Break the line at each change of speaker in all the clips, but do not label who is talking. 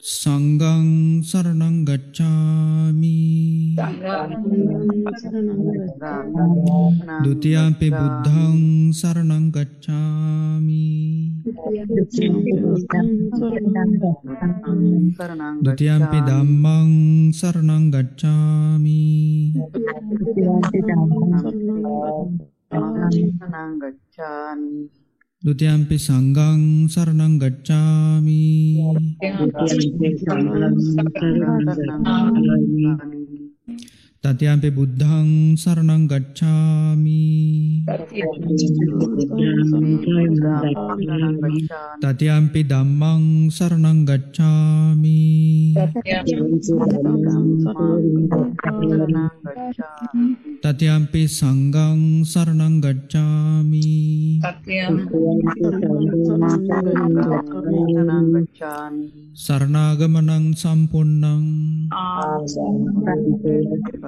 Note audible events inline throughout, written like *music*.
සංගං සරණං ගච්ඡාමි. දුතියම්පි බුද්ධං සරණං ගච්ඡාමි. දුතියම්පි ධම්මං සරණං ගච්ඡාමි. දුතියම්පි ධම්මං සරණං ගච්ඡාමි. දුතියම්පි සංඝං සරණං ගච්ඡාමි. තතියම්පි බුද්ධං සරණං ගච්ඡාමි තතියම්පි ධම්මං සරණං ගච්ඡාමි තතියම්පි සංඝං සරණං ගච්ඡාමි සරණාගමනං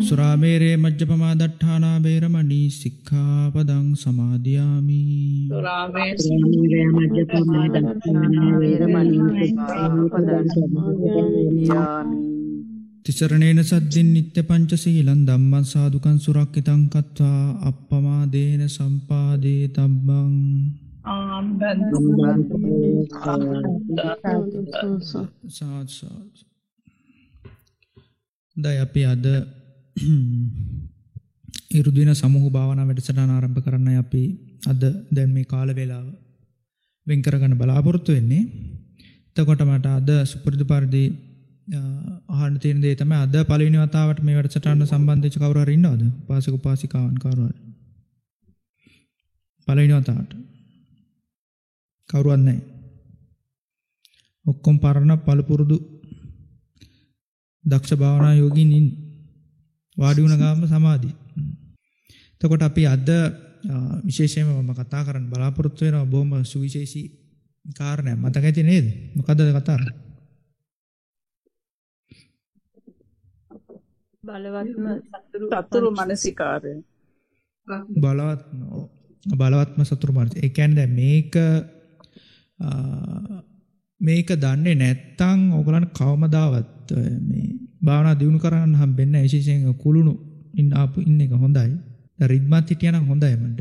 සුරාමේරේ මජ්ජපමා දට්ඨානා වේරමණී සික්ඛාපදං සමාදියාමි. තිසරණේන සද්දින් නිත්‍ය පංච සීලං ධම්මං සාදුකං සුරක්කිතං කତ୍වා අප්පමාදේන සම්පාදේ තබ්බං සාත් සාත් දයි අපි අද *clears throat* ඉරුදින සමුහ භාවනා වැඩසටහන ආරම්භ කරන්නයි අපි අද දැන් මේ කාල වේලාව වෙන් කරගන්න බලාපොරොත්තු වෙන්නේ. එතකොට මට අද සුපුරුදු පරිදි අහන්න තියෙන දේ තමයි අද පළවෙනි වතාවට මේ වැඩසටහන සම්බන්ධ වෙච්ච කවුරු හරි ඉන්නවද? උපාසක උපාසිකාවන් කවුරු හරි? පළවෙනි වතාවට. කවුරුවත් නැහැ. ඔක්කොම පරණ පළපුරුදු දක්ෂ භාවනා යෝගීන් ඉන්නේ. වාඩි වුණ ගාම සමාධි. එතකොට අපි අද විශේෂයෙන්ම මම කතා කරන්න බලාපොරොත්තු වෙනවා බොහොම සුවිශේෂී කාරණයක්. මතක ඇති නේද? මොකද්ද කතා කරන්නේ?
බලවත්ම සතුරු මනසිකාරය.
බලවත්ම බලවත්ම සතුරු මනස. ඒ කියන්නේ දැන් මේක මේක දන්නේ නැත්තම් ඕගලන්ට කවමදාවත් මේ භාවනා දියුණු කරන්න හම්බෙන්නේ නැහැ විශේෂයෙන් කුළුණු ඉන්න ආපු ඉන්න එක හොඳයි. රිද්මත් හිටියනම් හොඳයි මට.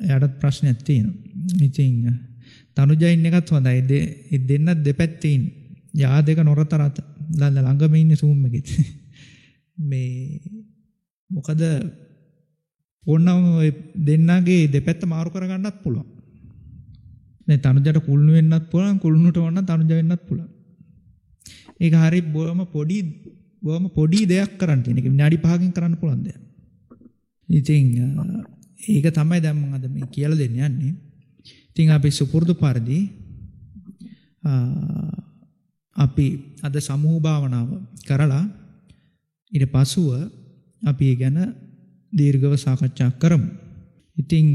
එයාටත් ප්‍රශ්නයක් තියෙනවා. ඉතින් තනුජා ඉන්න එකත් හොඳයි. ඒ දෙන්නත් දෙපැත්තේ ඉන්න. යා දෙක නොරතරත ළඟම ඉන්නේ සූම් එකෙත්. *laughs* මේ මොකද ඕනම ඔය දෙන්නගේ දෙපැත්ත මාරු කරගන්නත් පුළුවන්. දැන් තනුජට කුළුණු වෙන්නත් පුළුවන් කුළුණුට ඕන තනුජ වෙන්නත් පුළුවන්. ඒක හරි බොහොම පොඩි බොහොම පොඩි දෙයක් කරන්න තියෙන එක විනාඩි 5කින් කරන්න පුළුවන් දෙයක්. ඉතින් ඒක තමයි දැන් මම අද මේ කියලා දෙන්න යන්නේ. ඉතින් අපි සුපුරුදු පරිදි අපි අද සමූහ භාවනාව කරලා ඊට පසුව අපි ඒ ගැන දීර්ඝව සාකච්ඡා කරමු. ඉතිං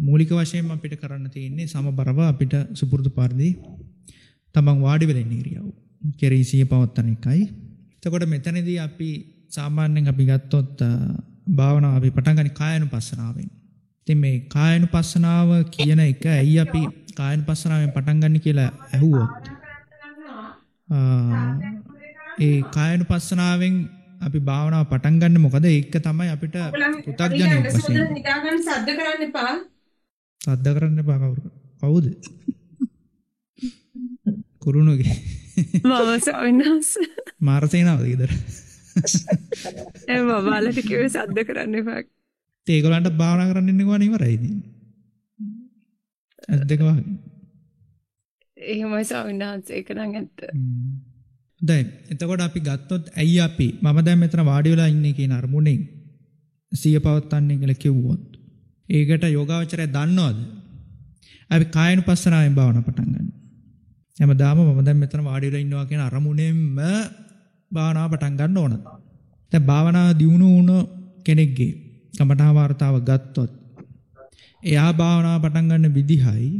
මූලික වශයෙන් අපිට කරන්න තියෙන්නේ සමබරව අපිට සුපුරුදු පරිදි තමන් වාඩි වෙලා ඉන්න ඉරියව් කෙරෙහි සිහිය පවත්වන එකයි. එතකොට මෙතනදී අපි සාමාන්‍යයෙන් අපි ගත්තොත් භාවනාව අපි පටන් ගන්නේ කායනුපස්සනාවෙන්. ඉතින් මේ කායනුපස්සනාව කියන එක ඇයි අපි කායනුපස්සනාවෙන් පටන් ගන්න කියලා ඇහුවොත් ඒ කායනුපස්සනාවෙන් අපි භාවනාව පටන් ගන්න මොකද? ඒක තමයි අපිට පෘථග්ජනයෙක් වශයෙන්.
හිතාගන්න සද්ද කරන්න එපා.
සද්ද කරන්න එපා කවුරු. කවුද? කුරුණුගේ.
මම සවිනාස.
මාරසේනාවද ගෙදර?
එම බාලට කිව සද්ද කරන්න එපා.
ඒගොලන්ට භාවනා කරන්න ඉන්නවා නිවරයිද ඇස් දෙක වගේ.
එහෙමයි ස්වාමින්වහන්සේ ඒක නම් ඇත්ත.
දැන් එතකොට අපි ගත්තොත් ඇයි අපි මම දැන් මෙතන වාඩි වෙලා ඉන්නේ කියන අරමුණෙන් සිය පවත්න්නේ කියලා කිව්වොත් ඒකට යෝගාවචරය දන්නවද? අපි කායනුපස්සනාවෙන් භාවනා පටන් ගන්නවා. හැමදාම මම දැන් මෙතන වාඩි වෙලා ඉන්නවා කියන අරමුණෙන්ම භාවනාව පටන් ගන්න ඕන. දැන් භාවනාව දියුණු වුණ කෙනෙක්ගේ කමඨා වார்த்தාව ගත්තොත් එයා භාවනාව පටන් ගන්න විදිහයි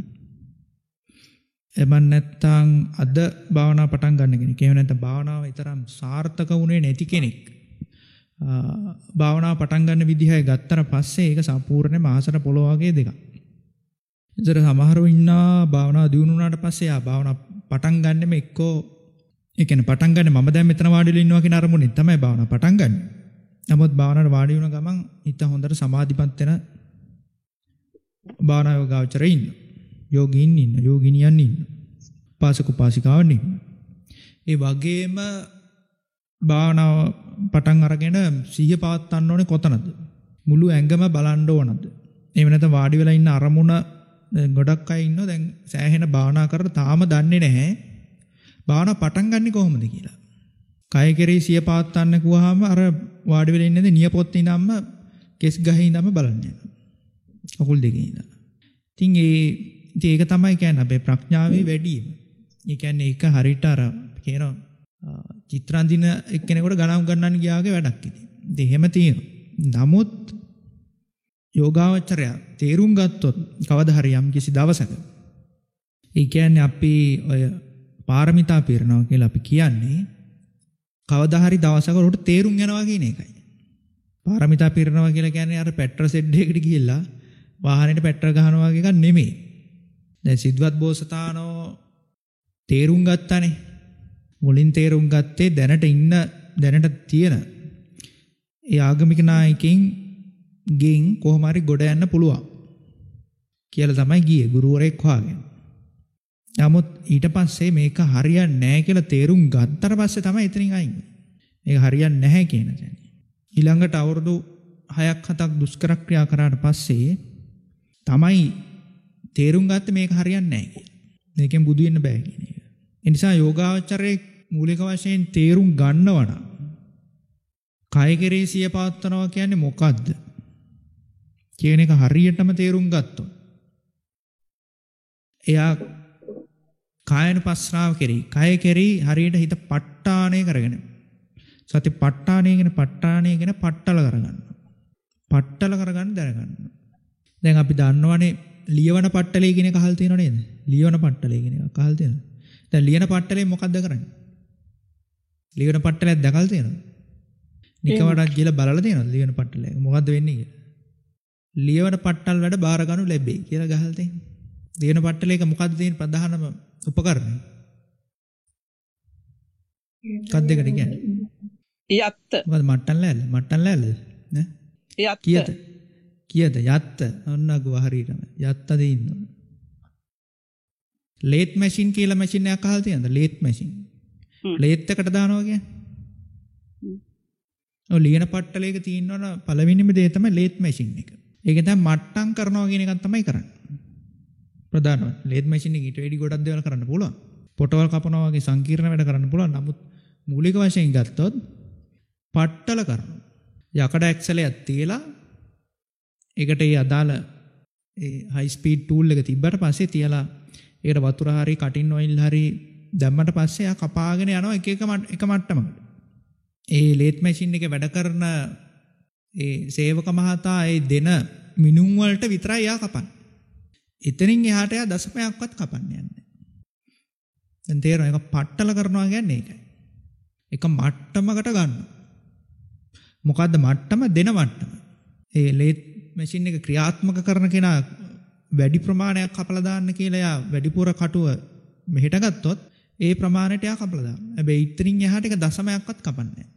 එමන් නැත්තං අද භාවනා පටන් ගන්න කෙනෙක්. එහෙම නැත්නම් භාවනාව ඊතරම් සාර්ථක වුණේ නැති කෙනෙක්. භාවනාව පටන් ගන්න විදිහයි ගත්තට පස්සේ ඒක සම්පූර්ණයෙන්ම ආසන පොළොව වගේ දෙකක්. ඉතර සමහරව ඉන්නා භාවනාව දියුණු වුණාට පස්සේ ආ භාවනා පටන් ගන්නෙම එක්කෝ ඒ කියන්නේ පටන් ගන්න මම දැන් මෙතන වාඩි වෙලා ඉන්නවා කියන අරමුණෙන් තමයි භාවනා පටන් ගන්න. නමුත් භාවනාවට වාඩි වුණ ගමන් හිත හොඳට සමාධිපත් වෙන භාවනා යෝගාවචරය ඉන්නවා. යෝගීන් ඉන්න යෝගිනියන් ඉන්න පාසක පාසිකාවන් ඉන්න. ඒ වගේම භාවනාව පටන් අරගෙන සිහිය පවත්වන්න ඕනේ කොතනද? මුළු ඇඟම බලන්න ඕනද? එහෙම නැත්නම් වාඩි වෙලා ඉන්න අරමුණ ගොඩක් අය ඉන්නෝ දැන් සෑහෙන භාවනා කරලා තාම දන්නේ නැහැ. භාවනා පටන් ගන්නෙ කොහොමද කියලා. කය කෙරෙහි සිය පවත්වන්න කිව්වහම අර වාඩි වෙලා ඉන්නද නියපොත් ඉඳන්ම කෙස් ගහේ ඉඳන්ම බලන්න. යනවා කකුල් දෙකේ ඉඳන් ඉතින් ඒ ඉතින් ඒක තමයි කියන්නේ අපේ ප්‍රඥාවේ වැඩිම. ඒ කියන්නේ ඒක හරියට අර කියනවා චිත්‍රාන්දින එක්කෙනෙකුට ගණන් ගන්නන්න ගියාගේ වැඩක් ඉතින්. ඉතින් එහෙම තියෙනවා. නමුත් යෝගාවචරය තේරුම් ගත්තොත් කවදා හරි යම් කිසි දවසක ඒ කියන්නේ අපි ඔය පාරමිතා පිරනවා කියලා අපි කියන්නේ කවදා හරි දවසක උට තේරුම් යනවා කියන එකයි. පාරමිතා පිරනවා කියලා කියන්නේ අර පෙට්‍රල් සෙඩ් එකකට ගිහිල්ලා වාහනේට පෙට්‍රල් ගහනවා වගේ එකක් නෙමෙයි. දැන් සිද්ධාත් බෝසතාණෝ තේරුම් ගත්තානේ. මුලින් තේරුම් ගත්තේ දැනට ඉන්න දැනට තියෙන ඒ ආගමික නායකයින් ගෙන් කොහොම හරි ගොඩ යන්න පුළුවන් කියලා තමයි ගියේ ගුරුවරයෙක් හොයාගෙන. නමුත් ඊට පස්සේ මේක හරියන්නේ නැහැ කියලා තේරුම් ගත්තට පස්සේ තමයි එතනින් අයින් මේක හරියන්නේ නැහැ කියන තැන. ඊළඟට අවුරුදු 6ක් 7ක් දුෂ්කර ක්‍රියා කරාට පස්සේ තමයි තේරුම් ගත්ත මේක හරියන්නේ නැහැ කියලා. මේකෙන් බුදු වෙන්න බෑ කියන එක. ඒ නිසා යෝගාවචරයේ මූලික වශයෙන් තේරුම් ගන්නවා නම් කය කෙරෙහි සිය පාත්නවා කියන්නේ මොකද්ද? කියන එක හරියටම තේරුම් ගත්තොත් එයා කායන පස්නාව කෙරෙහි කය කෙරෙහි හරියට හිත ප ဋ ාණය කරගෙන සති ප ဋ ාණය කියන ප ဋ ාණය කියන පට්ටල කරගන්න. පට්ටල කරගන්න දැනගන්න. දැන් අපි දන්නවනේ ලියවන පට්ටලේ කියන එක අහලා තියෙනව නේද? ලියවන පට්ටලේ කියන එක අහලා තියෙනවද? දැන් ලියන පට්ටලේ මොකද්ද කරන්නේ? ලියවන පට්ටලයක් දැකලා තියෙනවද? නිකවටක් කියලා බලලා තියෙනවද ලියවන පට්ටලේ? මොකද්ද වෙන්නේ කියලා? ලියවන පට්ටල් වැඩ බාර ගන්නු ලැබෙයි කියලා ගහලා තියෙනවා. ලියන පට්ටලේක මොකද්ද තියෙන ප්‍රධානම උපකරණය? කත් දෙකට කියන්නේ.
යත්ත.
මොකද මට්ටන් ලෑල්ල? මට්ටන් ලෑල්ලද? නේ?
යත්ත.
කීයද? කියද යත්ත ඔන්නගුව හරියටම යත්තද ඉන්නවා. ලේත් මැසින් කියලා මැසින් එකක් අහලා තියෙනවද? ලේත් මැසින්. ලේත් එකට දානවා කියන්නේ. ඔය ලියන පට්ටලයක තියෙනවන පළවෙනිම දේ තමයි ලේත් මැෂින් එක. ඒක තමයි මට්ටම් කරනවා කියන එකක් තමයි කරන්නේ. ප්‍රධානම ලේත් මැෂින් එක ඊට වැඩි ගොඩක් දේවල් කරන්න පුළුවන්. පොටවල් කපනවා වගේ සංකීර්ණ වැඩ කරන්න පුළුවන්. නමුත් මූලික වශයෙන් ගත්තොත් පට්ටල කරනවා. යකඩ ඇක්සලයක් තියලා ඒකට ඒ අදාළ ඒ හයි ස්පීඩ් ටූල් එක තිබ්බට පස්සේ තියලා ඒකට වතුර හරි කටින් ඔයිල් හරි දැම්මට පස්සේ ආ කපාගෙන යනවා එක එක එක මට්ටමකට. ඒ ලේත් මැෂින් එකේ වැඩ කරන ඒ සේවක මහතා ඒ දෙන මිනුම් වලට විතරයි යා කපන්නේ. එතනින් එහාට යා දශමයක්වත් කපන්නේ නැහැ. දැන් තේරෙනවා ඒක පట్టල කරනවා කියන්නේ ඒකයි. එක මට්ටමකට ගන්න. මොකද්ද මට්ටම දෙන මට්ටම. ඒ ලේත් මැෂින් එක ක්‍රියාත්මක කරන කෙනා වැඩි ප්‍රමාණයක් කපලා දාන්න කියලා යා වැඩිපුර කටුව මෙහෙට ගත්තොත් ඒ ප්‍රමාණයට යා කපලා දානවා. හැබැයි ඉතින් එහාට එක දශමයක්වත් කපන්නේ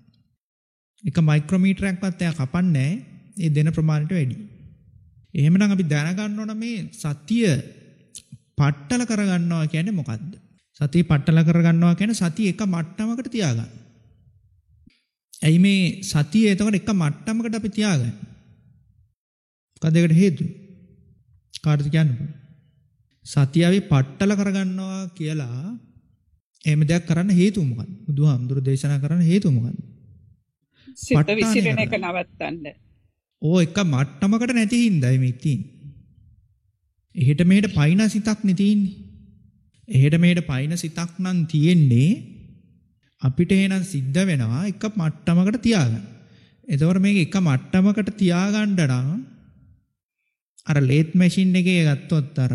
එක මයික්‍රොමීටරයක්වත් එයා කපන්නේ ඒ දෙන ප්‍රමාණයට වැඩි. එහෙමනම් අපි දැනගන්න ඕන මේ සතිය පట్టල කරගන්නවා කියන්නේ මොකද්ද? සතිය පට්ටල කරගන්නවා කියන සතිය එක මට්ටමකට තියාගන්න. ඇයි මේ සතිය එතකොට එක මට්ටමකට අපි තියාගන්න. කදකට හේතු කාර්ති කියන්න සතිය අපි පට්ටල කරගන්නවා කියලා එහෙම දෙයක් කරන්න හේතුව මොකක්ද? බුදුහාමුදුරු දේශනා කරන්න හේතුව මොකක්ද?
සිත විසිරෙන එක. නවත්තන්න.
ඕ එක මට්ටමකට නැති හින්දායි මේ තියෙන්නේ. එහෙට මෙහෙට පයින් සිතක් නේ තියෙන්නේ. එහෙට මෙහෙට පයින් සිතක් නම් තියෙන්නේ අපිට එහෙනම් සිද්ධ වෙනවා එක මට්ටමකට තියාගන්න. එතකොට මේක එක මට්ටමකට තියාගන්න නම් අර ලේත් මැෂින් එකේ ගත්තොත් අර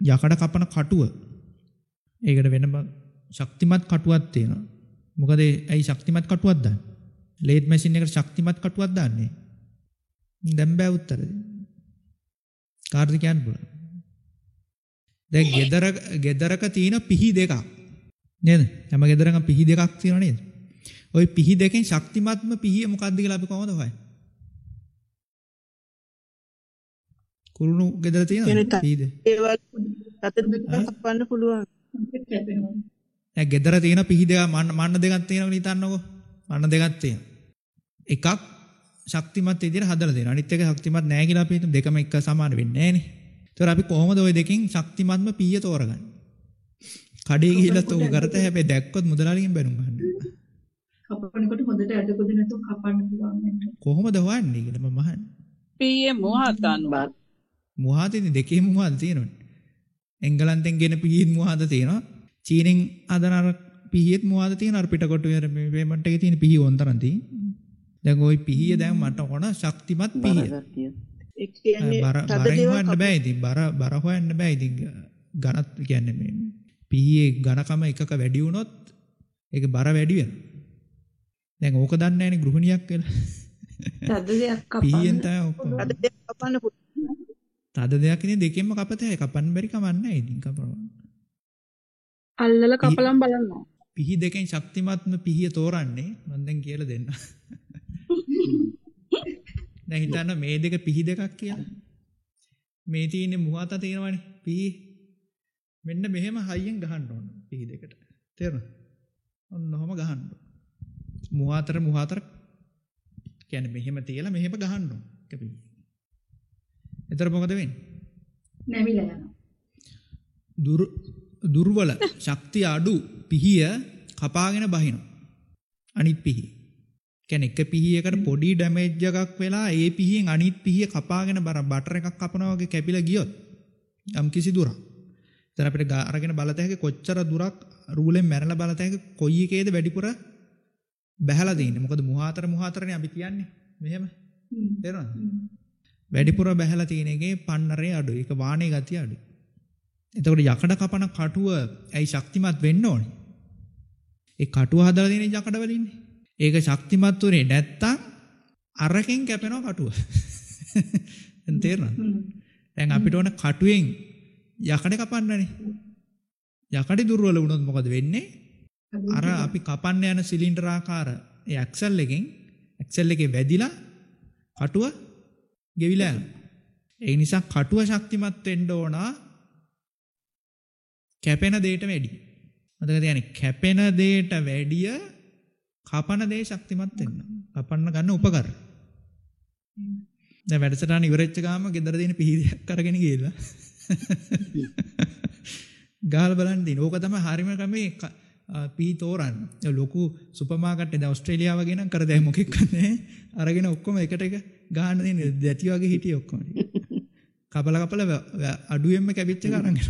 යකඩ කපන කටුව ඒකට වෙනම ශක්තිමත් කටුවක් තියෙනවා. මොකද ඒ- ඇයි ශක්තිමත් කටුවක් දාන්නේ? ලේත් මැෂින් එකට ශක්තිමත් කටුවක් දාන්නේ. දැන් බෑ උත්තර දෙන්න. කාර්ද කියන්න පුළුවන්. දැන් ගෙදර ගෙදරක තියෙන පිහි දෙකක්. නේද? හැම ගෙදරකම පිහි දෙකක් තියෙනවා නේද? ওই පිහි දෙකෙන් ශක්තිමත්ම පිහිය මොකක්ද කියලා අපි කොහොමද හොයන්නේ? කුරුණු ගෙදර තියෙනවද? පිහිද?
ඒවල් කපන්න පුළුවන්
දැන් ගෙදර තියෙන පිහි දෙක මන්න මන්න දෙකක් තියෙනවා හිතන්නකෝ. මන්න දෙකක් තියෙනවා. එකක් ශක්තිමත් විදිහට හදලා දෙනවා. අනිත් එක ශක්තිමත් නැහැ කියලා අපි හිතමු. දෙකම එක සමාන වෙන්නේ නැහැ නේ. ඒතර අපි කොහොමද ওই දෙකෙන් ශක්තිමත්ම පීය තෝරගන්නේ? කඩේ ගිහිල්ලා තෝ කරත හැබැයි දැක්කොත් මුදලාලිගෙන් බැනුම් ගන්න.
කපනකොට හොඳට ඇදකොද නැතුව කපන්න පුළුවන්.
කොහොමද හොයන්නේ කියලා මම අහන්නේ.
පීයේ මොහතන් බත්.
මුවාදෙන් දෙකේම මුවාද තියෙනවනේ. එංගලන්තෙන් ගෙන පිහිත් මුවාද තියෙනවා. චීනෙන් අදන අර පිහිත් මුවාද තියෙනවා. අර පිටකොටු වල මේ පේමන්ට් එකේ තියෙන පිහි වොන්තරන් තියෙන්නේ. දැන් ওই පිහිය දැන් මට ඕන ශක්තිමත් පිහිය.
ඒ කියන්නේ
බර හොයන්න බෑ ඉතින් බර බර හොයන්න බෑ ඉතින් ඝනත් කියන්නේ මේ පිහියේ ඝනකම එකක වැඩි වුණොත් ඒක බර වැඩි වෙනවා. දැන් ඕක දන්නේ නැහැනේ ගෘහිණියක් කියලා.
තද දෙයක්
පිහියෙන්
කපන්න.
තමයි ඔක්කොම.
තද දේවල් කපන්න පුළුවන්
තද දෙයක් ඉතින් දෙකෙන්ම කපතේ කපන්න බැරි කමක් නැහැ ඉතින් කපනවා.
අල්ලල කපලම් බලන්න.
පිහි දෙකෙන් ශක්තිමත්ම පිහිය තෝරන්නේ මම දැන් කියලා දෙන්න. *laughs* දැන් හිතන්න මේ දෙක පිහි දෙකක් කියලා. මේ තියෙන්නේ මුහත තියෙනවනේ පිහි. මෙන්න මෙහෙම හයියෙන් ගහන්න ඕන පිහි දෙකට. තේරුණා? ඔන්න ඔහම ගහන්න ඕන. මුහතර මුහතර කියන්නේ මෙහෙම තියලා මෙහෙම ගහන්න ඕන. එක එතර මොකද වෙන්නේ?
නැමිලා යනවා.
දුර් දුර්වල ශක්තිය අඩු පිහිය කපාගෙන බහිනවා. අනිත් පිහිය. කියන්නේ එක පිහියකට පොඩි ඩැමේජ් එකක් වෙලා ඒ පිහියෙන් අනිත් පිහිය කපාගෙන බර බටර් එකක් කපනවා වගේ කැපිලා ගියොත් යම් කිසි දුරක්. එතන අපිට අරගෙන බලත හැකි කොච්චර දුරක් රූලෙන් මැරලා බලත හැකි කොයි එකේද වැඩිපුර බැහැලා තියෙන්නේ. මොකද මුහාතර මුහාතරනේ අපි කියන්නේ. මෙහෙම.
හ්ම්.
තේරෙනවද? වැඩිපුර බැහැලා තියෙන එකේ පන්නරේ අඩුයි. ඒක වානේ ගතිය අඩුයි. එතකොට යකඩ කපන කටුව ඇයි ශක්තිමත් වෙන්න ඕනේ? ඒ කටුව හදලා තියෙන යකඩ වලින්නේ. ඒක ශක්තිමත් උනේ නැත්තම් අරකින් කැපෙනවා කටුව. *laughs* දැන් තේරෙනවද? දැන් අපිට ඕන කටුවෙන් යකඩ කපන්නනේ. යකඩ දුර්වල වුණොත් මොකද වෙන්නේ? අර අපි කපන්න යන සිලින්ඩර් ආකාර ඒ ඇක්සල් එකෙන් ඇක්සල් එකේ වැදිලා කටුව ගෙවිලා යනවා. ඒ නිසා කටුව ශක්තිමත් වෙන්න ඕන කැපෙන දෙයට වැඩි. මතක තියාගන්න කැපෙන දෙයට වැඩිය කපන දේ ශක්තිමත් වෙන්න. කපන්න ගන්න උපකරණ. දැන් වැඩසටහන ඉවරෙච්ච ගාම ගෙදර තියෙන පිහිදයක් අරගෙන ගිහලා *laughs* ගාල බලන්න දින. ඕක තමයි හරිම ක්‍රමේ ක- ආ, පිහි තෝරන්න. ඒ ලොකු සුපර් මාකට් එක දැන් ඔස්ට්‍රේලියාව වගේ නම් කර දැන් මොකෙක් නැහැ. අරගෙන ඔක්කොම එකට එක ගහන්න දෙන දැටි වගේ හිටියේ ඔක්කොම. කපල කපල වැ- වැ- අඩුවෙන්ම කැපිච්ච එක අරන් එනවා.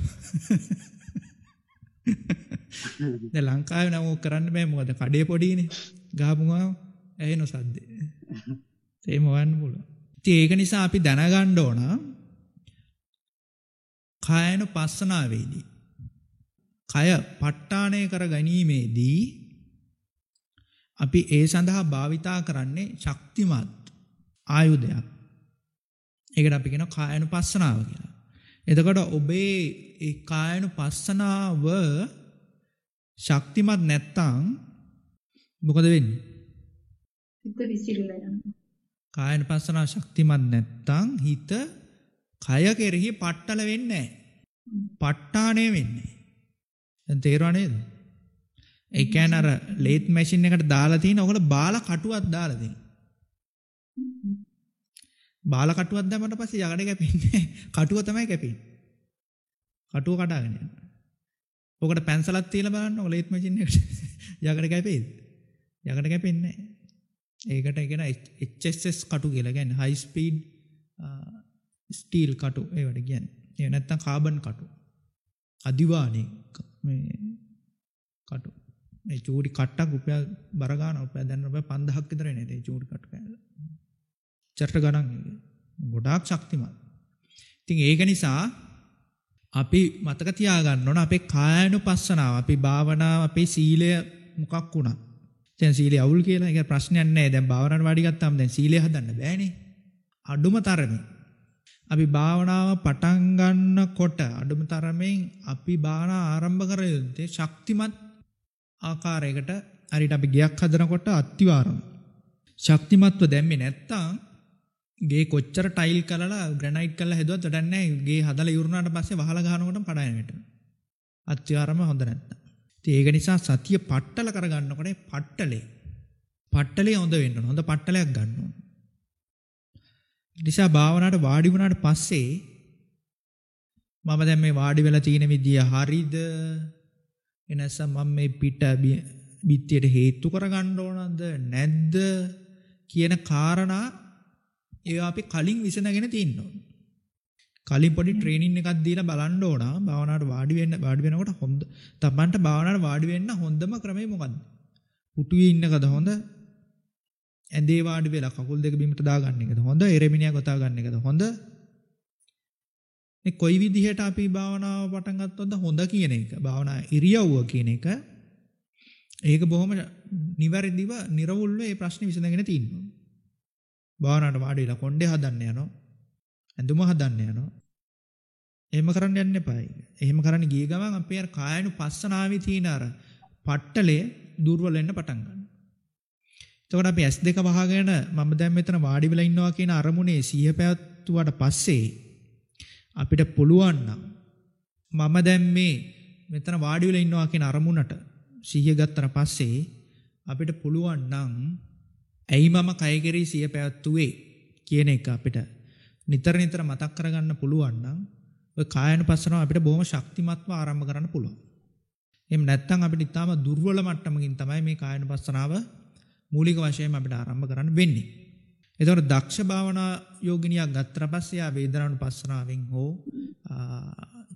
දැන් ලංකාවේ නම් ඕක කරන්න බෑ මොකද කඩේ පොඩිනේ. ගහපුවාම ඇහෙන සද්දේ. ඒම වන්න පුළුවන්. ඉතින් ඒක නිසා අපි දැනගන්න ඕන කායන පස්සනාවේදී කය ප ဋ ාණය කර ගැනීමේදී අපි ඒ සඳහා භාවිතා කරන්නේ ශක්තිමත් ආයුධයක්. ඒකට අපි කියන කායනුපස්සනාව කියලා. එතකොට ඔබේ ඒ කායනුපස්සනාව ශක්තිමත් නැත්තම් මොකද වෙන්නේ?
හිත විසිරලා යනවා.
කායනුපස්සනාව ශක්තිමත් නැත්තම් හිත කය කෙරෙහි පట్టල වෙන්නේ නැහැ. පට්ටාණය වෙන්නේ. දැන් තේරුණා නේද? ඒ කියන්නේ අර ලේත් මැෂින් එකට දාලා තියෙන ඔකට බාලා කටුවක් දාලා තියෙන. බාල කටුවක් දැම්මට පස්සේ යකඩ කැපෙන්නේ *laughs* කටුව තමයි කැපෙන්නේ. කටුව කඩාගෙන යනවා. ඔකට පැන්සලක් තියලා බලන්න ඔය ලේත් මැෂින් එකට *laughs* යකඩ කැපෙයිද? යකඩ කැපෙන්නේ නැහැ. ඒකට කියන HSS කටු කියලා කියන්නේ high speed ස්ටීල් කටු ඒවට කියන්නේ. ඒ නැත්තම් කාබන් කටු. අදිවානේ මේ කටු. මේ චූටි කට්ටක් රුපියල් බර ගන්න රුපියල් දැන් රුපියල් 5000ක් විතර එන්නේ ඒ චූටි කට්ට කෑල්ල. චර්ට ගණන් ඒක. ගොඩාක් ශක්තිමත්. ඉතින් ඒක නිසා අපි මතක තියාගන්න ඕන අපේ කායानुපස්සනාව, අපි භාවනාව, අපේ සීලය මොකක් වුණා. දැන් සීලය අවුල් කියලා ඒක ප්‍රශ්නයක් නෑ. දැන් භාවනාවට වාඩි ගත්තාම දැන් සීලය හදන්න බෑනේ. අඩුම තරමේ අපි භාවනාව පටන් ගන්නකොට අඩුම තරමෙන් අපි භාවනා ආරම්භ කර යුත්තේ ශක්තිමත් ආකාරයකට හරියට අපි ගයක් හදනකොට අත්තිවාරම. ශක්තිමත්ව දැම්මේ නැත්තම් ගේ කොච්චර ටයිල් කරලා ග්‍රනයිට් කරලා හදුවත් වැඩක් නැහැ. ගේ හදලා ඉවරුනාට පස්සේ වහලා ගහනකොට පඩායන වැටෙනවා. අත්‍යාරම හොඳ නැත්තම්. ඉතින් ඒක නිසා සතිය පට්ටල කරගන්නකොට පට්ටලේ පට්ටලේ හොඳ වෙන්න ඕන. හොඳ පට්ටලයක් ගන්න ඕන. නිසා භාවනාවට වාඩි වුණාට පස්සේ මම දැන් මේ වාඩි වෙලා තියෙන විදිය හරිද? එනසම් මම මේ පිට බිත්තියට හේතු කරගන්න ඕනද නැද්ද කියන කාරණා ඒවා අපි කලින් විසඳගෙන තියෙන්න ඕන. කලින් පොඩි ට්‍රේනින් එකක් දීලා බලන්න ඕන භාවනාවට වාඩි වෙන්න වාඩි වෙනකොට හොඳ තමන්ට භාවනාවට වාඩි වෙන්න හොඳම ක්‍රමය මොකද්ද? පුටුවේ ඉන්නකද හොඳ? ඇඳේ වාඩි වෙලා කකුල් දෙක බිමට දාගන්න එකද හොඳ? එරෙමිනියා ගොතා ගන්න එකද හොඳ? මේ කොයි විදිහට අපි භාවනාව පටන් ගත්තොත්ද හොඳ කියන එක භාවනා ඉරියව්ව කියන එක ඒක බොහොම නිවැරදිව නිර්වුල්ව මේ ප්‍රශ්නේ විසඳගෙන තියෙනවා. භාවනාවට වාඩි වෙලා කොණ්ඩේ හදන්න යනවා. ඇඳුම හදන්න යනවා. එහෙම කරන්න යන්න එපා. එහෙම කරන්න ගිය ගමන් අපේ අර කායනුපස්සනාවේ තියෙන අර පట్టලය දුර්වල වෙන්න පටන් ගන්නවා. එතකොට අපි S2 වහගෙන මම දැන් මෙතන වාඩි වෙලා ඉන්නවා කියන අරමුණේ සිහිය පැවැත්වුවාට පස්සේ අපිට පුළුවන් නම් මම දැන් මේ මෙතන වාඩි වෙලා ඉන්නවා කියන අරමුණට සිහිය ගත්තට පස්සේ අපිට පුළුවන් නම් ඇයි මම කය කෙරෙහි සිහිය පැවැත්වුවේ කියන එක අපිට නිතර නිතර මතක් කරගන්න පුළුවන් නම් ඔය කායනුපස්සනාව අපිට බොහොම ශක්තිමත්ව ආරම්භ කරන්න පුළුවන්. එහෙම නැත්නම් අපිට ඊටාම දුර්වල මට්ටමකින් තමයි මේ කායනුපස්සනාව මූලික වශයෙන් අපිට ආරම්භ කරන්න වෙන්නේ. එතකොට දක්ෂ භාවනා යෝගිනියක් ගත්තට පස්සේ ආ වේදනානුපස්සනාවෙන් හෝ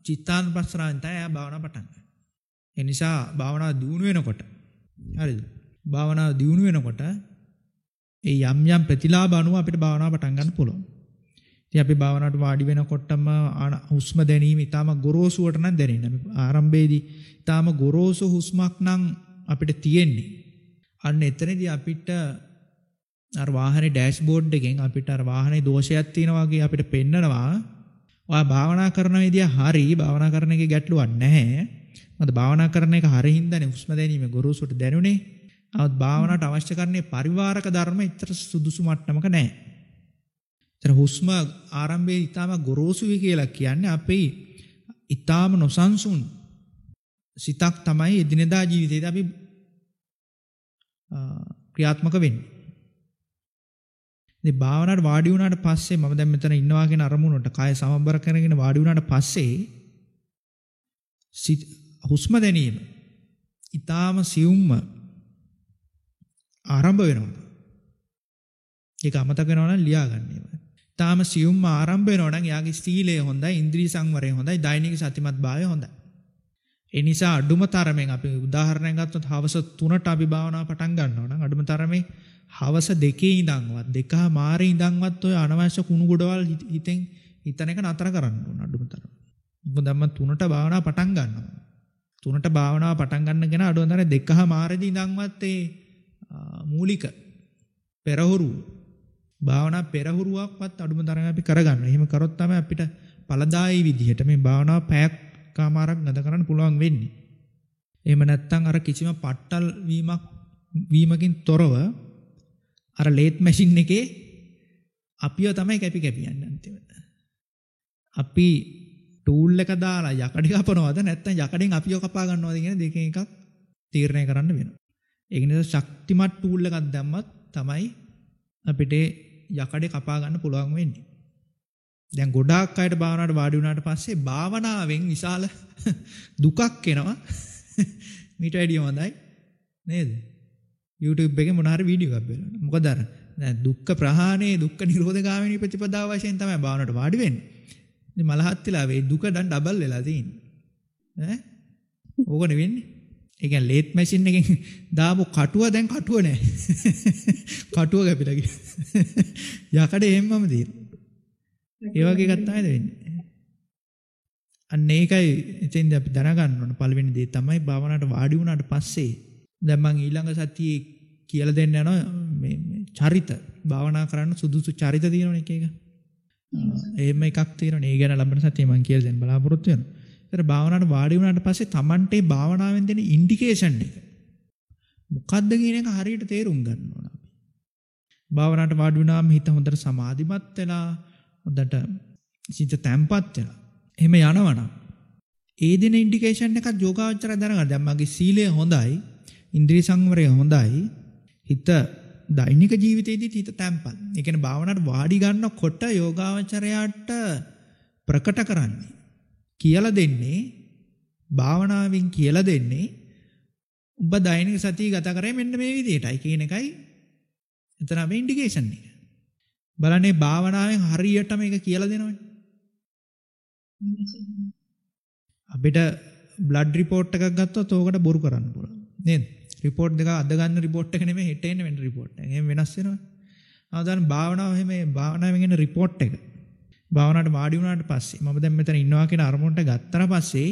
චිත්තානුපස්සනාවෙන් තමයි ආ භාවනා පටන් ගන්න. ඒ නිසා භාවනාව දියුණු වෙනකොට හරිද? භාවනාව දියුණු වෙනකොට ඒ යම් යම් ප්‍රතිලාභ අනුව අපිට භාවනාව පටන් ගන්න පුළුවන්. ඉතින් අපි භාවනාවට වාඩි වෙනකොටම හුස්ම දැනීම ඊටාම ගොරෝසුවට නම් දැනෙන්නේ. අපි ආරම්භයේදී ඊටාම ගොරෝසු හුස්මක් නම් අපිට තියෙන්නේ. අන්න එතනදී අපිට අර වාහනේ ඩෑෂ්බෝඩ් එකෙන් අපිට අර වාහනේ දෝෂයක් තියෙනවා වගේ අපිට පෙන්නනවා. ඔයා භාවනා කරන විදිය හරි භාවනා කරන එකේ ගැටලුවක් නැහැ. මොකද භාවනා කරන එක හරි හින්දානේ හුස්ම දැනීම ගොරෝසුට දැනුනේ. නමුත් භාවනාවට අවශ්‍ය කරන්නේ පරිවාරක ධර්ම ඉතර සුදුසු මට්ටමක නැහැ. එතන හුස්ම ආරම්භයේ ඊටාම ගොරෝසුයි කියලා කියන්නේ අපේ ඊටාම නොසන්සුන් සිතක් තමයි එදිනෙදා ජීවිතේදී අපි ක්‍රියාත්මක වෙන්නේ. ඉතින් භාවනාවට වාඩි වුණාට පස්සේ මම දැන් මෙතන ඉන්නවා කියන අරමුණට කාය සමබර කරගෙන වාඩි වුණාට පස්සේ හුස්ම දැනීම ඊටාම සියුම්ම ආරම්භ වෙනවා. ඒක අමතක වෙනවා නම් ලියා ගන්න ඒවා. තාම සියුම් ආරම්භ වෙනවා නම් යාගේ සීලය හොඳයි, ඉන්ද්‍රිය සංවරය හොඳයි, දෛනික සතිමත් භාවය හොඳයි. ඒ නිසා අඩුම තරමෙන් අපි උදාහරණයක් ගත්තොත් හවස 3ට අපි භාවනාව පටන් ගන්නවා නම් අඩුම තරමේ හවස දෙකේ ඉඳන්වත් දෙකහ මාරේ ඉඳන්වත් ඔය අනවශ්‍ය කුණු ගොඩවල් හිතෙන් හිතන එක නතර කරන්න ඕන අඩුම තරම. මොකද මම 3ට භාවනාව පටන් ගන්නවා. 3ට භාවනාව පටන් ගන්නගෙන අඩුම තරමේ දෙකහ මාරේදී ඉඳන්වත් ඒ මූලික පෙරහුරු භාවනා පෙරහුරුවක්වත් අඩුම තරම අපි කරගන්න. එහෙම කරොත් තමයි අපිට ඵලදායී විදිහට මේ භාවනාව පැයක් කාමාරක් ගත කරන්න පුළුවන් වෙන්නේ. එහෙම නැත්නම් අර කිසිම පට්ටල් වීමක් වීමකින් තොරව අර ලේත් මැෂින් එකේ අපිව තමයි කැපි කැපි යන්නේ අන්තිමට. අපි ටූල් එක දාලා යකඩ කපනවද නැත්නම් යකඩෙන් අපිව කපා ගන්නවද කියන දෙකෙන් එකක් තීරණය කරන්න වෙනවා. ඒක නිසා ශක්තිමත් ටූල් එකක් දැම්මත් තමයි අපිට යකඩේ කපා ගන්න පුළුවන් වෙන්නේ. දැන් ගොඩාක් අයට භාවනාවට වාඩි වුණාට පස්සේ භාවනාවෙන් විශාල *laughs* දුකක් එනවා. *laughs* මීට වැඩිය හොඳයි නේද? YouTube එකේ මොන හරි වීඩියෝ එකක් බලන්න. මොකද අර දැන් දුක්ඛ ප්‍රහාණය දුක්ඛ නිරෝධ ගාමිනී ප්‍රතිපදාව වශයෙන් තමයි භාවනාවට වාඩි වෙන්නේ. ඉතින් මලහත් වෙලා වේ දුක දැන් ඩබල් වෙලා තියෙන්නේ. ඈ? ඕකනේ වෙන්නේ. ඒ කියන්නේ ලේත් මැෂින් එකෙන් *laughs* දාපු කටුව දැන් කටුව නෑ. *laughs* කටුව කැපිලා ගියා. *laughs* යකඩ එහෙම්මම තියෙනවා. ඒ වගේ එකක් තමයි වෙන්නේ. අන්න ඒකයි එතෙන්ද අපි දැනගන්න ඕන පළවෙනි දේ තමයි භාවනාවට වාඩි වුණාට පස්සේ දැන් මම ඊළඟ සතියේ කියලා දෙන්න යනවා මේ චරිත භාවනා කරන්න සුදුසු චරිත තියෙනවනේ එක එක. එහෙම එකක් තියෙනවනේ. ඒ ගැන ලබන සතියේ මම කියලා දෙන්න බලාපොරොත්තු වෙනවා. ඒතර භාවනාවට වාඩි වුණාට පස්සේ Tamante භාවනාවෙන් දෙන ඉන්ඩිකේෂන් එක මොකද්ද කියන එක හරියට තේරුම් ගන්න ඕන අපි. භාවනාවට වාඩි වුණාම හිත හොඳට සමාධිමත් වෙලා හොඳට සිත තැම්පත් වෙලා එහෙම යනවනම් ඒ දින ඉන්ඩිකේෂන් එකක් යෝගාවචරය දැනගන්න. දැන් මගේ සීලය හොඳයි, ඉන්ද්‍රිය සංවරය හොඳයි. හිත දෛනික ජීවිතයේදීත් හිත තැම්පත්. ඒ කියන්නේ භාවනාවට වාඩි ගන්නකොට යෝගාවචරයට ප්‍රකට කරන්නේ කියලා දෙන්නේ භාවනාවෙන් කියලා දෙන්නේ ඔබ දෛනික සතිය ගත කරේ මෙන්න මේ විදිහටයි කියන එකයි එතන අපේ ඉන්ඩිකේෂන් එක. බලන්නේ භාවනාවෙන් හරියට මේක කියලා දෙනවනේ. අපිට බ්ලඩ් රිපෝට් එකක් ගත්තොත් ඕකට බොරු කරන්න පුළුවන්. නේද? රිපෝට් දෙක අද ගන්න රිපෝට් එක නෙමෙයි හෙට එන්න වෙන රිපෝට් එක. එහෙම වෙනස් වෙනවා. ආදාන භාවනාව එහෙම භාවනාවෙන් එන රිපෝට් එක. භාවනාවට වාඩි වුණාට පස්සේ මම දැන් මෙතන ඉන්නවා කියන අරමුණට ගත්තට පස්සේ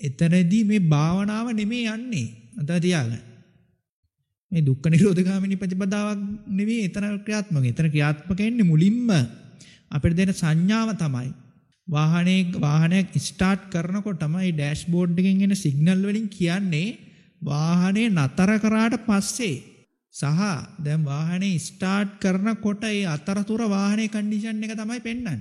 එතනදී මේ භාවනාව නෙමෙයි යන්නේ. අත තියාගන්න. මේ දුක්ඛ නිරෝධගාමිනී ප්‍රතිපදාවක් නෙවෙයි එතන ක්‍රියාත්මක. එතන ක්‍රියාත්මක වෙන්නේ මුලින්ම අපිට දෙන සංඥාව තමයි. වාහනේ වාහනයක් ස්ටාර්ට් කරනකොටම මේ ඩෑෂ්බෝඩ් එකෙන් එන සිග්නල් වලින් කියන්නේ වාහනේ නතර කරාට පස්සේ සහ දැන් වාහනේ ස්ටාර්ට් කරනකොට ඒ අතරතුර වාහනේ කන්ඩිෂන් එක තමයි පෙන්වන්නේ.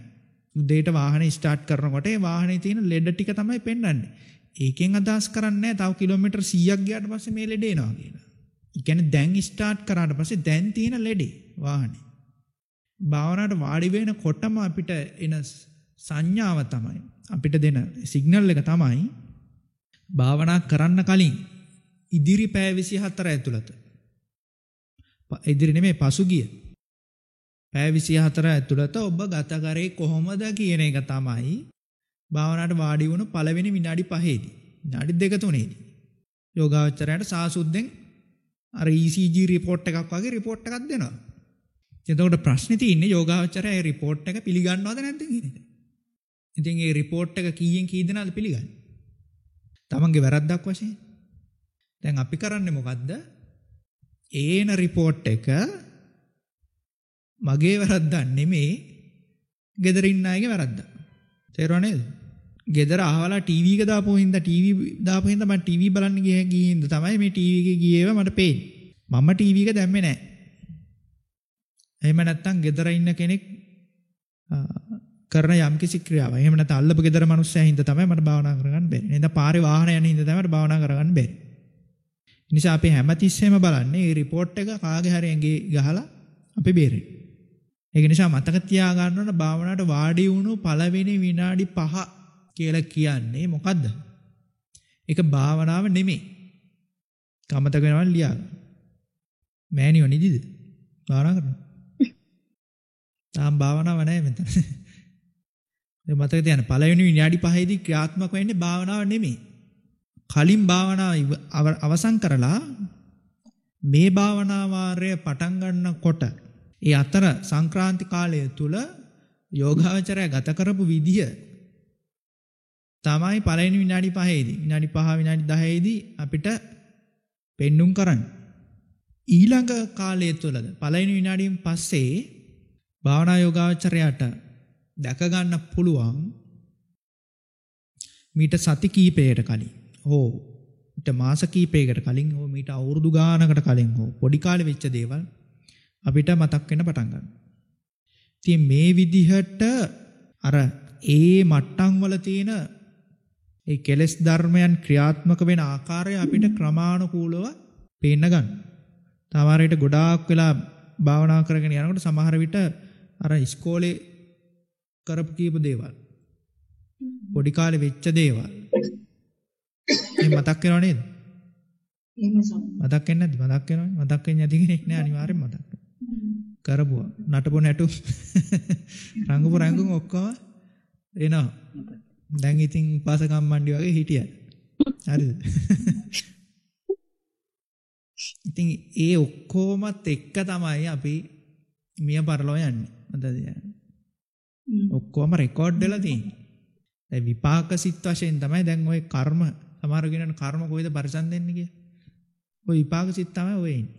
උදේට වාහනේ ස්ටාර්ට් කරනකොට ඒ වාහනේ තියෙන ලෙඩ ටික තමයි පෙන්වන්නේ. ඒකෙන් අදහස් කරන්නේ තව කිලෝමීටර් 100ක් ගියාට පස්සේ මේ ලෙඩ එනවා කියලා. ඒ කියන්නේ දැන් ස්ටාර්ට් කරාට පස්සේ දැන් තියෙන ලෙඩේ වාහනේ. භාවනාවට වාඩි වෙනකොටම අපිට එන සංඥාව තමයි අපිට දෙන සිග්නල් එක තමයි භාවනා කරන්න කලින් ඉදිරි පෑ 24 ඇතුළත ඉදිරි නෙමෙයි පසුගිය පෑ 24 ඇතුළත ඔබ ගත කරේ කොහොමද කියන එක තමයි භාවනාවට වාඩි වුණු පළවෙනි විනාඩි 5ේදී විනාඩි දෙක තුනේදී යෝගාවචරයට සාසුද්දෙන් අර ECG report එකක් වගේ report එකක් දෙනවා. එතකොට ප්‍රශ්නේ තියෙන්නේ යෝගාවචරය ඒ report එක පිළිගන්නවද නැද්ද කියන එක. ඉතින් ඒ report එක කීයෙන් කී දෙනාද පිළිගන්නේ? තමන්ගේ වැරද්දක් වශයෙන්. දැන් අපි කරන්නේ මොකද්ද? ඒන report එක මගේ වැරද්දක් නෙමේ ගෙදර ඉන්න අයගේ වැරද්දක්. තේරුණා නේද? ගෙදර අහවලා ටීවී එක දාපුව හින්දා ටීවී දාපු හින්දා මම ටීවී බලන්න ගියේ ගියේ හින්දා තමයි මේ ටීවී එකේ ගියේව මට පේන්නේ. මම ටීවී එක දැම්මේ නැහැ. එහෙම නැත්තම් ගෙදර ඉන්න කෙනෙක් කරන යම්කිසි ක්‍රියාවක්. එහෙම නැත්නම් අල්ලපු ගෙදර මිනිස්සයා හින්දා තමයි මට භාවනා කරගන්න බැරි. නේද? පාරේ වාහන යන හින්දා තමයි මට භාවනා කරගන්න බැරි. නිසා අපි හැමතිස්සෙම බලන්නේ මේ report එක කාගේ හරි ඇඟේ ගහලා අපි බේරෙන්න. ඒක නිසා මතක තියාගන්න ඕන භාවනාවට වාඩි වුණු පළවෙනි විනාඩි 5 කියලා කියන්නේ මොකද්ද? ඒක භාවනාව නෙමෙයි. කමතක වෙනවා ලියා. මෑනියෝ නිදිද? භාවනා කරනවා. තාම භාවනාව නැහැ මෙතන. ඒ *laughs* මතක තියාගන්න පළවෙනි විනාඩි 5ේදී ක්‍රියාත්මක වෙන්නේ භාවනාව නෙමෙයි. කලින් භාවනාව අවසන් කරලා මේ භාවනා වාරය පටන් ගන්නකොට ඒ අතර සංක්‍රාන්ති කාලය තුල යෝගාචරය ගත කරපු විදිය තමයි පළවෙනි විනාඩි 5ේදී විනාඩි 5 විනාඩි 10ේදී අපිට පෙන්눔 කරන්නේ. ඊළඟ කාලය තුලද පළවෙනි විනාඩියෙන් පස්සේ භාවනා යෝගාචරයට දැක ගන්න පුළුවන් මීට සති කීපයකට කලින්. හෝ මාස කීපයකට කලින් හෝ මීට අවුරුදු ගානකට කලින් හෝ පොඩි කාලේ වෙච්ච දේවල් අපිට මතක් වෙන්න පටන් ගන්නවා. ඉතින් මේ විදිහට අර ඒ මට්ටම් වල තියෙන ඒ කෙලෙස් ධර්මයන් ක්‍රියාත්මක වෙන ආකාරය අපිට ක්‍රමානුකූලව පේන්න ගන්න. සමහර විට ගොඩාක් වෙලා භාවනා කරගෙන යනකොට සමහර විට අර ඉස්කෝලේ කරපු කීප දේවල් පොඩි කාලේ වෙච්ච දේවල් මේ මතක් වෙනව නේද?
එහෙම සම.
මතක් වෙන්නේ නැද්ද? මතක් වෙනවනේ. මතක් වෙන්නේ නැති කෙනෙක් නෑ අනිවාර්යෙන් මතක් වෙනවා. කරපුවා. නටපු නැටු *laughs* රංගපු රංගුම් ඔක්කොම එනවා. දැන් ඉතින් උපාසකම්මණ්ඩි වගේ හිටියා. හරිද? *laughs* ඉතින් ඒ ඔක්කොමත් එක්ක තමයි අපි මිය පරලෝ යන්නේ. යන්නේ. ඔක්කොම රෙකෝඩ් වෙලා තියෙන්නේ. දැන් විපාක සිත් වශයෙන් තමයි දැන් ওই කර්ම සමහරගෙනට කර්ම කොයිද පරිසන් දෙන්නේ කිය. ඔය විපාක සිත් තමයි ඔය ඉන්නේ.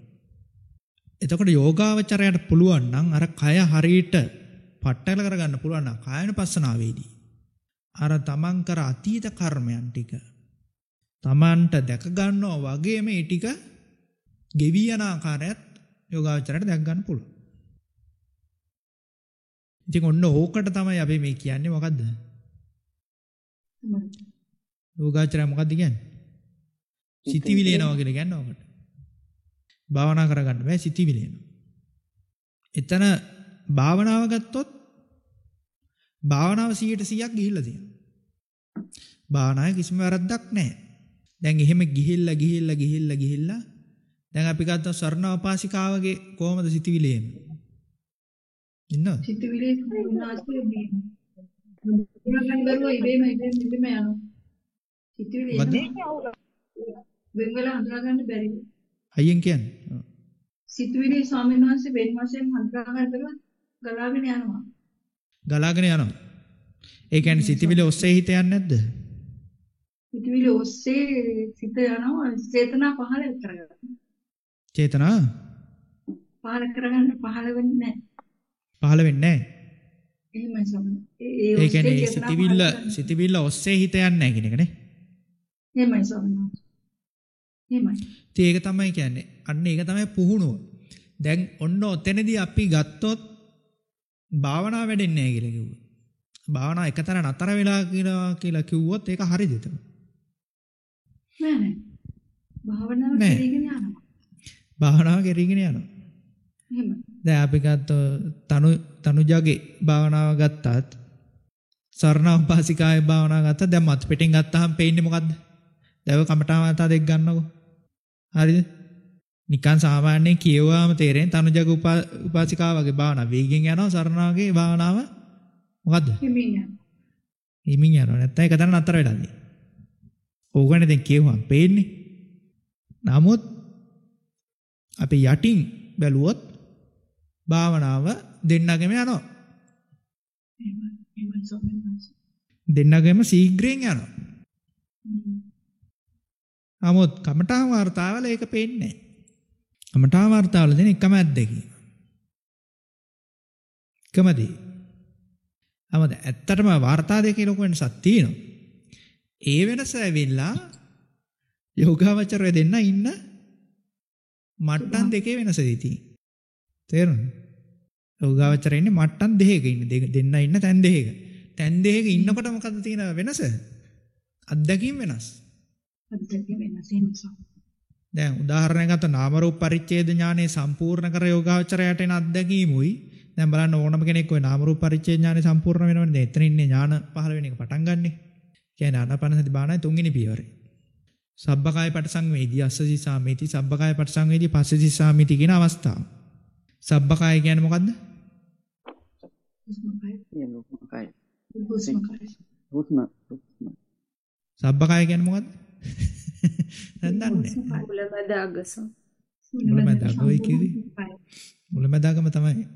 එතකොට යෝගාවචරයට පුළුවන් නම් අර කය හරියට පට්ටල කරගන්න පුළුවන් නම් කායන පස්සනාවේදී අර තමන් කර අතීත කර්මයන් ටික තමන්ට දැක ගන්නවා වගේම ඒ ටික ගෙවි යන ආකාරයත් යෝගාවචරයට දැක ගන්න පුළුවන්. ඉතින් ඔන්න ඕකට තමයි අපි මේ කියන්නේ මොකද්ද? යෝගාචරය මොකද්ද කියන්නේ? සිතිවිලි එනවා කියලා කියන්නේ ඕකට. භාවනා කරගන්න බෑ සිතිවිලි එනවා. එතන භාවනාව ගත්තොත් භාවනාව 100%ක් ගිහිල්ලා තියෙනවා. භාවනාවේ කිසිම වැරද්දක් නැහැ. දැන් එහෙම ගිහිල්ලා ගිහිල්ලා ගිහිල්ලා ගිහිල්ලා දැන් අපි ගත්තා ස්වර්ණෝපාසිකාවගේ කොහොමද සිතිවිලි එන්නේ? ඉන්නවද?
සිතුවිලි විනාශය එනවා. වෙන වෙලා හඳුනා ගන්න බැරි.
අයියෙන් කියන්නේ.
සිතුවිලි ස්වාමීන් වහන්සේ වෙන වශයෙන් හඳුනා ගන්න ගලාගෙන යනවා.
ගලාගෙන යනවා. ඒ කියන්නේ සිතිවිලි ඔස්සේ හිත යන්නේ නැද්ද?
සිතුවිලි ඔස්සේ සිත යනවා චේතනා පහළ කරගන්න.
චේතනා
පහළ කරගන්න පහළ වෙන්නේ නැහැ.
පහළ වෙන්නේ නැහැ.
එහෙමයි ස්වාමීන්. ඒ
කියන්නේ සිතිවිල්ල. සිතිවිල්ල ඔස්සේ හිත යන්නේ නැහැ කියන එක නේ.
එහෙමයි ස්වාමීන්. එහෙමයි.
ඒක තමයි කියන්නේ. අන්න ඒක තමයි පුහුණුව. දැන් ඔන්න ඔතනදී අපි ගත්තොත් භාවනා වැඩෙන්නේ නැහැ කියලා කිව්වා. භාවනා එකතැන නතර වෙලා කියලා කියලා කිව්වොත් ඒක හරිද එතන?
නෑ නෑ. භාවනාව. කරගෙන යනවා.
භාවනාව කරගෙන යනවා.
එහෙමයි.
දැන් අපි ගත්ත තනු තනුජගේ භාවනාව ගත්තත් සරණෝපාසිකායේ භාවනාව ගත්තා දැන් මත් පිටින් ගත්තාම පේන්නේ මොකද්ද? දැව කමඨාම අත දෙක ගන්නකො. හරිද? නිකන් සාමාන්‍යයෙන් කියවුවාම තේරෙන තනුජග උපා- උපාසිකාවගේ භාවනාව වේගෙන් යනවා සරණාගේ භාවනාව මොකද්ද?
හිමින් යනවා.
හිමින් යනවා නැත්නම් ඒක තන නතර වෙලාදී. ඕගොනේ දැන් කියවුවාම පේන්නේ. නමුත් අපි යටින් බැලුවොත් භාවනාව දෙන්නගෙම යනවා. දෙන්නගෙම ශීඝ්‍රයෙන් යනවා. නමුත් කමඨා වර්තාවල ඒක පේන්නේ නැහැ. කමඨා වර්තාවල දෙන එකම අත්දැකීම. එකමදී. අමද ඇත්තටම වර්තා දෙකේ ලොකු වෙනසක් තියෙනවා. ඒ වෙනස ඇවිල්ලා යෝගාවචරය දෙන්න ඉන්න මට්ටම් දෙකේ වෙනසදී තියෙනවා. තේරුණාද? යෝගාවචරය ඉන්නේ මට්ටම් දෙකක ඉන්න දෙන්න ඉන්න තැන් දෙකක. තැන් දෙකක ඉන්නකොට මොකද තියෙන වෙනස? අත්දැකීම් වෙනස්.
අද්දකින් වෙනස් ස්වාමීන්.
දැන් උදාහරණයක් ගත්ත නාම රූප පරිච්ඡේද ඥානෙ සම්පූර්ණ කර යෝගාචරයට එන අත්දැකීමුයි දැන් බලන්න ඕනම කෙනෙක් ওই නාම රූප පරිච්ඡේද ඥානෙ සම්පූර්ණ වෙනවනේ දැන් එතන ඉන්නේ ඥාන පහළ වෙන එක පටන් ගන්නෙ. කියන්නේ ආනාපාන සති භාවනාවේ තුන්වෙනි පියවරේ. සබ්බකාය පටිසංවේදී අස්සසි සාමීති සබ්බකාය පටිසංවේදී පස්සසි සාමීති කියන අවස්ථාව. සබ්බකාය කියන්නේ මොකද්ද? සබ්බකාය කියන්නේ මොකද්ද? දැන් දන්නේ.
මුලමදාගස.
මුලමඳාග ඔය කිව්වේ? මුලමදාගම තමයි.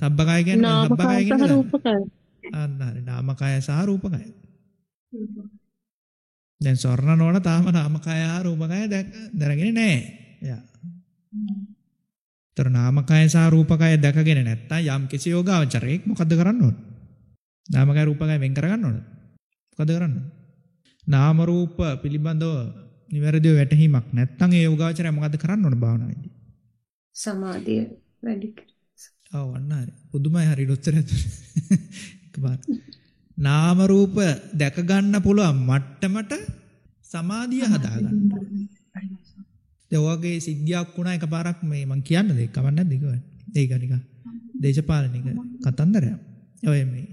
සබ්බකාය කියන්නේ සබ්බකාය කියන්නේ
රූපකය.
අන්න හරි නාමකය සහ රූපකය. දැන් ස්වර්ණ නෝන තාම නාමකය හා රූපකය දැනගෙන නැහැ. එයා. ତර නාමකය සහ රූපකය දැකගෙන නැත්තම් යම් කිසි යෝගාවචරයක් මොකද්ද කරන්න ඕන? නාමකය රූපකය වෙන් කරගන්න ඕන. මොකද කරන්න ඕන? නාම රූප පිළිබඳව නිවැරදිව වැටහීමක් නැත්තම් ඒ යෝගාවචරය මොකද්ද කරන්න ඕන භාවනාවේදී?
සමාධිය වැඩි කර.
ඔව් අන්න හරි. පුදුමයි හරි උත්තරය. එකපාර. නාම රූප දැක ගන්න පුළුවන් මට්ටමට සමාධිය හදාගන්න. ඒ වගේ සිද්ධියක් වුණා එකපාරක් මේ මං කියන්න දෙයක් කවන්න නැද්ද ඒක? ඒක නිකන් දේශපාලනික කතන්දරයක්. ඔය මේ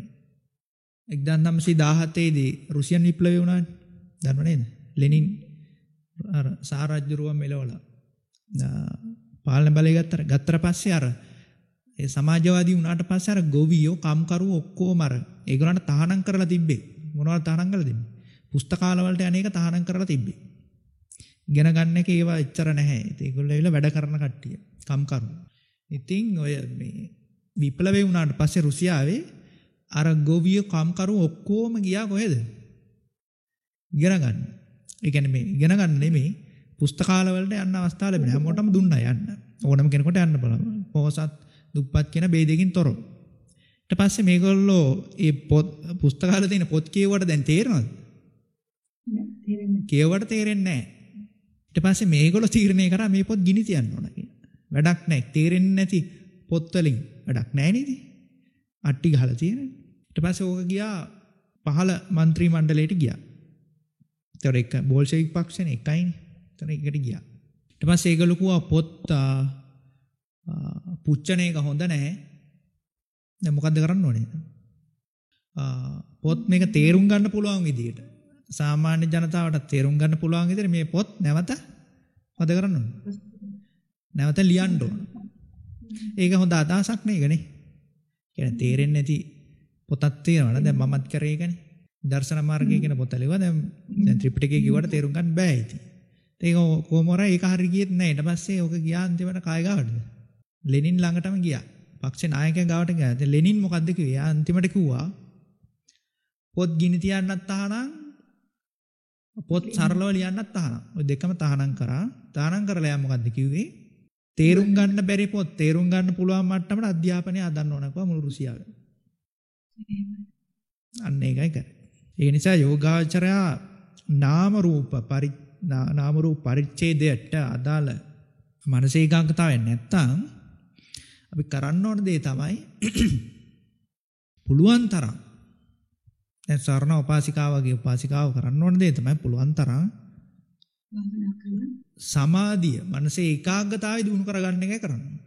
1917 දී රුසියන් විප්ලවය වුණානේ. දන්නව නේද? ලෙනින් අර සාරාජ්‍යරුව මෙලවලා පාලන බලය ගත්තර ගත්තර පස්සේ අර ඒ සමාජවාදී වුණාට පස්සේ අර ගොවියෝ කම්කරුවෝ ඔක්කොම අර ඒගොල්ලන්ට තහනම් කරලා තිබ්බේ. මොනවද තහනම් කරලා තිබ්බේ? පුස්තකාල වලට අනේක තහනම් කරලා තිබ්බේ. ඉගෙන ගන්න එක ඒවා එච්චර නැහැ. ඉතින් ඒගොල්ලෝ ඇවිල්ලා වැඩ කරන කට්ටිය කම්කරු ඉතින් ඔය මේ විප්ලවය වුණාට පස්සේ රුසියාවේ අර ගොවියෝ කම්කරුවෝ ඔක්කොම ගියා කොහෙද? ඉගෙන ගන්න. ඒ කියන්නේ මේ ඉගෙන ගන්න නෙමෙයි පුස්තකාලවලට යන්න අවස්ථාව ලැබෙන හැමෝටම දුන්නා යන්න. ඕනම කෙනෙකුට යන්න බලන්න. පොහසත් දුප්පත් කියන ભેදයකින් තොරව. ඊට පස්සේ මේගොල්ලෝ ඒ පොත් පුස්තකාලේ තියෙන පොත් කියවට දැන් තේරෙනවද? කියවට තේරෙන්නේ නැහැ. ඊට පස්සේ මේගොල්ලෝ තීරණය කරා මේ පොත් ගිනි තියන්න ඕන කියලා. වැඩක් නැහැ. තේරෙන්නේ නැති පොත් වලින් වැඩක් නැහැ නේද? අට්ටි ගහලා තියෙනනේ. ඊට පස්සේ ඕක ගියා පහළ മന്ത്രി මණ්ඩලයට ගියා. ඒතර එක බෝල්ෂෙවික් පක්ෂනේ එකයිනේ. තන එකට ගියා. ඊට පස්සේ ඒගොල්ලෝ කිව්වා පොත් පුච්චන එක හොඳ නැහැ. දැන් මොකද්ද කරන්න ඕනේ? පොත් මේක තේරුම් ගන්න පුළුවන් විදිහට සාමාන්‍ය ජනතාවට තේරුම් ගන්න පුළුවන් විදිහට මේ පොත් නැවත මොකද කරන්න ඕනේ? නැවත ලියන්න ඕන. ඒක හොඳ අදහසක් නේ ඒකනේ. කියන්නේ තේරෙන්නේ නැති පොතක් තියෙනවනේ දැන් මමත් කරේ ඒකනේ. දර්ශන මාර්ගය කියන පොත ලියුවා දැන් දැන් ත්‍රිපිටකය කිව්වට තේරුම් ගන්න බෑ ඉතින්. ඒක කොහොමර ඒක හරි ගියෙත් නැහැ. ඊට පස්සේ ඕක ගියා අන්තිමට කාය ගාවටද? ලෙනින් ළඟටම ගියා. පක්ෂ නායකයා ගාවට ගියා. දැන් ලෙනින් මොකද්ද කිව්වේ? එයා අන්තිමට කිව්වා පොත් ගිනි තියන්නත් තහනම් පොත් සරලව ලියන්නත් තහනම්. ඔය දෙකම තහනම් කරා. තහනම් කරලා එයා මොකද්ද කිව්වේ? තේරුම් ගන්න බැරි පොත් තේරුම් ගන්න පුළුවන් මට්ටමට අධ්‍යාපනය හදන්න ඕන කව මුළු රුසියාවේ. අන්න ඒකයි කරේ. ඒ නිසා යෝගාචරයා නාම රූප පරි නාම රූප පරිච්ඡේදයට අදාළ මනසේ ඒකාග්‍රතාවයක් නැත්තම් අපි කරන්න ඕන දේ තමයි *clears throat* පුළුවන් තරම් දැන් සරණ උපාසිකාවගේ උපාසිකාව කරන්න ඕන දේ තමයි පුළුවන් තරම් සමාධිය මනසේ ඒකාග්‍රතාවය දිනු කරගන්න එකයි කරන්නේ.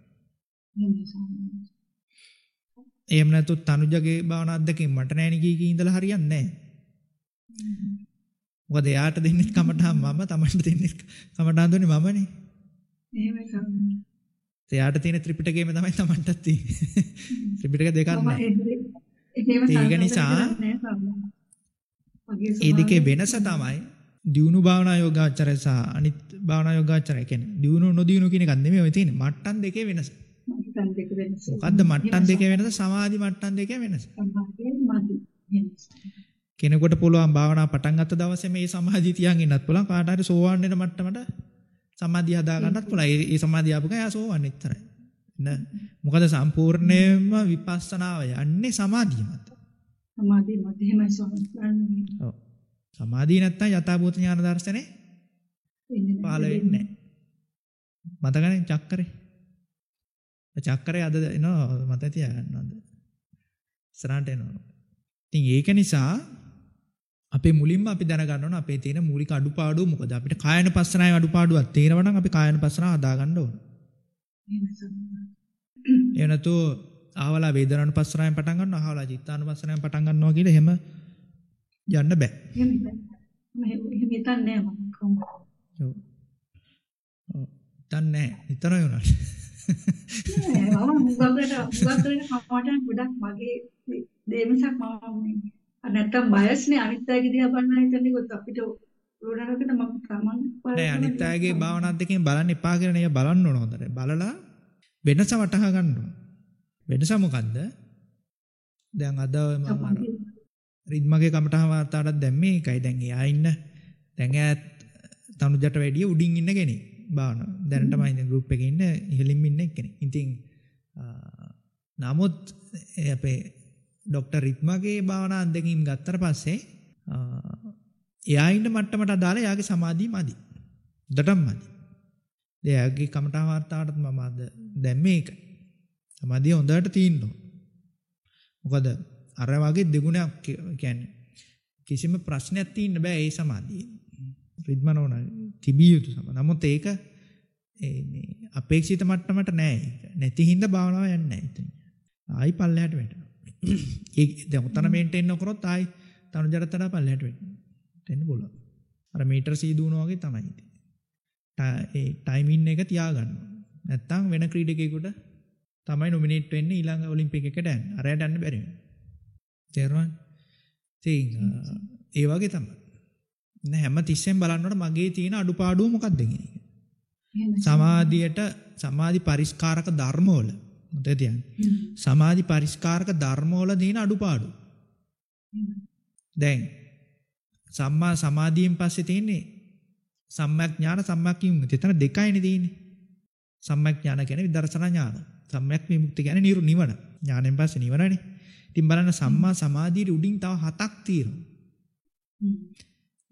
එහෙම නැතු තනුජගේ භාවනා අධ්‍යක්ෂින් මට නෑනේ කී කී ඉඳලා හරියන්නේ නැහැ. මොකද එයාට දෙන්නේ කමටහන් මම තමන්ට දෙන්නේ කමටහන් දුන්නේ මමනේ.
එහෙමයි සාමාන්‍ය.
එයාට තියෙන ත්‍රිපිටකයම තමයි තමන්ටත් තියෙන්නේ. ත්‍රිපිටක දෙකක්
සංකල්ප
නිසා ඒ දෙකේ වෙනස තමයි දියුණු භාවනා යෝගාචරය සහ අනිත් භාවනා යෝගාචරය කියන්නේ දියුණු නොදියුණු කියන එකක් නෙමෙයි ඔය තියෙන්නේ මට්ටම් දෙකේ වෙනස.
මට්ටම් දෙක වෙනස.
මොකද්ද මට්ටම් දෙකේ වෙනස සමාධි මට්ටම් දෙකේ වෙනස.
සමාධිය මදි.
කෙනෙකුට පුළුවන් භාවනා පටන් ගත්ත දවසේ මේ සමාධිය තියන් ඉන්නත් පුළුවන් කාට හරි සෝවාන් වෙන මට්ටමට සමාධිය හදා ගන්නත් පුළුවන්. ඒ සමාධිය ආපු ගමන් එයා සෝවාන් විතරයි. න මොකද සම්පූර්ණයෙන්ම විපස්සනාව යන්නේ සමාධිය මත.
සමාධිය මත එහෙමයි සාමාන්‍ය.
ඔව්. සමාධිය නැත්තම් යථාභූත ඥාන දර්ශනේ පහළ වෙන්නේ නැහැ. මතකනේ චක්කරේ. චක්කරේ අද එනවා මත තියාගන්නවද? ඉස්සරහට එනවා. ඉතින් ඒක නිසා අපේ මුලින්ම අපි දැනගන්න ඕන අපේ තියෙන මූලික අඩුපාඩුව මොකද අපිට කායන පස්සනාවේ අඩුපාඩුවක් තියෙනවා නම් අපි කායන පස්සනාව හදාගන්න ඕන. ඒ නැතු ආවලා වේදනාන පස්සනාවෙන් පටන් ගන්නවා ආවලා චිත්තාන පස්සනාවෙන් පටන් ගන්නවා කියලා එහෙම යන්න බෑ.
එහෙම හිතන්නේ. මම එහෙම හිතන්නේ නැහැ මම කොහොමද.
ඔව්. ඔව්. දන්නේ නැහැ. හිතනවා උනාට.
නෑ මම මුගකට මුගකට කමටන් ගොඩක් මගේ දෙමසක් මම මේ අර නැත්තම් බයස්නේ අනිත් අයගේ දිහා බලන්න හිතන්නේ කොත් අපිට උඩනකට මම තමන්
නෑ අනිත් අයගේ භාවනා දෙකෙන් බලන්න එපා කියලා නේ බලන්න ඕන හොඳට. බලලා වෙනස වටහා ගන්න ඕන. වෙනස මොකද්ද? දැන් අද මම රිද්මගේ කමටහ වාර්තාවටත් දැම්මේ ඒකයි. දැන් එයා ඉන්න දැන් එයා තනුජට වැඩිය උඩින් ඉන්න කෙනෙක්. බාන දැනටම ඉන්න ගෲප් එකේ ඉන්න ඉහළින්ම ඉන්න කෙනෙක්. ඉතින් නමුත් අපේ ඩොක්ටර් රිත්මගේ භාවනා අන්දැකීම් ගත්තට පස්සේ එයා ඉන්න මට්ටමට අදාළ එයාගේ සමාධිය මදි. දඩම් මදි. එයාගේ කමඨා වර්තාවටත් මම අද දැන් මේක. සමාධිය හොඳට තියෙන්න මොකද අර වගේ දෙගුණයක් කියන්නේ කිසිම ප්‍රශ්නයක් තියෙන්න බෑ ඒ සමාධියේ. රිද්මනෝන තිබිය යුතු සම. නමුත් ඒක මේ අපේක්ෂිත මට්ටමට නෑ ඒක. නැති හින්දා භාවනාව යන්නේ නෑ ඉතින්. ආයි පල්ලෙහාට වැටෙනවා. ඒ දැන් උතන මේන්ටේන් නොකරොත් ආයි තනුජරතට පල්ලෙහාට වැටෙනවා. දෙන්න බලන්න. අර මීටර සීදුවන වගේ තමයි ඉතින්. ඒ ටයිමින් එක තියාගන්න. නැත්තම් වෙන ක්‍රීඩකයෙකුට තමයි නොමිනේට් වෙන්නේ ඊළඟ ඔලිම්පික් එකට යන්න. අරයට යන්න බැරි වෙනවා. තේරුණාද? ඉතින් ඒ වගේ තමයි. නේ හැම තිස්සෙම බලනකොට මගේ තියෙන අඩුපාඩුව මොකක්ද කියන එක. සමාධියට සමාධි පරිස්කාරක ධර්මවල මොකද කියන්නේ? සමාධි පරිස්කාරක ධර්මවල දින අඩුපාඩු. දැන් සම්මා සමාධියෙන් පස්සේ තියෙන්නේ සම්‍යක් ඥාන සම්‍යක් විමුක්ති. එතන දෙකයිනේ තියෙන්නේ. සම්‍යක් ඥාන කියන්නේ විදර්ශනා ඥාන. සම්‍යක් විමුක්ති කියන්නේ නිරු නිවන. ඥානෙන් පස්සේ නිවනනේ. ඉතින් බලන්න සම්මා සමාධියේ උඩින් තව හතක් තියෙනවා.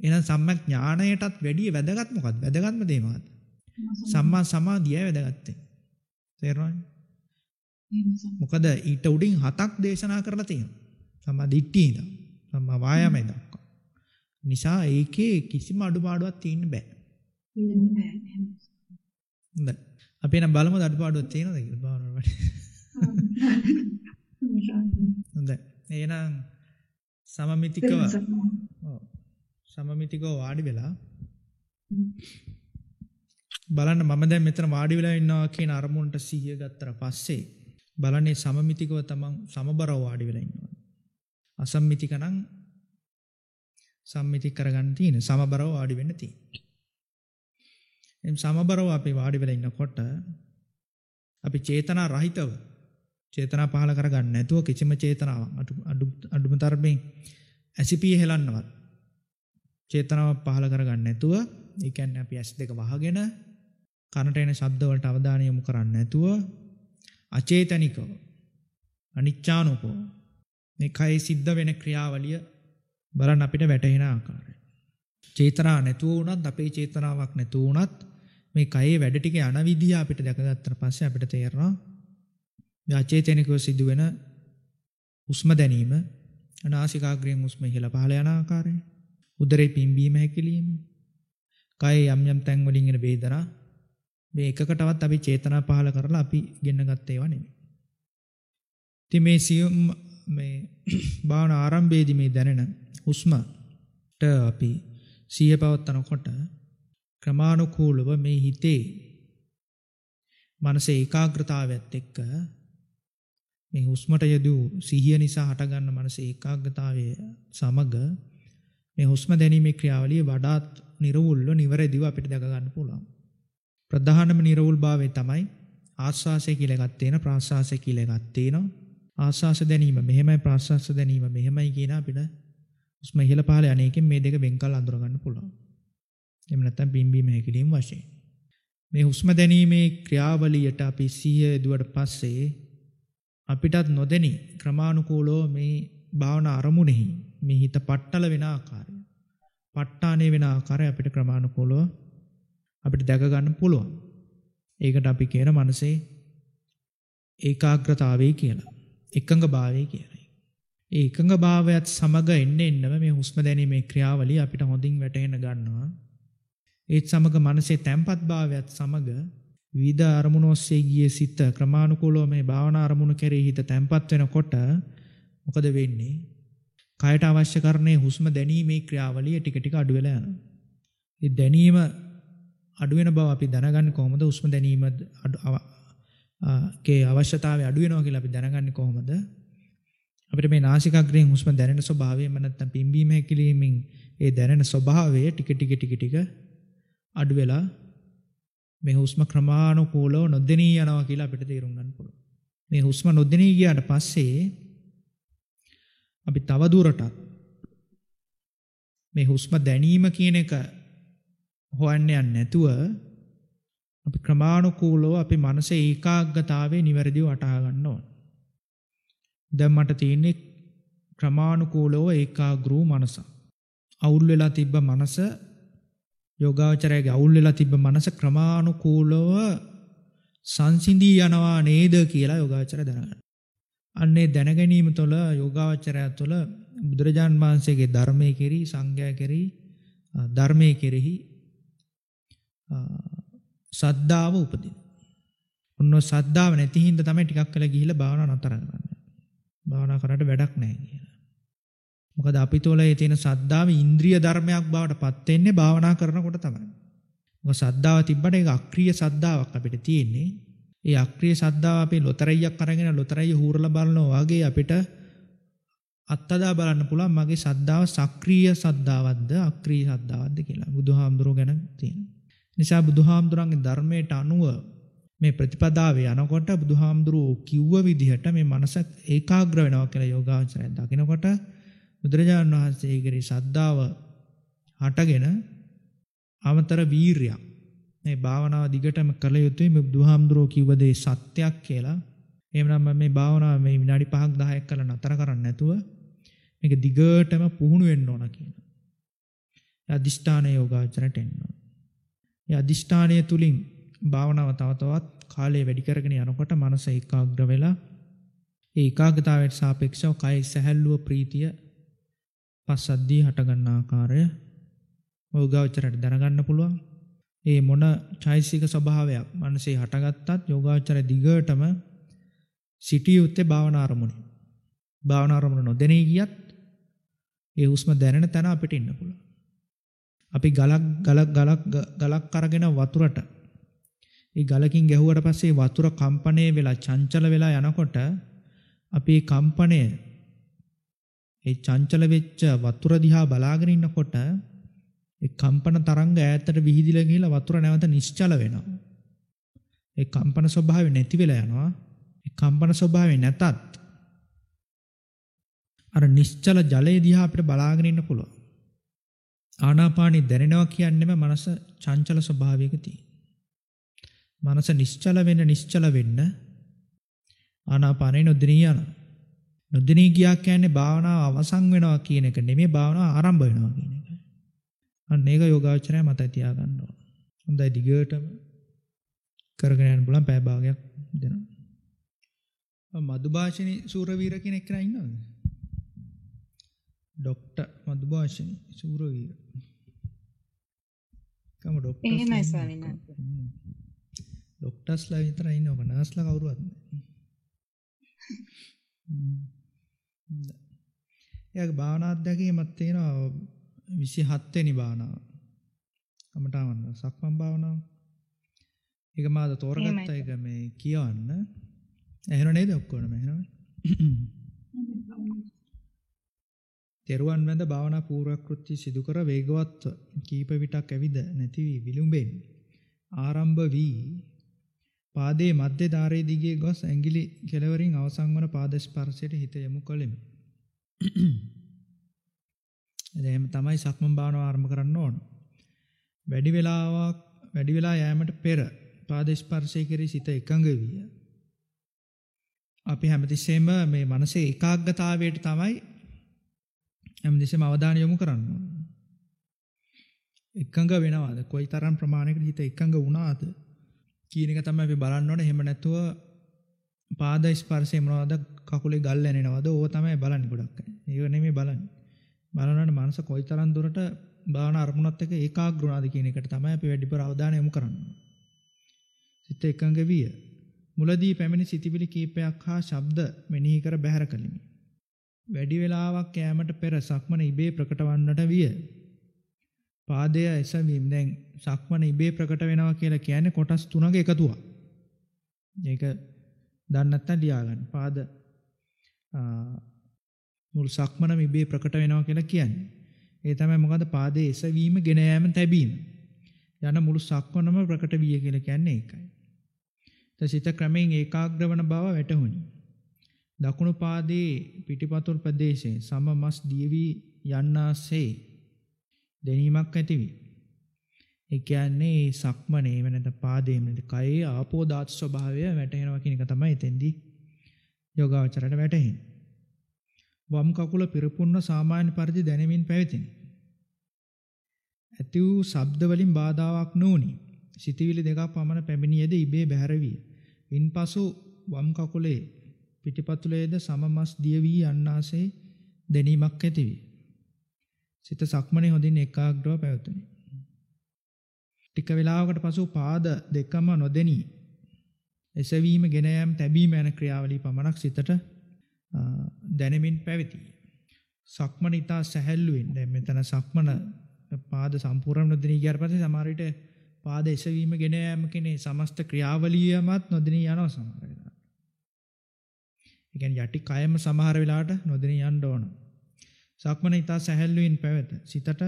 එහෙනම් සම්‍යක් ඥාණයටත් වැඩිය වැදගත් මොකක්ද? වැදගත්ම දේ මොකක්ද? සම්මා සමාධිය වැදගත්තේ. තේරුණාද? මොකද ඊට උඩින් හතක් දේශනා කරලා තියෙනවා. සම්මා දිට්ඨිය ඉඳන් සම්මා වායාමයේ දක්වා. නිසා ඒකේ කිසිම අඩුපාඩුවක් තියෙන්න බෑ. හොඳයි. අපි නම් බලමු අඩුපාඩුවක් තියෙනවද කියලා භාවනාවට. හොඳයි. එහෙනම් සමමිතිකව ඔව්. සමමිතිකව වාඩි වෙලා බලන්න මම දැන් මෙතන වාඩි වෙලා ඉන්නවා කියන අරමුණට සිහිය ගත්තට පස්සේ බලන්නේ සමමිතිකව තමන් සමබරව වාඩි වෙලා ඉන්නවා. අසම්මිතික නම් සම්මිතික කරගන්න තියෙන සමබරව වාඩි වෙන්න තියෙන. එම් සමබරව අපි වාඩි වෙලා ඉන්නකොට අපි චේතනා රහිතව චේතනා පහල කරගන්න නැතුව කිසිම චේතනාවක් අඩු අඩුම තරමේ ඇසිපිය හෙලන්නවත් චේතනාවක් පහල කරගන්න නැතුව ඒ කියන්නේ අපි ඇස් දෙක වහගෙන කනට එන ශබ්ද වලට අවධානය යොමු කරන්නේ නැතුව අචේතනිකව අනිච්ඡානෝකෝ මේ කය සිද්ධ වෙන ක්‍රියාවලිය බලන්න අපිට වැටහෙන ආකාරය. චේතනා නැතුව වුණත් අපේ චේතනාවක් නැතුව වුණත් මේ කයේ වැඩ ටික යන විදිය අපිට දැකගත්තට පස්සේ අපිට තේරෙනවා මේ අචේතනිකව සිදුවෙන හුස්ම දැනීම අනාසිකාග්‍රයෙන් හුස්ම ඉහළ පහළ යන ආකාරය උදරේ පිම්බීම හැකිලිම කයේ යම් යම් තැන් වලින් එන වේදනා මේ එකකටවත් අපි චේතනා පහල කරලා අපි ගෙන්න ගත්ත ඒවා නෙමෙයි. ඉතින් මේ සියුම් මේ භාවන ආරම්භයේදී මේ දැනෙන හුස්මට අපි සිහිය පවත්වනකොට ක්‍රමානුකූලව මේ හිතේ මනස ඒකාග්‍රතාවයත් එක්ක මේ හුස්මට යදූ සිහිය නිසා හටගන්න මනස ඒකාග්‍රතාවය සමග මේ හුස්ම දැනීමේ ක්‍රියාවලිය වඩාත් නිර්වුල්ව නිවැරදිව අපිට දැක ගන්න පුළුවන්. ප්‍රධානම නිර්වෘල්භාවය තමයි ආස්වාසය කියලා එකක් තියෙනවා ප්‍රාස්වාසය කියලා එකක් තියෙනවා. ආස්වාස දැනීම මෙහෙමයි ප්‍රාස්වාස දැනීම මෙහෙමයි කියන අපිට හුස්ම ඉහළ පහළ යන්නේකින් මේ දෙක වෙන්කල් අඳුර ගන්න පුළුවන්. එහෙම නැත්නම් බිම්බීම හැකිලීම වශයෙන්. මේ හුස්ම දැනීමේ ක්‍රියාවලියට අපි සිහිය යොදුවට පස්සේ අපිටත් නොදෙනි ක්‍රමානුකූලව මේ භාවනා අරමුණෙහි මේ හිත පట్టල වෙන ආකාරය ප ဋ ාණේ වෙන ආකාරය අපිට ක්‍රමානුකූලව අපිට දැක ගන්න පුළුවන්. ඒකට අපි කියන මනසේ ඒකාග්‍රතාවය කියලා. එකඟ භාවය කියලා. ඒ එකඟ භාවයත් සමග එන්න එන්නම මේ හුස්ම දැනීමේ ක්‍රියාවලිය අපිට හොඳින් වැටහෙන්න ගන්නවා. ඒත් සමග මනසේ තැම්පත් භාවයත් සමග විවිධ අරමුණු ඔස්සේ ගියේ සිත ක්‍රමානුකූලව මේ භාවනා අරමුණු කෙරෙහි හිත තැම්පත් වෙනකොට මොකද වෙන්නේ? කයට අවශ්‍ය කරන්නේ හුස්ම දැනීමේ ක්‍රියාවලිය ටික ටික අඩු වෙලා යනවා. ඒ දැනීම අඩු වෙන බව අපි දැනගන්නේ කොහොමද? හුස්ම දැනීම කේ අවශ්‍යතාවය අඩු වෙනවා කියලා අපි දැනගන්නේ කොහොමද? අපිට මේ නාසිකාග්‍රයෙන් හුස්ම දැනෙන ස්වභාවයම නැත්නම් පිම්බීම හැකිලීමෙන් ඒ දැනෙන ස්වභාවය ටික ටික ටික ටික අඩු වෙලා මේ හුස්ම ක්‍රමානුකූලව නොදෙනී යනවා කියලා අපිට තේරුම් ගන්න පුළුවන්. මේ හුස්ම නොදෙනී ගියාට පස්සේ අපි තව දුරටත් මේ හුස්ම දැනීම කියන එක හොයන්න යන්නේ නැතුව අපි ක්‍රමානුකූලව අපි මනසේ ඒකාග්‍රතාවයේ නිවැරදිව වටහා ගන්න ඕන. දැන් මට තියෙන්නේ ක්‍රමානුකූලව ඒකාග්‍ර වූ මනස. අවුල් වෙලා තිබ්බ මනස යෝගාචරයේ අවුල් වෙලා තිබ්බ මනස ක්‍රමානුකූලව සංසිඳී යනවා නේද කියලා යෝගාචර දැනගන්න. අන්නේ දැනගැනීම තුළ යෝගාවචරය තුළ බුදුරජාන් වහන්සේගේ ධර්මය කෙරෙහි සංඝයා කෙරෙහි ධර්මයේ කෙරෙහි සද්ධාව උපදින. ඔන්න සද්ධාව නැති හින්දා තමයි ටිකක් කළ ගිහිල්ලා භාවනාව නතර කරන්නේ. භාවනා කරාට වැඩක් නැහැ කියලා. මොකද අපි තුළ ඒ තියෙන සද්ධාව ඉන්ද්‍රිය ධර්මයක් බවට පත් වෙන්නේ භාවනා කරනකොට තමයි. මොකද සද්ධාව තිබ්බට ඒක අක්‍රීය සද්ධාාවක් අපිට තියෙන්නේ. ඒ අක්‍රීය සද්ධාව අපේ ලොතරැයියක් අරගෙන ලොතරැයිය හූරලා බලනවා වගේ අපිට අත්තදා බලන්න පුළුවන් මගේ සද්ධාව සක්‍රීය සද්ධාවක්ද අක්‍රීය සද්ධාවක්ද කියලා. බුදුහාමුදුරුවෝ ගැන තියෙන. නිසා බුදුහාමුදුරන්ගේ ධර්මයට අනුව මේ ප්‍රතිපදාවේ යනකොට බුදුහාමුදුරුවෝ කිව්ව විදිහට මේ මනස ඒකාග්‍ර වෙනවා කියලා යෝගාචරය දකිනකොට බුදුරජාණන් වහන්සේ කෙරෙහි සද්ධාව හටගෙන අමතර වීරයක් මේ භාවනාව දිගටම කළ යුතුයි මේ බුදුහාමුදුරුවෝ කිව්ව දේ සත්‍යයක් කියලා. එහෙමනම් මම මේ භාවනාව මේ විනාඩි 5ක් 10ක් කරලා නතර කරන්නේ නැතුව මේක දිගටම පුහුණු වෙන්න ඕන කියන. අදිෂ්ඨාන යෝගාචරයට එන්න ඕන. ඒ අදිෂ්ඨානය තුලින් භාවනාව තව තවත් කාලය වැඩි කරගෙන යනකොට මනස ඒකාග්‍ර වෙලා ඒ ඒකාග්‍රතාවයට සාපේක්ෂව කය සැහැල්ලුව ප්‍රීතිය පස්සද්ධිය හටගන්න ආකාරය යෝගාචරයට දැනගන්න පුළුවන්. ඒ මොන චෛසික ස්වභාවයක් මනසේ හටගත්තත් යෝගාචරය දිගටම සිටිය යුත්තේ භාවනා අරමුණේ. භාවනා අරමුණ නොදැනී ගියත් ඒ හුස්ම දැනෙන තැන අපිට ඉන්න පුළුවන්. අපි ගලක් ගලක් ගලක් ගලක් අරගෙන වතුරට ඒ ගලකින් ගැහුවට පස්සේ වතුර කම්පණය වෙලා චංචල වෙලා යනකොට අපි ඒ කම්පණය ඒ චංචල වෙච්ච වතුර දිහා බලාගෙන ඉන්නකොට ඒ කම්පන තරංග ඈතට විහිදිලා ගිහිලා වතුර නැවත නිශ්චල වෙනවා. ඒ කම්පන ස්වභාවය නැති වෙලා යනවා. ඒ කම්පන ස්වභාවය නැතත් අර නිශ්චල ජලය දිහා අපිට බලාගෙන ඉන්න පුළුවන්. ආනාපානි දැනෙනවා කියන්නේම මනස චංචල ස්වභාවයක තියෙන. මනස නිශ්චල වෙන්න නිශ්චල වෙන්න ආනාපානෙ නොදිනී යනවා. නොදිනී ගියා කියන්නේ භාවනාව අවසන් වෙනවා කියන එක නෙමෙයි භාවනාව ආරම්භ වෙනවා කියන එක. අන්න ඒක යෝගාචරය මතය තියාගන්න ඕන. හොඳයි දිගටම කරගෙන යන්න බලන්න පැය භාගයක් දෙනවා. මදුභාෂිනී සූරවීර කෙනෙක් කෙනා ඉන්නවද? ડોක්ටර් මදුභාෂිනී සූරවීර. කම ડોක්ටර්
එහෙමයි ස්වාමීන් වහන්සේ.
ડોක්ටර්ස්ලා විතරයි ඉන්නේ ඔබ නර්ස්ලා කවුරුවත් නැහැ. එයාගේ භාවනා අධ්‍යක්ීමක් තියෙනවා 27 වෙනි භාවනාව. කමටාවන්න සක්මන් භාවනාව. ඒක මාද තෝරගත්ත එක මේ කියවන්න. එහෙම නේද ඔක්කොම එහෙම. තෙරුවන් වැඳ භාවනා පූර්වකෘත්‍ය සිදු කර වේගවත්ව කීප විටක් ඇවිද නැති වී විලුඹෙන් ආරම්භ වී පාදයේ මධ්‍ය ධාරයේ දිගේ ගොස් ඇඟිලි කෙළවරින් අවසන් වන පාද ස්පර්ශයට හිත යොමු කළෙමි. එහෙම තමයි සක්මන් භාවනාව ආරම්භ කරන්න ඕන. වැඩි වෙලාවක් වැඩි වෙලා යෑමට පෙර පාද ස්පර්ශය කෙරෙහි සිත එකඟ විය. අපි හැමතිස්සෙම මේ මනසේ ඒකාග්‍රතාවයට තමයි හැමතිස්සෙම අවධානය යොමු කරන්න ඕන. එකඟ වෙනවද? කොයිතරම් ප්‍රමාණයකට හිත එකඟ වුණාද? කියන එක තමයි අපි බලන්න ඕනේ. එහෙම නැතුව පාද ස්පර්ශය මොනවද කකුලේ ගල් ඇනෙනවද? ඕව තමයි බලන්නේ ගොඩක් අය. ඒක නෙමෙයි බලන්නේ. බලනකොට මනස කොයිතරම් දුරට භාවන අරමුණත් එක්ක ඒකාග්‍ර වුණාද කියන එකට තමයි අපි වැඩිපුර අවධානය යොමු කරන්නේ. සිත එකඟ විය. මුලදී පැමිණි සිතිවිලි කීපයක් හා ශබ්ද මෙනෙහි කර බැහැර කළෙමි. වැඩි වේලාවක් යෑමට පෙර සක්මන ඉබේ ප්‍රකට වන්නට විය. පාදය එසවීම දැන් සක්මන ඉබේ ප්‍රකට වෙනවා කියලා කියන්නේ කොටස් තුනක එකතුවක්. ඒක දන්නේ නැත්නම් ලියාගන්න. පාද මුල් සක්මනම ඉබේ ප්‍රකට වෙනවා කියලා කියන්නේ. ඒ තමයි මොකද පාදයේ එසවීම ගෙන යාම තැබීම. යන මුළු සක්මනම ප්‍රකට විය කියලා කියන්නේ ඒකයි. සිත ක්‍රමයෙන් ඒකාග්‍ර වන බව වැටහුණි. දකුණු පාදයේ පිටිපතුල් ප්‍රදේශයේ සම මස් දියවි යන්නාසේ දැනීමක් ඇතිවි. ඒ කියන්නේ සක්මනේ වෙනද පාදයේ වෙනද කයේ ආපෝ ධාතු ස්වභාවය වැටහෙනවා කියන එක තමයි එතෙන්දී යෝගාවචරයට වැටහෙන්නේ. වම් කකුල පිරපුන්න සාමාන්‍ය පරිදි දැනෙමින් පැවතිනි. ඇති වූ ශබ්ද වලින් බාධාවක් නොඋනි. සිතවිලි දෙකක් පමණ පැමිණියේද ඉබේ බැහැර විය. ඉන්පසු වම් කකුලේ පිටිපතුලේද සමමස් දිය වී යන්නාසේ දැනීමක් ඇතිවී. සිත සක්මනේ හොඳින් එකාග්‍රව පැවතුණි. ටික වෙලාවකට පසු පාද දෙකම නොදෙනී එසවීම ගෙන යාම තැබීම යන ක්‍රියාවලිය පමණක් සිතට දැනෙමින් පැවති. සක්මන ඉතා සැහැල්ලුවෙන් දැන් මෙතන සක්මන පාද සම්පූර්ණ නොදෙනී ගියාට පස්සේ සමහර විට පාද එසවීම ගෙන යාම කෙනේ සමස්ත ක්‍රියාවලියමත් නොදෙනී යනවා සමහර වෙලාවට. ඒ කියන්නේ යටි කයම සමහර වෙලාවට නොදෙනී යන්න ඕන. සක්මන ඉතා සැහැල්ලුවෙන් පැවත. සිතට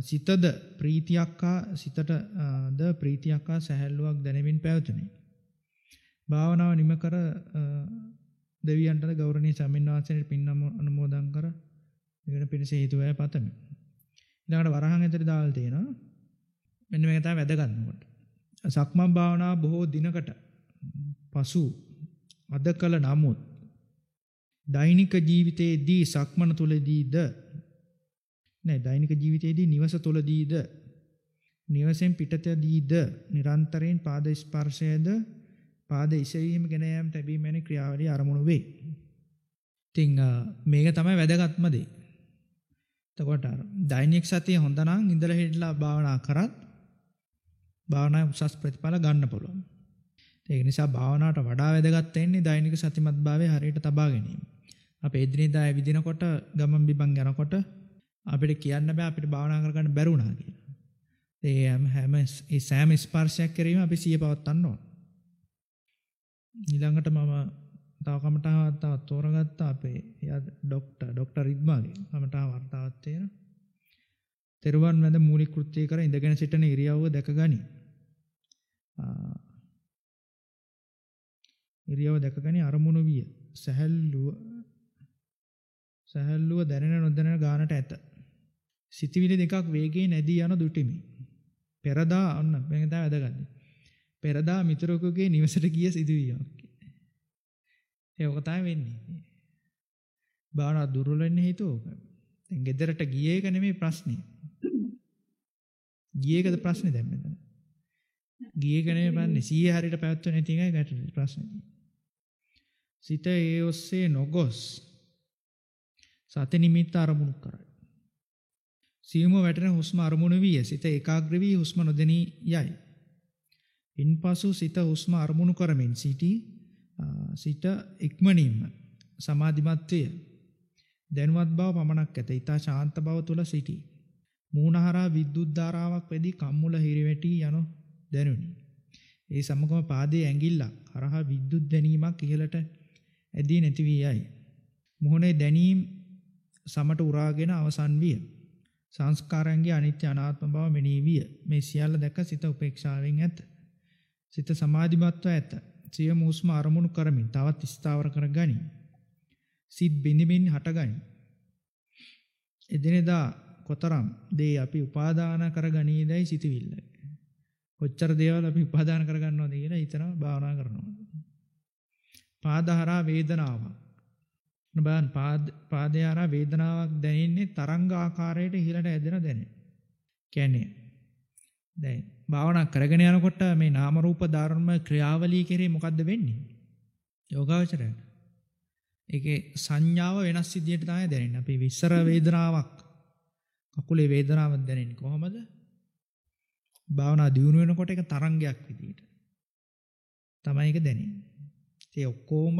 සිතද ප්‍රීතියක් හා සිතට ද ප්‍රීතියක් හා සැහැල්ලුවක් දැනෙමින් පැවතුනේ. භාවනාව නිම කර දෙවියන්ට ගෞරවනීය සමින් වාසනයේ පින් අනුමෝදන් කර නිවන පිණිස හේතු වේ පතමි. ඊළඟට වරහන් ඇතුලේ දාලා තියෙනවා. මෙන්න මේක තමයි වැදගත් කොට. සක්මන් භාවනාව බොහෝ දිනකට පසු අද කළ නමුත් දෛනික ජීවිතයේදී සක්මන තුලදීද නෑ දෛනික ජීවිතයේදී නිවස තුලදීද නිවසෙන් පිටතදීද නිරන්තරයෙන් පාද ස්පර්ශයද පාද ඉසවීම ගෙන යාම තැබීම යන ක්‍රියාවලිය අරමුණු වේ. ඉතින් මේක තමයි වැදගත්ම දේ. එතකොට අර දෛනික සතිය හොඳ නම් ඉඳලා හිටලා භාවනා කරත් භාවනාවේ උසස් ප්‍රතිඵල ගන්න පුළුවන්. ඒක නිසා භාවනාවට වඩා වැදගත් වෙන්නේ දෛනික සතිමත්භාවය හරියට තබා ගැනීම. අපි එදිනෙදා ඇවිදිනකොට ගමන් බිමන් යනකොට අපිට කියන්න බෑ අපිට භාවනා කරගන්න බැරුණා කියලා. ඒ හැම ඒ සෑම ස්පර්ශයක් කිරීම අපි සිය පවත්වන්න ඕන. ඊළඟට මම තව කමටාවක් තවත් තෝරගත්තා අපේ එයා ડોක්ටර් ડોක්ටර් රිද්මාගේ කමටාව වර්තාවක් තියෙන. තෙරුවන් වැඳ මූලික කෘත්‍ය කර ඉඳගෙන සිටින ඉරියව්ව දැක ගනි. ඉරියව්ව දැක ගනි අරමුණු විය. සැහැල්ලුව සැහැල්ලුව දැනෙන නොදැනෙන ගානට ඇත. සිතවිලි දෙකක් වේගයෙන් නැදී යන දුටිමි. පෙරදා අන්න මේක තමයි වැදගත්. පෙරදා මිතුරෙකුගේ නිවසට ගිය සිදුවීමක්. ඒක තමයි වෙන්නේ. භාවනා දුර්වල වෙන්න හේතුව ඕක. දැන් ගෙදරට ගියේ එක නෙමෙයි ප්‍රශ්නේ. ගියේ එකද ප්‍රශ්නේ දැන් මෙතන. ගියේ එක නෙමෙයි ප්‍රශ්නේ. සීයේ හරියට පැවැත්වෙන්නේ නැති එකයි ගැටලුව ප්‍රශ්නේ. සිත ඒ ඔස්සේ නොගොස් සති නිමිත්ත අරමුණු කරයි. සියුම වැටෙන හුස්ම අරමුණු විය සිත ඒකාග්‍ර වී හුස්ම නොදෙනී යයි. ඉන්පසු සිත හුස්ම අරමුණු කරමින් සිටි සිට ඉක්මනින්ම සමාධිමත් වේ. දැනුවත් බව පමණක් ඇත. ඊතා ශාන්ත බව තුල සිටි. මූණහරා විද්‍යුත් ධාරාවක් වෙදි කම්මුල හිරිවැටි යන දැනුනි. ඒ සමගම පාදයේ ඇඟිල්ලක් හරහා විද්‍යුත් දැනීමක් ඉහළට ඇදී නැති වී යයි. මුහුණේ දැනීම සමට උරාගෙන අවසන් විය. සංස්කාරයන්ගේ අනිත්‍ය අනාත්ම බව මෙනෙහි විය. මේ සියල්ල දැක සිත උපේක්ෂාවෙන් ඇත. සිත සමාධිමත්ව ඇත. සියම හුස්ම අරමුණු කරමින් තවත් ස්ථාවර කර ගනි. සිත් බිඳිමින් හට ගනි. එදිනෙදා කොතරම් දේ අපි උපාදාන කර ගනීදයි සිතවිල්ලයි. කොච්චර දේවල් අපි උපාදාන කර ගන්නවද කියලා හිතනවා භාවනා කරනවා. පාදහරා වේදනාවක්. බලන්න පාද පාදයාරා වේදනාවක් දැනෙන්නේ තරංග ආකාරයට ඉහළට ඇදෙන දැනෙන. කියන්නේ දැන් භාවනා කරගෙන යනකොට මේ නාම රූප ධර්ම ක්‍රියාවලිය කෙරේ මොකද්ද වෙන්නේ? යෝගාවචරයට. ඒකේ සංඥාව වෙනස් විදියට තමයි දැනෙන්නේ. අපි විස්සර වේදනාවක් කකුලේ වේදනාවක් දැනෙන්නේ කොහොමද? භාවනා දියුණු වෙනකොට ඒක තරංගයක් විදියට තමයි ඒක දැනෙන්නේ. ඒ ඔක්කොම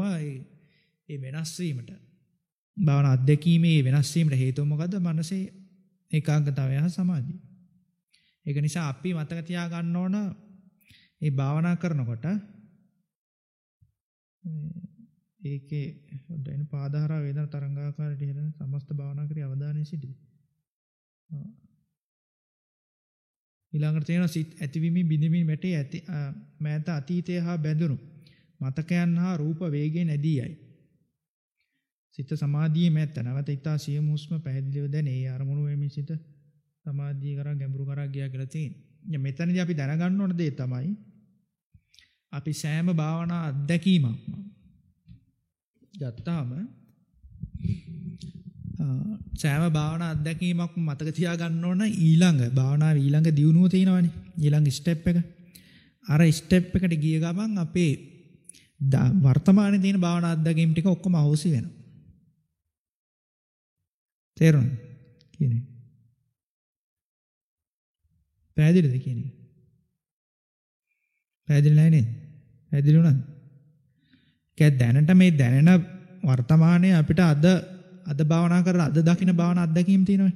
ඒ වෙනස් වීමට භාවනා අධ්‍යක්ීමේ වෙනස් වීමට හේතුව මොකද්ද? මනසේ ඒකාග්‍රතාවය හා සමාධිය. ඒක නිසා අපි මතක තියා ගන්න ඕන මේ භාවනා කරනකොට ඒකේ දැන් පාදහරා වේදන තරංගාකාරයට ඉහළන සමස්ත භාවනා ක්‍රියා අවධානය සිටි. ඊළඟට තියෙනවා සිත් ඇතිවීම බිඳීම මැටි ඇති මෑත අතීතය හා බැඳුණු මතකයන් හා රූප වේගයෙන් ඇදී යයි. සිත සමාධියේ මැත්ත නැවත ඊතා සියමු හුස්ම පැහැදිලිව දැන ඒ අරමුණු වෙමින් සිත සමාධිය කරා ගැඹුරු කරා ගියා කියලා තියෙනවා. මෙතනදී අපි දැනගන්න ඕන දේ තමයි අපි සෑම භාවනා අත්දැකීමක්ම ගත්තාම සෑම භාවනා අත්දැකීමක් මතක තියාගන්න ඕන ඊළඟ භාවනාවේ ඊළඟ දියුණුව තියෙනවනේ ඊළඟ ස්ටෙප් එක අර ස්ටෙප් එකට ගිය ගමන් අපේ වර්තමානයේ තියෙන භාවනා අත්දැකීම් ටික ඔක්කොම අවශ්‍ය වෙනවා. තේරුණාද? කියන්නේ. පැහැදිලිද කියන්නේ? පැහැදිලි නැහැ නේද? පැහැදිලි වුණාද? කෑ දැනට මේ දැනෙන වර්තමානයේ අපිට අද අද භාවනා කරලා අද දකින්න භාවනා අත්දැකීම් තියෙනවනේ.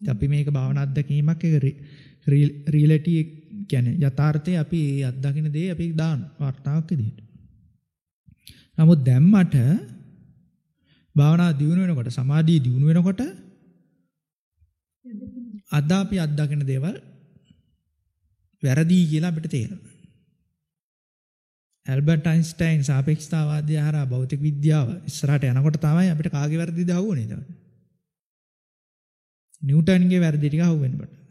අපි මේක භාවනා අත්දැකීමක් ඒක රියැලිටි කියන්නේ යථාර්ථයේ අපි ඒ අත්දකින්න දේ අපි දාන වර්තාවක් විදිහට. නමුත් දැම්මට භාවනා දියුණු වෙනකොට සමාධිය දියුණු වෙනකොට අද අපි අත්දකින්න දේවල් වැරදි කියලා අපිට තේරෙනවා. ඇල්බර්ට් අයින්ස්ටයින් සාපේක්ෂතාවාදය හරහා භෞතික විද්‍යාව ඉස්සරහට යනකොට තමයි අපිට කාගේ වැරදිද අහුවුනේ එතකොට. නිව්ටන්ගේ වැරදි ටික අහුවෙන්න පටන්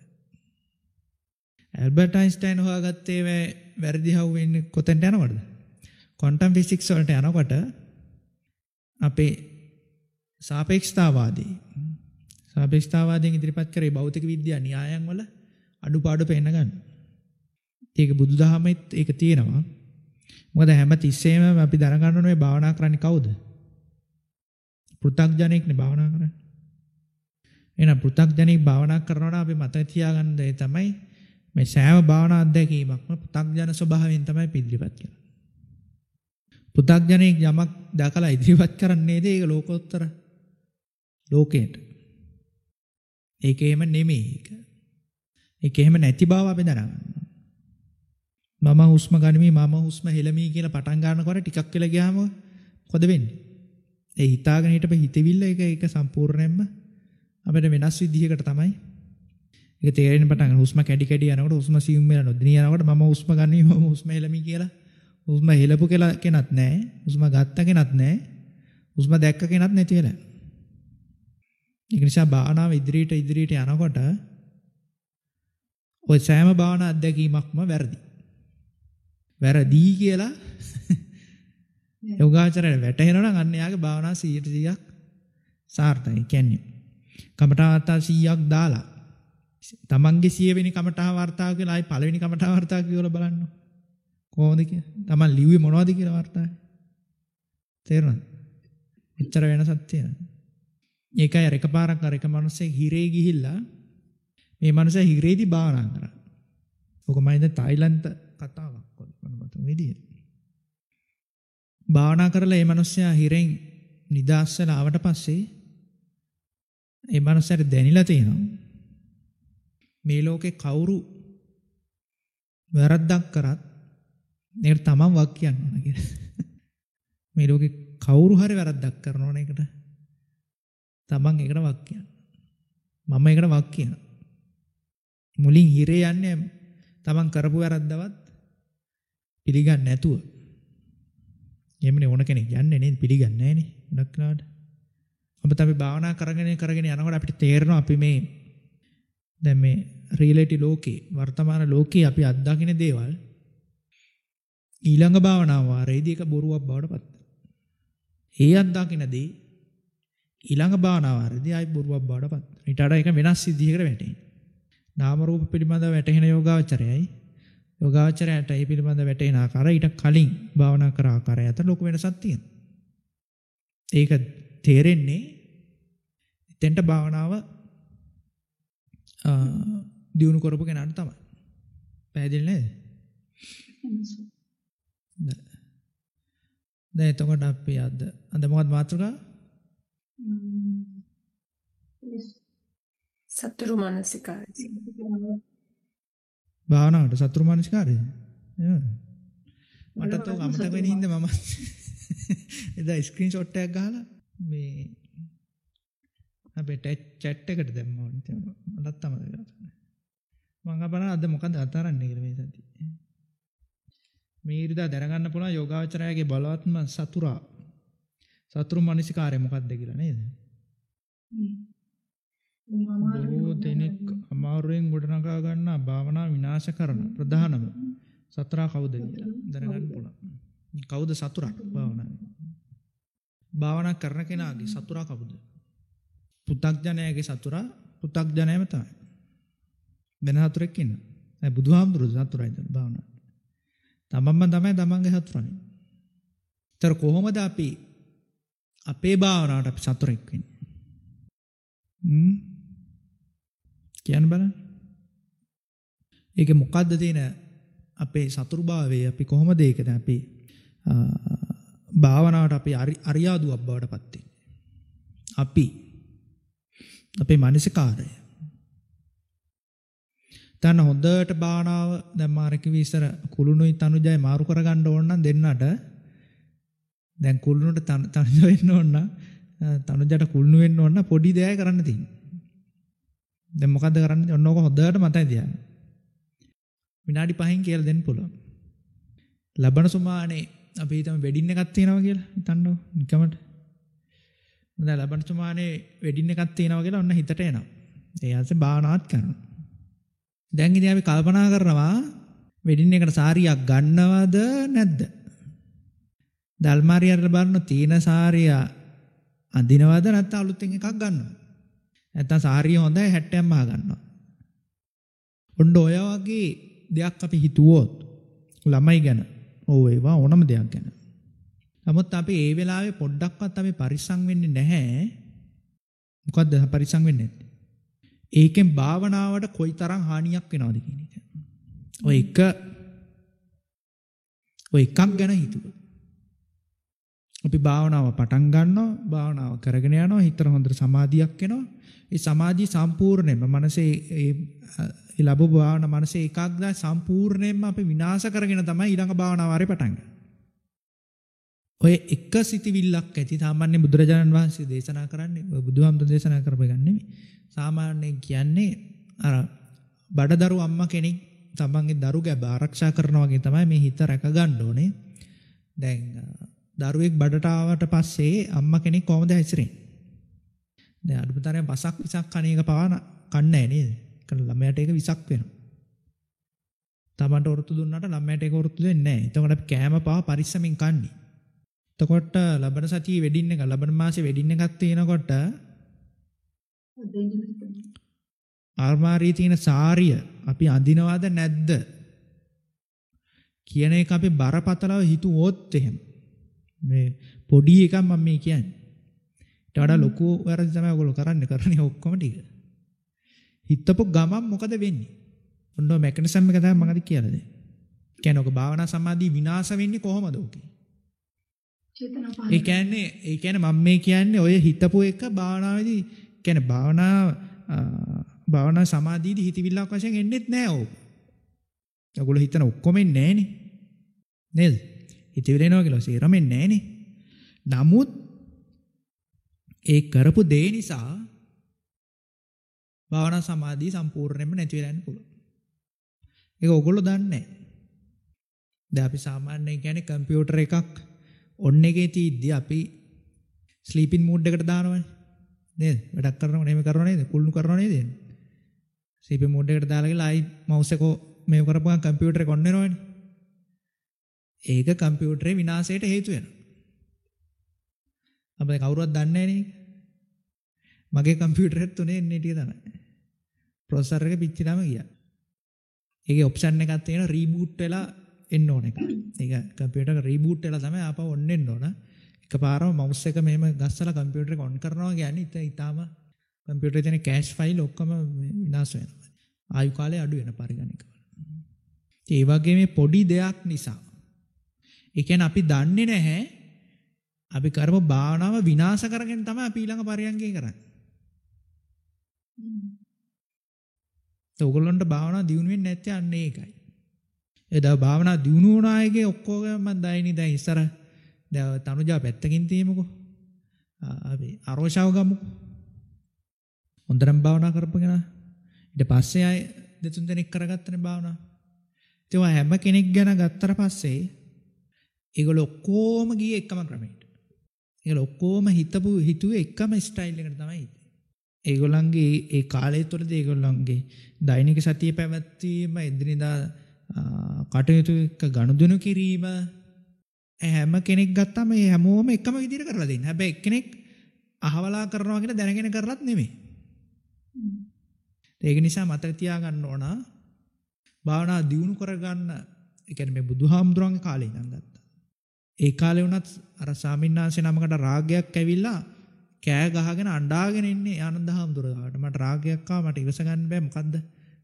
ඇල්බර්ට් අයින්ස්ටයින් හොයාගත්තේ වැරදි අහුවෙන්නේ කොතෙන්ට යනකොටද? ක්වොන්ටම් ෆිසික්ස් වලට යනකොට අපේ සාපේක්ෂතාවාදී සාපේක්ෂතාවාදයෙන් ඉදිරිපත් කරේ භෞතික විද්‍යා න්‍යායන් වල අඩුපාඩු පෙන්න ගන්න. ඒක බුදුදහමෙත් ඒක තියෙනවා. මොකද හැම තිස්සෙම අපි දැනගන්න ඕනේ භාවනා කරන්නේ කවුද? පෘථග්ජනෙක්නේ භාවනා කරන්නේ. එහෙනම් පෘථග්ජනෙක් භාවනා කරනවා නම් අපි මතක තියාගන්න දේ තමයි මේ සෑම භාවනා අත්දැකීමක්ම පෘථග්ජන ස්වභාවයෙන් තමයි පිළිපත් කරන්නේ. පෘථග්ජනෙක් යමක් දැකලා ඉදිරිපත් කරන්නේද ඒක ලෝකෝත්තර ලෝකයට. ඒක එහෙම නෙමෙයි ඒක. ඒක එහෙම නැති බව අපි දැනගන්න. මම හුස්ම ගනිමි මම හුස්ම හෙලමි කියලා පටන් ගන්නකොට ටිකක් වෙලා ගියාම මොකද වෙන්නේ? ඒ හිතාගෙන හිටපෙ හිතවිල්ල ඒක ඒක සම්පූර්ණයෙන්ම අපිට වෙනස් විදිහකට තමයි ඒක තේරෙන්න පටන් ගන්න. හුස්ම කැඩි කැඩි යනකොට හුස්ම සියුම් වෙලා නොදිනිය යනකොට මම හුස්ම ගනිමි මම *laughs* හුස්ම හෙලමි කියලා හුස්ම හෙලපු කියලා කෙනත් නැහැ. හුස්ම ගත්ත කෙනත් නැහැ. හුස්ම දැක්ක කෙනත් නැති වෙලා. ඒක නිසා භාවනාව ඉදිරියට ඉදිරියට යනකොට ඔය සෑම භාවනා අත්දැකීමක්ම වැරදි. වැරදි කියලා *laughs* යෝගාචරයට වැටහෙනවා නම් අන්න යාගේ භාවනා 100%ක් සාර්ථකයි කියන්නේ. කමඨා වාර්තා 100ක් දාලා තමන්ගේ 100 වෙනි කමඨා වාර්තාව කියලා ආයි පළවෙනි කමඨා වාර්තාව කියලා බලන්න. කොහොමද කියලා? තමන් ලිව්වේ මොනවද කියලා වාර්තාවේ? තේරුණාද? එච්චර වෙනසක් තියෙනවා. ඒකයි අර එකපාරක් අර එක මිනිස්සෙක් හිරේ ගිහිල්ලා මේ මිනිසා හිරේදී භාවනා කරා. ඔක මම ඉතින් තායිලන්ත කතාවක් මට විදිය. භාවනා කරලා මේ මිනිස්සයා හිරෙන් නිදාස් වෙලා ආවට පස්සේ මේ මිනිස්සයාට දැනිලා තියෙනවා මේ ලෝකේ කවුරු වැරද්දක් කරත් ඒකට තමන් වක් කියන්න ඕන කියලා. *laughs* මේ ලෝකේ කවුරු හරි වැරද්දක් කරනවා නේ ඒකට තමන් ඒකට වක් කියන්න. මම ඒකට වක් කියන. මුලින් හිරේ යන්නේ තමන් කරපු වැරද්දවත් පිළිගන්නේ නැතුව. එමුනේ ඕන කෙනෙක් යන්නේ නේද පිළිගන්නේ නැහනේ ගොඩක් වෙලාවට. අපිට අපි භාවනා කරගෙන කරගෙන යනකොට අපිට තේරෙනවා අපි මේ දැන් මේ රියැලිටි ලෝකේ වර්තමාන ලෝකේ අපි අත්දකින දේවල් ඊළඟ භාවනාව වාරයේදී ඒක බොරුවක් බවට පත් වෙනවා. ඒ අත්දකින දේ ඊළඟ භාවනාවේදී ආයි බොරුවක් බවට පත් වෙනවා. ඊට වඩා ඒක වෙනස් විදිහකට වැටෙනවා. නාම රූප පිළිබඳව වැටහෙන යෝගාවචරයයි යෝගාචරයට ඒ පිළිබඳ වැටෙන ආකාරය ඊට කලින් භාවනා කර ආකාරය අතර ලොකු වෙනසක් තියෙනවා. ඒක තේරෙන්නේ එතෙන්ට භාවනාව දියුණු කරපු කෙනාට තමයි. පැහැදිලි නේද? දැන් එතකොට අපි අද අද මොකක්ද මාතෘකාව?
සතුරු මානසිකාරය.
භාවනාවට සතුරු මානසිකාරය. මට තෝ අමතක වෙන හින්දා මම *laughs* එදා ස්ක්‍රීන් ෂොට් එකක් ගහලා මේ අපේ චැට් එකට දැම්මා මටත් අමතක මම අපන අද මොකද අතාරන්නේ කියලා මේ සතිය. මේ ඉරිදා දැනගන්න පුළුවන් යෝගාචරයාගේ බලවත්ම සතුරා සතුරු මානසිකාරය මොකක්ද කියලා නේද? බොහෝ දෙනෙක් අමාරුවෙන් ගොඩනගා ගන්නා භාවනා විනාශ කරන ප්‍රධානම සතරා කවුද කියලා දැනගන්න පුළුවන්. කවුද සතුරා භාවනාවේ? භාවනා කරන කෙනාගේ සතුරා කවුද? පු탁ජනයාගේ සතුරා පු탁ජනයම තමයි. වෙන සතුරෙක් ඉන්න. දැන් බුදුහාමුදුරුවෝ සතුරායි දැන් භාවනා. තමන්ම තමයි තමන්ගේ හතුරනේ. තර කොහොමද අපි අපේ භාවනාවට අපි සතුරෙක් වෙන්නේ? හ්ම් කියන්න බලන්න. ඒක මොකද්ද තියෙන අපේ සතුරුභාවය අපි කොහොමද ඒකද අපි භාවනාවට අපි අරියාදුවක් බවට පත් වෙන්නේ. අපි අපේ මානසිකාරය තන හොඳට භාවනාව දැන් මාරක විතර කුළුණුයි තනුජයි මාරු කරගන්න ඕන නම් දෙන්නට දැන් කුළුණුට තනුජ වෙන්න ඕන නම් තනුජට කුළුණු වෙන්න ඕන නම් පොඩි දෙයක් කරන්න තියෙනවා. දැන් මොකද්ද කරන්නේ? ඔන්න ඕක හොඳට මතක තියාගන්න. විනාඩි 5න් කියලා දෙන්න පුළුවන්. ලබන සුමානේ අපි හිතමු වෙඩින් එකක් තියෙනවා කියලා හිතන්නකො නිකමට. දැන් ලබන සුමානේ වෙඩින් එකක් තියෙනවා කියලා ඔන්න හිතට එනවා. ඒ ඇස්සේ භාවනාවත් කරනවා. දැන් ඉතින් අපි කල්පනා කරනවා වෙඩින් එකට සාරියක් ගන්නවද නැද්ද? දල්මාරියට බලන තීන සාරිය අඳිනවද නැත්නම් අලුතෙන් එකක් ගන්නවද? නැත්නම් සාරිය හොඳයි 60ක් මහා ගන්නවා. ඔන්න ඔය වගේ දෙයක් අපි හිතුවොත් ළමයි ගැන ඔව් ඒවා ඕනම දෙයක් ගැන. නමුත් අපි ඒ වෙලාවේ පොඩ්ඩක්වත් අපි පරිස්සම් වෙන්නේ නැහැ. මොකද්ද පරිස්සම් වෙන්නේ නැත්තේ? ඒකෙන් භාවනාවට කොයිතරම් හානියක් වෙනවද කියන එක. ඔය එක ඔය එකක් ගැන හිතුවා. අපි භාවනාව පටන් ගන්නවා භාවනාව කරගෙන යනවා හිතර හොඳට සමාධියක් එනවා ඒ සමාධිය සම්පූර්ණයෙන්ම මනසේ ඒ ලැබු භාවන මනසේ ඒකාග්‍රතාවය සම්පූර්ණයෙන්ම අපි විනාශ කරගෙන තමයි ඊළඟ භාවනාව ආරේ පටන් ඔය එක සිතිවිල්ලක් ඇති සාමාන්‍ය බුදුරජාණන් වහන්සේ දේශනා කරන්නේ ඔය බුදුහාමුදුර දේශනා කරපගන්නේ නෙමෙයි. සාමාන්‍යයෙන් කියන්නේ අර බඩදරු අම්මා කෙනෙක් තමන්ගේ දරු ගැබ ආරක්ෂා කරනවා වගේ තමයි මේ හිත රැක ගන්න ඕනේ. දැන් දරුවෙක් බඩට ආවට පස්සේ අම්මා කෙනෙක් කොහොමද හැසිරෙන්නේ? දැන් අඩුතරම් බසක් විසක් කණ එක පවන කන්නේ නේද? කරන ළමයාට ඒක විසක් වෙනවා. තමන්ට වෘතු දුන්නාට ළමයාට ඒක වෘතු දෙන්නේ නැහැ. එතකොට අපි කෑම පාව පරිස්සමින් කන්නේ. එතකොට ලබන සතියේ වෙඩින් එක ලබන මාසේ වෙඩින් එකක් තියෙනකොට ආර්මාරී තියෙන සාරිය අපි අඳිනවද නැද්ද කියන එක අපි බරපතලව හිතුවොත් එහෙම මේ පොඩි එකක් මම මේ කියන්නේ ඊට වඩා ලොකු වැරදි තමයි ඔයගොල්ලෝ කරන්නේ කරන්නේ ඔක්කොම ටික හිතපු ගමන් මොකද වෙන්නේ? ඔන්න ඔය මෙකනිසම් එක තමයි මම අද කියලා දෙන්නේ. කියන්නේ ඔක භාවනා සමාධිය විනාශ වෙන්නේ කොහොමද ඔකේ? ඒ කියන්නේ ඒ කියන්නේ මම මේ කියන්නේ ඔය හිතපු එක භාවනාවේදී කියන්නේ භාවනා භාවනා සමාධියේදී හිතවිල්ලක් වශයෙන් එන්නේත් නෑ ඕක. ඔයගොල්ලෝ හිතන ඔක්කොම එන්නේ නෑනේ. නේද? හිතවිල්ල එනවා කියලා සේරම එන්නේ නෑනේ. නමුත් ඒ කරපු දේ නිසා භාවනා සමාධිය සම්පූර්ණයෙන්ම නැති වෙලා යන්න පුළුවන්. ඒක ඔයගොල්ලෝ දන්නේ නැහැ. දැන් අපි සාමාන්‍යයෙන් කියන්නේ කම්පියුටර් එකක් ඔන් එකේ තියද්දි අපි ස්ලීපින් මූඩ් එකට දානවනේ. නේද? වැඩක් කරනව නෙමෙයි කරනව නේද? කුල්ලු කරනව නේද? ස්ලීපින් මූඩ් එකට දාලා ගිහලා ආයි මවුස් එක මේව කරපුවම කම්පියුටර් එක ඔන් වෙනවනේ. ඒක කම්පියුටරේ විනාශයට හේතු වෙනවා. අපේ කවුරුවත් දන්නේ නැහැ නේ. මගේ කම්පියුටරෙත් තුනේ එන්නේ ටික තමයි. ප්‍රොසෙසර් එක පිච්චිලාම ගියා. ඒකේ ඔප්ෂන් එකක් තියෙනවා රීබූට් වෙලා එන්න ඕන එක. ඒක කම්පියුටර් එක රීබූට් වෙලා තමයි ආපහු ඔන්න එන්න ඕන. එකපාරම මවුස් එක මෙහෙම ගස්සලා කම්පියුටර් එක ඔන් කරනවා කියන්නේ ඉතින් ඊටාම කම්පියුටරේ තියෙන කෑෂ් ෆයිල් ඔක්කොම විනාශ වෙනවා. ආයු කාලය අඩු වෙන පරිගණක. ඒ වගේ මේ පොඩි දෙයක් නිසා ඒ කියන්නේ අපි දන්නේ නැහැ අපි කරපු භාවනාව විනාශ කරගෙන තමයි අපි ඊළඟ පරියන්කේ කරන්නේ. ඔයගොල්ලන්ට භාවනා දියුණු වෙන්නේ නැත්තේ අන්න ඒකයි. එදා භාවනා දියුණු වුණ අයගේ ඔක්කොම මම දයිනි දැන් ඉස්සර දැන් තනුජා පැත්තකින් තියමුකෝ. අපි අරෝෂාව ගමුකෝ. හොඳටම භාවනා කරපගෙන ඊට පස්සේ ආය දෙතුන් දෙනෙක් කරගත්තනේ භාවනා. ඒවා හැම කෙනෙක් ගැන ගත්තට පස්සේ ඒගොල්ලෝ ඔක්කොම ගියේ එකම ක්‍රමයකට. ඒගොල්ලෝ ඔක්කොම හිතපු හිතුවේ එකම ස්ටයිල් එකට තමයි. ඒගොල්ලන්ගේ ඒ කාලය තුළදී ඒගොල්ලන්ගේ දෛනික සතිය පැවැත්වීම එදිනෙදා කටයුතු එක්ක ගනුදෙනු කිරීම හැම කෙනෙක් ගත්තම මේ හැමෝම එකම විදිහට කරලා දෙන්නේ. හැබැයි එක්කෙනෙක් අහවලා කරනවා කියලා දැනගෙන කරලත් නෙමෙයි. ඒක නිසා මතක තියාගන්න ඕන භාවනා දියුණු කරගන්න ඒ කියන්නේ මේ බුදුහාමුදුරන්ගේ කාලේ ඉඳන් ගත්තා. ඒ කාලේ වුණත් අර ස්වාමින්වහන්සේ නමකට රාගයක් ඇවිල්ලා කෑ ගහගෙන අඬාගෙන ඉන්නේ ආනන්ද හාමුදුරුවෝට. මට රාගයක් ආවා මට ඉවස ගන්න බෑ මොකද්ද?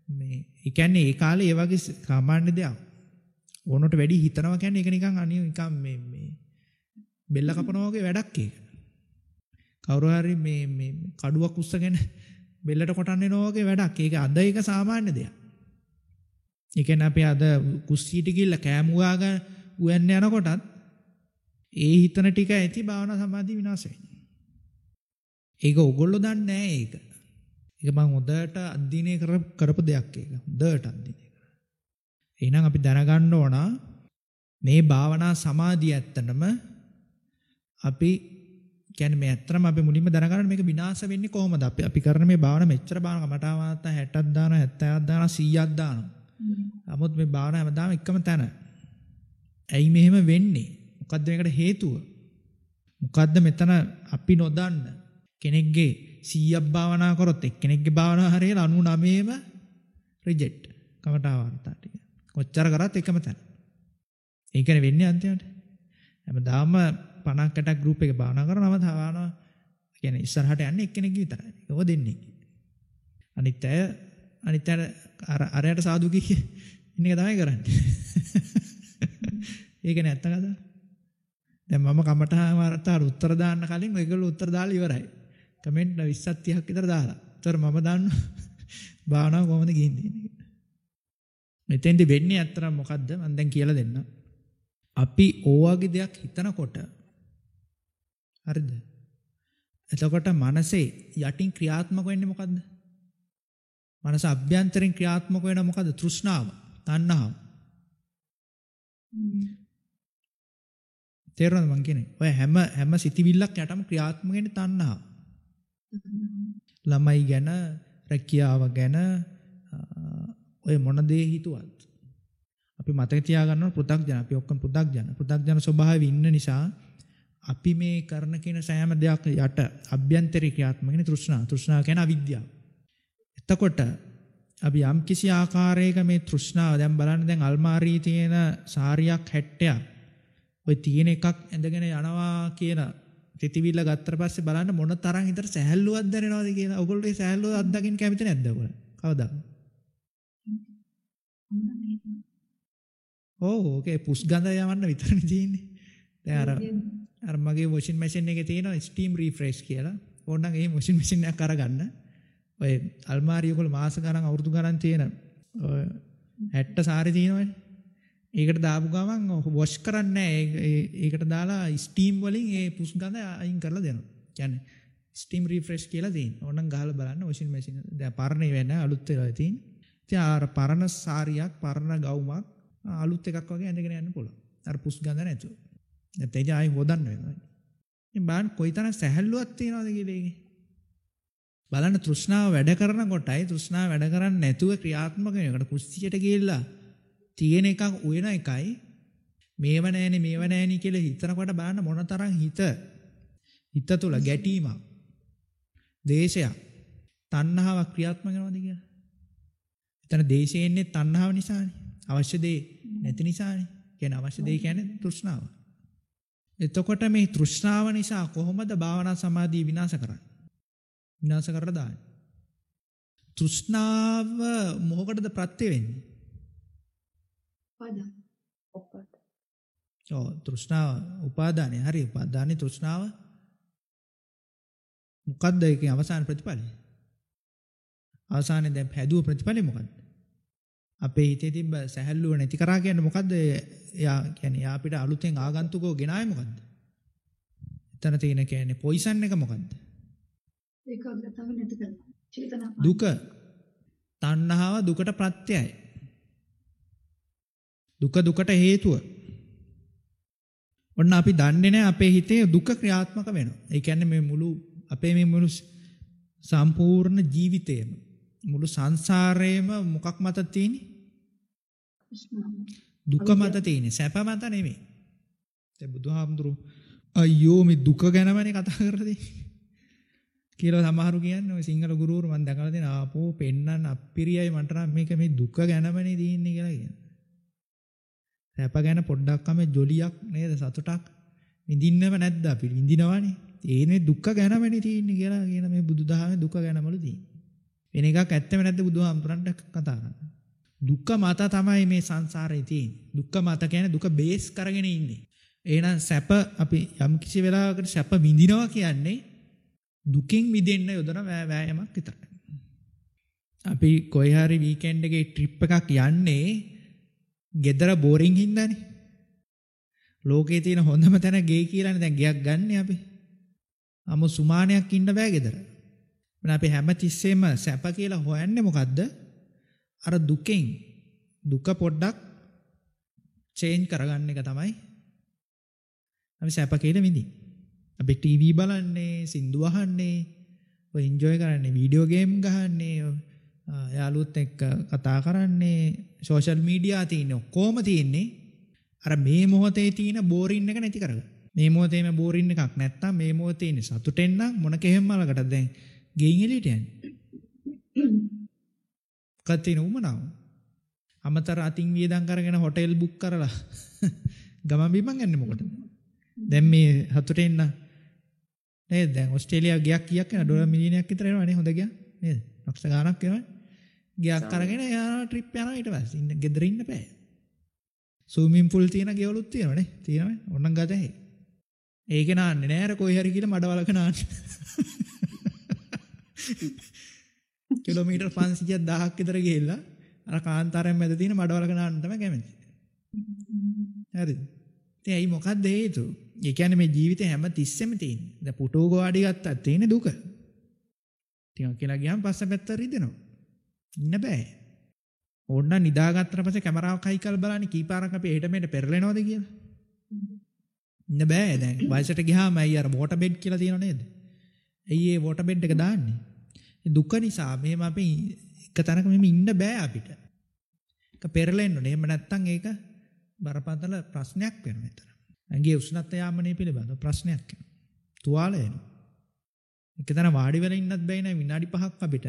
මේ ඒ කියන්නේ ඒ කාලේ ඒ වගේ සාමාන්‍ය දෙයක්. ඕනට වැඩි හිතනවා කියන්නේ ඒක නිකන් අනිය නිකන් මේ මේ බෙල්ල කපනවා වගේ වැඩක් ඒක. කවුරු හරි මේ මේ කඩුවක් උස්සගෙන බෙල්ලට කොටන්න එනවා වගේ වැඩක්. ඒක අද ඒක සාමාන්‍ය දෙයක්. ඒ කියන්නේ අපි අද කුස්සියට ගිහිල්ලා කෑම උයාගෙන උයන්න යනකොටත් ඒ හිතන ටික ඇති භාවනා සමාධිය විනාශ වෙන්නේ. ඒක ඕගොල්ලෝ දන්නේ නැහැ ඒක. ඒක මම හොඳට අධ්‍යයනය කරපු දෙයක් ඒක. හොඳට අධ්‍යයනය කරා. එහෙනම් අපි දැනගන්න ඕන මේ භාවනා සමාධිය ඇත්තටම අපි කියන්නේ මේ ඇත්තටම අපි මුලින්ම දැනගන්න මේක විනාශ වෙන්නේ කොහොමද? අපි අපි කරන මේ භාවනා මෙච්චර භාවනා කමටාවාත 60ක් දානවා 70ක් දානවා 100ක් දානවා. නමුත් මේ භාවනා හැමදාම එකම තැන. ඇයි මෙහෙම වෙන්නේ? මොකද්ද මේකට හේතුව? මොකද්ද මෙතන අපි නොදන්න කෙනෙක්ගේ 100ක් භාවනා කරොත් එක්කෙනෙක්ගේ භාවනා හරියලා 99ම රිජෙක්ට්. කමටාවාත ටික. කොච්චර කරත් එකම තැන. ඒකනේ වෙන්නේ අන්තිමට. හැමදාම 50කට ගෲප් එක භාවනා කරනවම තවනවා කියන්නේ ඉස්සරහට යන්නේ එක්කෙනෙක් විතරයි. ඒක දෙන්නේ. අනිත් අය අනිත් අය අර අරයට සාදු කිය ඉන්න එක තමයි කරන්නේ. ඒක නැත්ත කතා. දැන් මම කමටහන් වර්තාර උත්තර දාන්න කලින් ඔයගොල්ලෝ උත්තර දාලා ඉවරයි. කමෙන්ට් 20ක් 30ක් විතර දාලා. ඒතර මම දන්නවා *laughs* භාවනාව කොහොමද ගිහින් තියෙන්නේ. මෙතෙන්දි වෙන්නේ අත්‍තරම් මොකද්ද මම දැන් කියලා දෙන්නම්. අපි ඕවාගේ දෙයක් හිතනකොට හරිද? එතකොට මනසේ යටින් ක්‍රියාත්මක වෙන්නේ මොකද්ද? මනස අභ්‍යන්තරෙන් ක්‍රියාත්මක වෙන මොකද්ද? තෘෂ්ණාව, තණ්හාව. තේරුණාද මං කියන්නේ? ඔය හැම හැම සිතිවිල්ලක් යටම ක්‍රියාත්මක වෙන්නේ තණ්හාව. ළමයි ගැන, රැකියාව ගැන ඔය මොන දේ හිතුවත්. අපි මතක තියාගන්න ඕන පෘථග්ජන අපි ඔක්කොම පෘථග්ජන පෘථග්ජන ස්වභාවය ඉන්න නිසා අපි මේ කරන කියන සෑම දෙයක් යට අභ්‍යන්තරික ක්‍රියාත්මක වෙන තෘෂ්ණා. තෘෂ්ණා කියන්නේ අවිද්‍යාව. එතකොට අපි යම් කිසි ආකාරයක මේ තෘෂ්ණාව දැන් බලන්න දැන් අල්මාරියේ තියෙන සාරියක් 60ක් ඔය තියෙන එකක් ඇඳගෙන යනවා කියන තිතිවිල්ල ගත්තට පස්සේ බලන්න මොන තරම් හිතට සැහැල්ලුවක් දැනෙනවද කියලා. ඔයගොල්ලෝ ඒ සැහැල්ලුව අත්දකින්න කැමති නැද්ද ඔයගොල්ලෝ? කවදා? ඕ ඕකේ පුස් ගඳ යවන්න විතරනේ තියෙන්නේ. දැන් අර අර මගේ වොෂින් මැෂින් එකේ තියෙනවා ස්ටීම් රීෆ්‍රෙෂ් කියලා. ඕනනම් ඒ වොෂින් මැෂින් එකක් අරගන්න. ඔය අල්මාරිය වල මාස ගණන් අවුරුදු ගණන් තියෙන ඔය 60 සාරි තියෙනවනේ. ඒකට දාපු ගමන් වොෂ් කරන්නේ ඒකට දාලා ස්ටීම් වලින් ඒ පුස් ගඳ අයින් කරලා දෙනවා. කියන්නේ ස්ටීම් රීෆ්‍රෙෂ් කියලා තියෙනවා. ඕනනම් ගහලා බලන්න වොෂින් මැෂින් දැන් පරණ වෙන අලුත් වෙලා තියෙන්නේ. ඉතින් අර පරණ සාරියක් පරණ ගවුමක් අලුත් එකක් වගේ ඇඳගෙන යන්න පුළුවන්. අර පුස් ගඳ නැතුව. නැත්නම් ඒ ආයි හොදන්න වෙනවා. ඉතින් බලන්න කොයිතරම් සැහැල්ලුවක් තියනවද කියලා ඒකේ. බලන්න තෘෂ්ණාව වැඩ කරන කොටයි තෘෂ්ණාව වැඩ කරන්නේ නැතුව ක්‍රියාත්මක වෙනකොට කුස්සියට ගිහිල්ලා තියෙන එකක් උයන එකයි මේව නෑනේ මේව නෑනේ කියලා හිතනකොට බලන්න මොන තරම් හිත හිත තුල ගැටීමක් දේශයක් තණ්හාවක් ක්‍රියාත්මක වෙනවද කියලා. එතන දේශේ එන්නේ තණ්හාව නිසානේ. අවශ්‍ය දේ නැති නිසානේ. කියන්නේ අවශ්‍ය දේ කියන්නේ තෘෂ්ණාව. එතකොට මේ තෘෂ්ණාව නිසා කොහොමද භාවනා සමාධිය විනාශ කරන්නේ? විනාශ කරලා දාන්නේ. තෘෂ්ණාව මොකකටද ප්‍රත්‍ය වෙන්නේ? ඔව් තෘෂ්ණාව උපාදානයි. හරි උපාදානයි තෘෂ්ණාව. මොකද්ද ඒකේ අවසාන ප්‍රතිඵලය? අවසානයේ දැන් හැදුව ප්‍රතිඵලය මොකද්ද? අපේ හිතේ තිබ්බ සැහැල්ලුව නැති කරා කියන්නේ මොකද්ද? එයා කියන්නේ යා අපිට අලුතෙන් ආගන්තුකෝ ගෙනාවේ මොකද්ද? එතන තියෙන කියන්නේ පොයිසන් එක මොකද්ද?
ඒකාග්‍රතාව නැති කරනවා. චේතනා
දුක. තණ්හාව දුකට ප්‍රත්‍යයයි. දුක දුකට හේතුව. ඔන්න අපි දන්නේ නැහැ අපේ හිතේ දුක ක්‍රියාත්මක වෙනවා. ඒ කියන්නේ මේ මුළු අපේ මේ මුළු සම්පූර්ණ ජීවිතේම මුළු සංසාරේම මොකක් මත තියෙන්නේ? දුක මත තියෙන්නේ. සැප මත නෙමෙයි. දැන් බුදුහාමුදුරු අයියෝ මේ දුක ගැනමනේ කතා කරලා කියලා සමහරු කියන්නේ ඔය සිංහල ගුරුවරු මම දැකලා තියෙන ආපෝ පෙන්නන්න අප්පිරියයි මට නම් මේක මේ දුක ගැනමනේ දින්නේ කියලා කියනවා. සැප ගැන පොඩ්ඩක්කම ජොලියක් නේද සතුටක් විඳින්නම නැද්ද අපි විඳිනවනේ ඒනේ දුක්ඛ ගැනමනේ තියෙන්නේ කියලා කියන මේ බුදුදහමේ දුක ගැනමලු තියෙන්නේ. වෙන එකක් ඇත්තම නැද්ද බුදුහාමුදුරන්ට කතා කරන්නේ. දුක්ඛ මත තමයි මේ සංසාරේ තියෙන්නේ. දුක්ඛ මත කියන්නේ දුක බේස් කරගෙන ඉන්නේ. එහෙනම් සැප අපි යම් කිසි වෙලාවකට සැප විඳිනවා කියන්නේ දුකින් මිදෙන්න යොදන වෑයමක් විතරයි. අපි කොයි හරි වීකෙන්ඩ් එකේ ට්‍රිප් එකක් යන්නේ ගෙදර බෝරින් හින්දානේ. ලෝකේ තියෙන හොඳම තැන ගේ කියලානේ දැන් ගයක් ගන්න අපි. අමු සුමානයක් ඉන්න බෑ ගෙදර. මම අපි හැම තිස්සෙම සැප කියලා හොයන්නේ මොකද්ද? අර දුකෙන් දුක පොඩ්ඩක් චේන්ජ් කරගන්න එක තමයි අපි සැප කියලා විඳින්නේ. අපි ටීවී බලන්නේ, සින්දු අහන්නේ, ඔය එන්ජොයි කරන්නේ, වීඩියෝ ගේම් ගහන්නේ, යාළුවොත් එක්ක කතා කරන්නේ, සෝෂල් මීඩියා තියෙන ඔක්කොම තියෙන්නේ අර මේ මොහොතේ තියෙන බෝරින් එක නැති කරගන්න. මේ මොහොතේම බෝරින් එකක් නැත්තම් මේ මොහොතේ ඉන්නේ සතුටෙන් නම් මොන කෙහෙම් මලකට දැන් ගෙයින් එළියට යන්නේ. කතින උමනාව. අමතර අතින් වියදම් කරගෙන හොටෙල් බුක් කරලා *laughs* ගමන් බිමන් යන්නේ මොකටද? දැන් මේ හතුරෙන් නේද දැන් ඕස්ට්‍රේලියාව ගියක් කීයක් යන ඩොලර් මිලියනයක් විතර එනවා නේ හොඳ ගියක් නේද ලක්ෂ ගාණක් එනවා ගියක් අරගෙන යනවා ට්‍රිප් යනවා ඊට පස්සේ. ඉන්න ගෙදර ඉන්න බෑ. ස්විමින් පූල් තියෙන ගෙවලුත් තියෙනවනේ. තියෙනවනේ. ඕනනම් ගත හැකියි ඒක නාන්නේ නෑ. අර කොයි හරි කියලා මඩවලක නාන්න. *laughs* කිලෝමීටර් 500ක් 1000ක් විතර ගිහිල්ලා අර කාන්තාරයෙන් මැද තියෙන මඩවලක නාන්න තමයි කැමති. හරිද? ඉතින් ඇයි මොකක්ද හේතුව? ඒ කියන්නේ මේ ජීවිතේ හැම තිස්සෙම තියෙන. දැන් පුටුව ගාඩි ගත්තත් තියෙන දුක. ටිකක් කියලා ගියාම පස්ස පැත්ත රිදෙනවා. ඉන්න බෑ. ඕන්න නිදාගත්තට පස්සේ කැමරාවක් හයි කරලා බලන්නේ කීපාරක් අපි එහෙට මෙහෙට පෙරලෙනවද කියලා. ඉන්න බෑ දැන් වයසට ගියාම අයි අර වෝටර් බෙඩ් කියලා තියෙනව නේද? ඇයි ඒ වෝටර් බෙඩ් එක දාන්නේ? දුක නිසා මෙහෙම අපි එක තැනක මෙහෙම ඉන්න බෑ අපිට. ඒක පෙරලෙන්න ඕනේ. එහෙම නැත්නම් ඒක බරපතල ප්‍රශ්නයක් වෙනවා මෙතන. ඇගේ උෂ්ණත්ව යාමනය පිළිබඳ ප්‍රශ්නයක් වෙනවා. තුවාල එනවා. එක තැන වාඩි වෙලා ඉන්නත් බැයි නෑ විනාඩි 5ක් අපිට.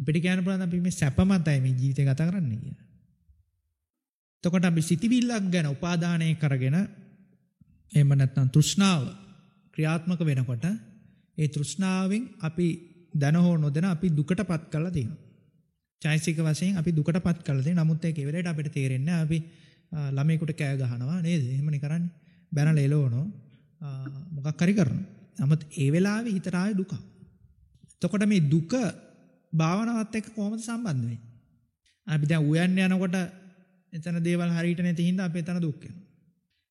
අපිට කියන්න පුළුවන් අපි මේ සැප මතයි මේ ජීවිතය ගත කරන්නේ කියලා. එතකොට අපි සිතිවිල්ලක් ගැන උපාදානය කරගෙන එහෙම නැත්නම් තෘෂ්ණාව ක්‍රියාත්මක වෙනකොට ඒ තෘෂ්ණාවෙන් අපි දැන හෝ නොදැන අපි දුකටපත් කරලා තියෙනවා. චෛසික වශයෙන් අපි දුකටපත් කරලා තියෙනවා. නමුත් ඒක ඒ වෙලේට අපිට තේරෙන්නේ අපි ළමයෙකුට කෑ ගහනවා නේද? එහෙමනේ කරන්නේ. බැනලා එලවනෝ මොකක් හරි කරනවා. නමුත් ඒ වෙලාවේ හිතට ආවේ දුක. එතකොට මේ දුක භාවනාවත් එක්ක කොහොමද සම්බන්ධ වෙන්නේ? අපි දැන් උයන්න යනකොට එතන දේවල් හරියට නැති හින්දා අපි එතන දුක් වෙනවා.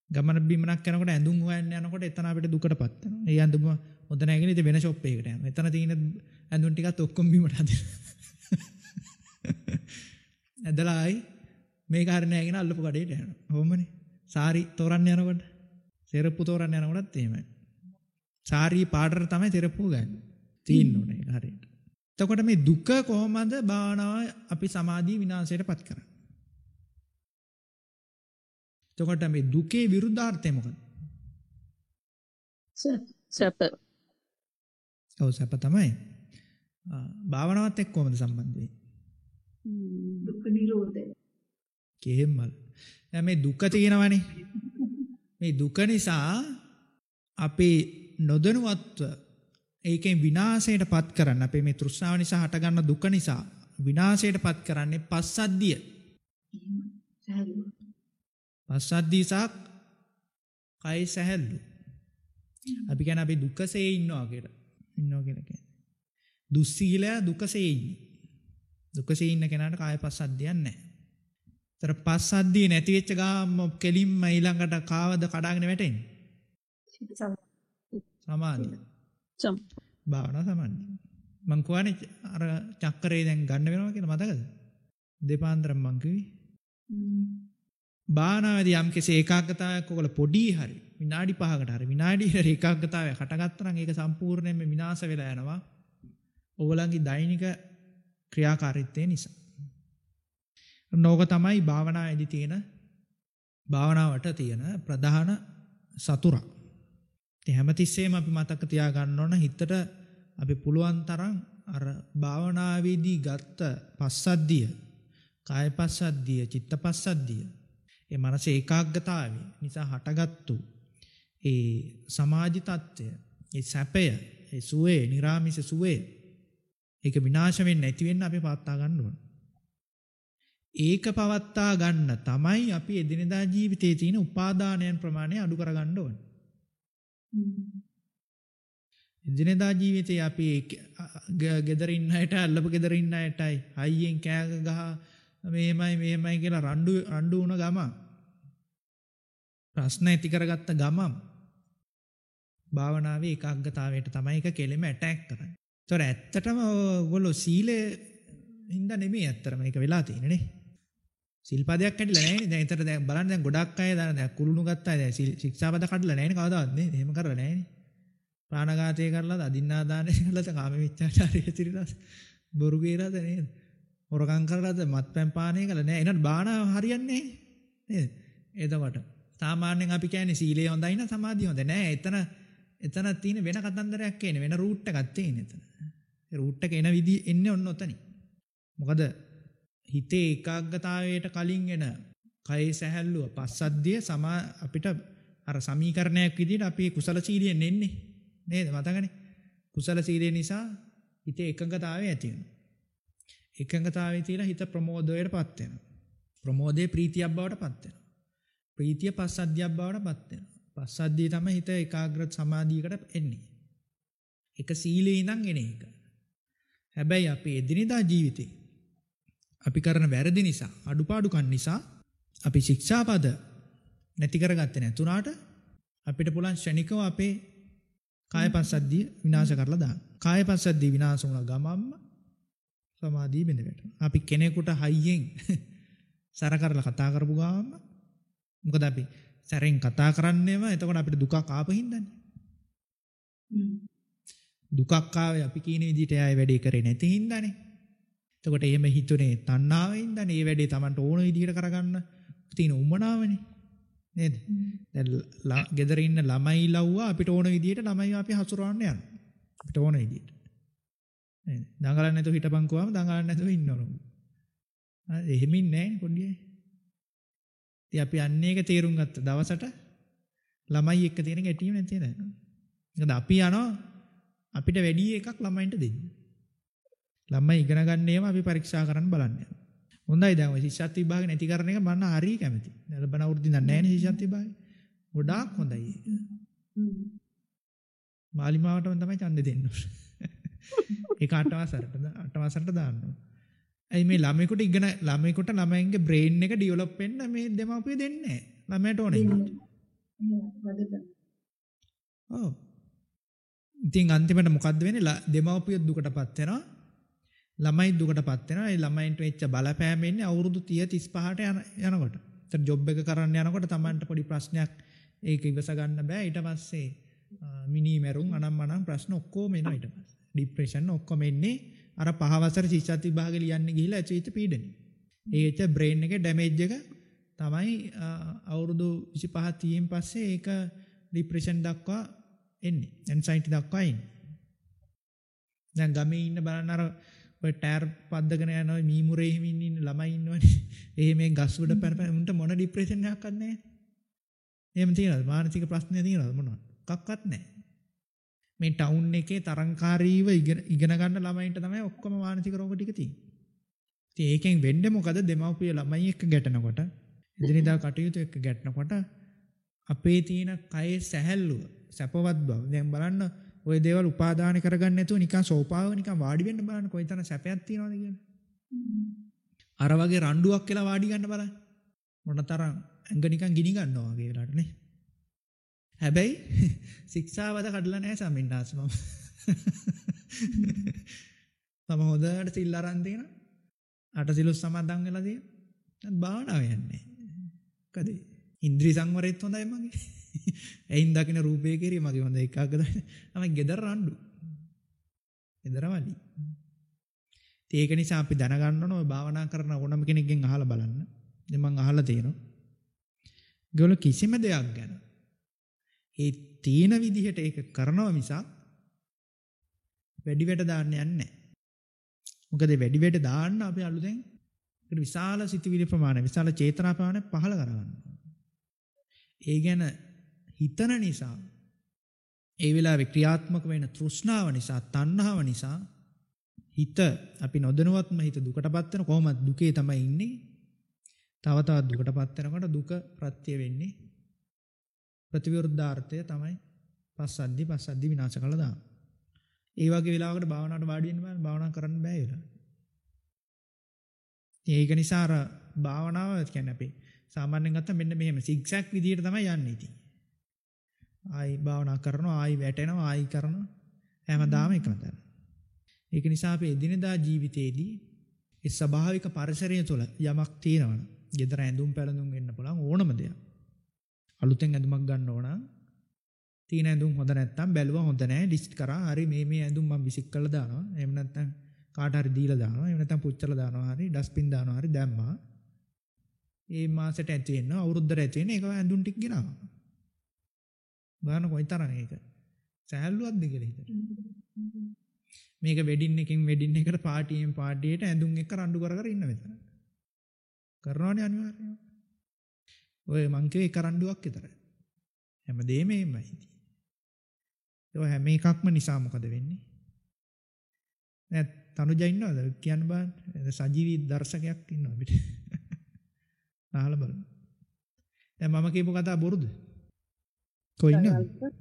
ගමන බිමනක් යනකොට ඇඳුම් හොයන්න යනකොට එතන අපිට දුකටපත් වෙනවා. ඒ ඇඳුම හොඳ නැගෙන ඉතින් වෙන ෂොප් එකකට යනවා. එතන තියෙන ඇඳුම් ටිකත් ඔක්කොම බිමට හදලා. ඇදලා ආයි මේ කාරණයගෙන අල්ලපු කඩේට යනවා. හොමනේ. සාරි තෝරන්න යනකොට සෙරප්පු තෝරන්න යනකොටත් එහෙමයි. සාරි පාටර තමයි සෙරප්පු ගන්න. තියෙන්න ඕනේ ඒක හරියට. එතකොට මේ දුක කොහොමද භාවනාව අපි සමාධි විනාශයට පත් කරන්නේ? එතකොට මේ දුකේ විරුද්ධාර්ථය මොකක්ද?
සැප.
ඔව් සැප තමයි. භාවනාවත් එක්ක කොහොමද සම්බන්ධ වෙන්නේ?
දුක්ඛ නිරෝධය.
කෙහෙම්මල්. දැන් මේ දුක තියෙනවනේ. මේ දුක නිසා අපේ නොදැනුවත්ව ඒකෙන් විනාශයට පත් කරන්න අපේ මේ තෘෂ්ණාව නිසා හටගන්න දුක නිසා විනාශයට පත් කරන්නේ පස්සද්ධිය. පස්සද්ධිසක් කයි සැහැල්ලු. අපි කියන අපි දුකසේ ඉන්නවා කියලා. ඉන්නවා කියලා කියන්නේ. දුස්සීලයා දුකසේ ඉන්නේ. දුකසේ ඉන්න කෙනාට කාය පස්සද්ධියක් නැහැ. තර පස්සද්ධිය නැති වෙච්ච ගාම කෙලින්ම ඊළඟට කාවද කඩාගෙන වැටෙන්නේ. සමාධිය.
සම්.
භාවනා සමාධිය. මං කියවනේ අර චක්‍රේ දැන් ගන්න වෙනවා කියලා මතකද? දෙපාන්දරම් මං කිව්වේ. භාවනාවේදී යම් කෙසේ ඒකාග්‍රතාවයක් ඔයගොල්ලෝ පොඩි හරි විනාඩි 5කට හරි විනාඩි හරි ඒකාග්‍රතාවයක් හටගත්තා නම් ඒක සම්පූර්ණයෙන්ම විනාශ වෙලා යනවා. ඕගොල්ලන්ගේ දෛනික ක්‍රියාකාරීත්වය නිසා. නෝක තමයි භාවනාවේදී තියෙන භාවනාවට තියෙන ප්‍රධාන සතුරා. ඉතින් හැමතිස්සෙම අපි මතක තියාගන්න ඕන හිතට අපි පුළුවන් තරම් අර භාවනාවේදී ගත්ත පස්සද්ධිය, කාය පස්සද්ධිය, චිත්ත පස්සද්ධිය ඒ මනස ඒකාග්‍රතාවය නිසා හටගත්තු ඒ සමාජි තත්ත්වය ඒ සැපය ඒ සුවේ නිරාමිස සුවේ ඒක විනාශ වෙන්නේ නැති වෙන්න අපි පවත්වා ගන්න ඕන. ඒක පවත්තා ගන්න තමයි අපි එදිනෙදා ජීවිතයේ තියෙන උපාදානයන් ප්‍රමාණය අඩු කරගන්න ඕන. එදිනෙදා ජීවිතයේ අපි ගෙදර ඉන්න අයට අල්ලපු ගෙදර ඉන්න අයටයි හයියෙන් කෑග ගහ මෙහෙමයි මෙහෙමයි කියලා රණ්ඩු රණ්ඩු වුණ ගමන් ප්‍රශ්න ඇති කරගත්ත ගමන් භාවනාවේ ඒකාග්‍රතාවයට තමයි එක කෙලෙම ඇටැක් කරන්නේ. ඒතොර ඇත්තටම ඔයගොල්ලෝ සීලය හින්දා නෙමෙයි ඇත්තටම මේක වෙලා තියෙන්නේ. සිල්පදයක් කැඩිලා නැහැ නේ. දැන් ඊතර දැන් බලන්න දැන් ගොඩක් අය දැන් කුළුණු ගත්තා දැන් ශික්ෂාපද කඩලා නැහැ නේ කවදාවත් නේ. එහෙම කරලා නැහැ නේ. ප්‍රාණඝාතය කරලාද අදින්නා දානය කරලාද කාම මිත්‍යාචාරය ඇතිරිලාද බොරු කීලාද නේද? හොරකම් කරලාද මත්පැන් පානය කළා නෑ. එහෙනම් බාන හරියන්නේ නේද? එතකොට සාමාන්‍යයෙන් අපි කියන්නේ සීලය හොඳයි නම් සමාධිය හොඳ නෑ. එතන එතන තියෙන වෙන කතන්දරයක් කියන්නේ වෙන රූට් එකක් තියෙන එතන. ඒ රූට් එක එන විදිහ එන්නේ ඔන්න ඔතනින්. මොකද හිතේ ඒකාග්‍රතාවයට කලින් එන කයේ සැහැල්ලුව පස්සද්ධිය සමා අපිට අර සමීකරණයක් විදිහට අපි කුසල සීලයෙන් එන්නේ. නේද? මතකනේ? කුසල සීලය නිසා හිතේ එකඟතාවය ඇති වෙනවා. එකඟතාවයේ තියලා හිත ප්‍රමෝදයට පත් වෙනවා. ප්‍රමෝදයේ ප්‍රීතියක් බවට පත් වෙනවා. ප්‍රීතිය පස්සද්ධියක් බවට පත් වෙනවා. පස්සද්ධිය තමයි හිත ඒකාග්‍ර සමාධියකට එන්නේ. එක සීලේ ඉඳන් එන එක. හැබැයි අපි එදිනෙදා ජීවිතේ අපි කරන වැරදි නිසා අඩුපාඩුකන් නිසා අපි ශික්ෂාපද නැති කරගත්තේ නැතුණාට අපිට පුළුවන් ෂණිකව අපේ කාය පස්සද්ධිය විනාශ කරලා දාන්න. කාය පස්සද්ධිය විනාශ වුණා ගමම්ම සමාධිය බිඳ වැටෙනවා. අපි කෙනෙකුට හයියෙන් *laughs* සැර කරලා කතා කරපු ගාම මොකද අපි සැරෙන් කතා කරන්නේම එතකොට අපිට දුකක් ආපු හින්දානේ. දුකක් ආවේ අපි කියන විදිහට එයායි වැඩේ කරේ නැති හින්දානේ. එතකොට එහෙම හිතුනේ තණ්හාවෙන් දන්නේ මේ වැඩේ Tamanට ඕන විදිහට කරගන්න තියෙන උමනාවනේ. නේද? දැන් ගෙදර ඉන්න ළමයි ලව්වා අපිට ඕන විදිහට ළමයි අපි හසුරවන්න යනවා. අපිට ඕන විදිහට. නේද? දඟලන්නේ නැතුව හිටපන්කුවාම දඟලන්නේ නැතුව ඉන්න ඕන. හරි එහෙම ඉන්නේ නැහැ පොඩි අය. ඉතින් අපි අන්න ඒක තේරුම් ගත්ත දවසට ළමයි එක්ක තියෙන ගැටීම නැති වෙනවා. මොකද අපි යනවා අපිට වැඩි එකක් ළමයින්ට දෙන්න. ළමයි ඉගෙන ගන්නේම අපි පරීක්ෂා කරන්න බලන්න. හොඳයි දැන් ඔය ශිෂ්‍යත්ව විභාග නැති කරන එක මම හරිය කැමති. ලබන අවුරුද්දින් නැහැ නේ ශිෂ්‍යත්ව විභාග. ගොඩාක් හොඳයි. මාලිමාවටම තමයි ඡන්දෙ දෙන්න *laughs* ඒක අටවසරට අටවසරට දාන්න ඇයි මේ ළමයෙකුට ඉගෙන ළමයෙකුට ළමයින්ගේ බ්‍රේන් එක ඩිවලොප් වෙන්න මේ දෙමාපිය දෙන්නේ නැහැ. ළමයට ඕනේ. ඔව්. ඉතින් අන්තිමට මොකද්ද වෙන්නේ? දෙමාපිය දුකටපත් වෙනවා. ළමයි දුකටපත් වෙනවා. ඒ ළමයින්ට වෙච්ච බලපෑම එන්නේ අවුරුදු 30 35ට යනකොට. ඒතර ජොබ් එක කරන්න යනකොට Tamanට පොඩි ප්‍රශ්නයක් ඒක ඉවස ගන්න බෑ. ඊට පස්සේ මිනි මැරුම් අනම්මනම් ප්‍රශ්න ඔක්කොම එනවා ඊට පස්සේ. ડિප්‍රෙෂන් ඔක්කොම එන්නේ අර පහ වසර ශිෂ්‍යත්ව විභාගෙ ලියන්න ගිහිල්ලා ඇචිච්ච පීඩනේ. ඒකෙච්ච බ්‍රේන් එකේ ඩැමේජ් එක තමයි අවුරුදු 25 30න් පස්සේ ඒක ડિප්‍රෙෂන් දක්වා එන්නේ. ඇන්සයිටි දක්වා එන්නේ. දැන් ගමේ ඉන්න බලන්න අර ඔය ටයර් පද්දගෙන යන ඔය මීමුරේ එහෙම ඉන්න ළමයි ඉන්නවනේ. එහෙම මේ ගස් උඩ පැන පැන උන්ට මොන ડિප්‍රෙෂන් එකක් නැහැ. එහෙම තියනවද? මානසික ප්‍රශ්න තියනවද මොනවද? මොකක්වත් නැහැ. මේ ටවුන් එකේ තරංකාරීව ඉගෙන ඉගෙන ගන්න ළමයින්ට තමයි ඔක්කොම මානසික රෝග ටික තියෙන්නේ. ඉතින් ඒකෙන් වෙන්නේ මොකද? දෙමව්පිය ළමයි එක්ක ගැටෙනකොට, එදිනෙදා කටයුතු එක්ක ගැටෙනකොට අපේ තියෙන කයේ සැහැල්ලුව, සැපවත් බව. දැන් බලන්න ඔය දේවල් උපාදාන කරගන්න නැතුව නිකන් සෝපාව නිකන් වාඩි වෙන්න බලන්න කොයිතරම් සැපයක් තියනවද කියලා. අර වගේ රණ්ඩුවක් කියලා වාඩි ගන්න බලන්න. මොනතරම් ඇඟ නිකන් ගිනි ගන්නවා වගේ වෙලාවට නේ. හැබැයි *laughs* ශික්ෂාවද කඩලා නැහැ සමින්නාස් මම. *laughs* තම හොඳට සිල් අරන් තියෙන. අට සිලුස් සමාදන් වෙලා තියෙන. දැන් භාවනාව යන්නේ. කදේ ඉන්ද්‍රි සංවරෙත් හොඳයි මගේ. ඇයින් දකින රූපය කෙරේ මගේ හොඳ එකක්ද තමයි ගෙදර රණ්ඩු. ගෙදරවලි. ඒක නිසා අපි දැනගන්න ඕන ඔය භාවනා කරන ඕනම කෙනෙක්ගෙන් අහලා බලන්න. ඉතින් මම අහලා තියෙනවා. ඒගොල්ලෝ කිසිම දෙයක් ගැන ඒ තීන විදිහට ඒක කරනවා මිසක් වැඩි වැඩ දාන්න යන්නේ නැහැ. මොකද වැඩි වැඩ දාන්න අපි අලුතෙන් ඒකට විශාල සිතුවිලි ප්‍රමාණය විශාල චේතනා ප්‍රමාණය පහළ කරගන්න. ඒ ගැන හිතන නිසා ඒ වෙලාවේ ක්‍රියාත්මක වෙන තෘෂ්ණාව නිසා තණ්හාව නිසා හිත අපි නොදැනුවත්ම හිත දුකටපත් වෙන කොහොමද දුකේ තමයි ඉන්නේ තව තවත් දුකටපත් වෙනකොට දුක ප්‍රත්‍ය වෙන්නේ ප්‍රතිවිරුද්ධාර්ථය තමයි පස්සද්දි පස්සද්දි විනාශ කළා දාන. ඒ වගේ වෙලාවකට භාවනාවට වාඩි වෙන්න බෑ භාවනා කරන්න බෑ වෙලා. ඒක නිසා අර භාවනාව කියන්නේ අපි සාමාන්‍යයෙන් ගත්තා මෙන්න මෙහෙම සිග්සැග් විදියට තමයි යන්නේ ඉතින්. ආයි භාවනා කරනවා ආයි වැටෙනවා ආයි කරනවා. හැමදාම එකම තැන. ඒක නිසා අපි එදිනෙදා ජීවිතේදී ඒ ස්වභාවික පරිසරය තුළ යමක් තියෙනවනේ. ගෙදර ඇඳුම් පැළඳුම් වෙන්න පුළුවන් ඕනම දෙයක්. අලුතෙන් ඇඳුමක් ගන්න ඕන තියෙන ඇඳුම් හොඳ නැත්තම් බැලුවා හොඳ නැහැ ලිස්ට් කරා හරි මේ මේ ඇඳුම් මම විසික් කරලා දානවා. එහෙම නැත්නම් කාට හරි දීලා දානවා. එහෙම නැත්නම් පුච්චලා දානවා. හරි ඩස්බින් දානවා. හරි දැම්මා. ඒ මාසෙට ඇති වෙන අවුරුද්දට ඇති වෙන ඒක ඇඳුම් ටික ගෙනාවා. බලන්න කොයිතරම් ඒක. සෑහලුවක්ද කියලා හිතට. මේක වෙඩින් එකකින් වෙඩින් එකට පාටියෙන් පාටියට ඇඳුම් එක රණ්ඩු කර කර ඉන්න මෙතන. කරනවනේ අනිවාර්යයෙන් ඔය මං කිව්වේ කරඬුවක් විතරයි හැමදේම එහෙමයි ඒ හැම එකක්ම නිසා මොකද වෙන්නේ? නෑ තනුජ ඉන්නවද? කියන්න බෑ සජීවී දර්ශකයක් ඉන්නවා අපිට. *laughs* අහලා බලන්න දැන් මම කියපු කතා බොරුද කොයි ඉන්නවද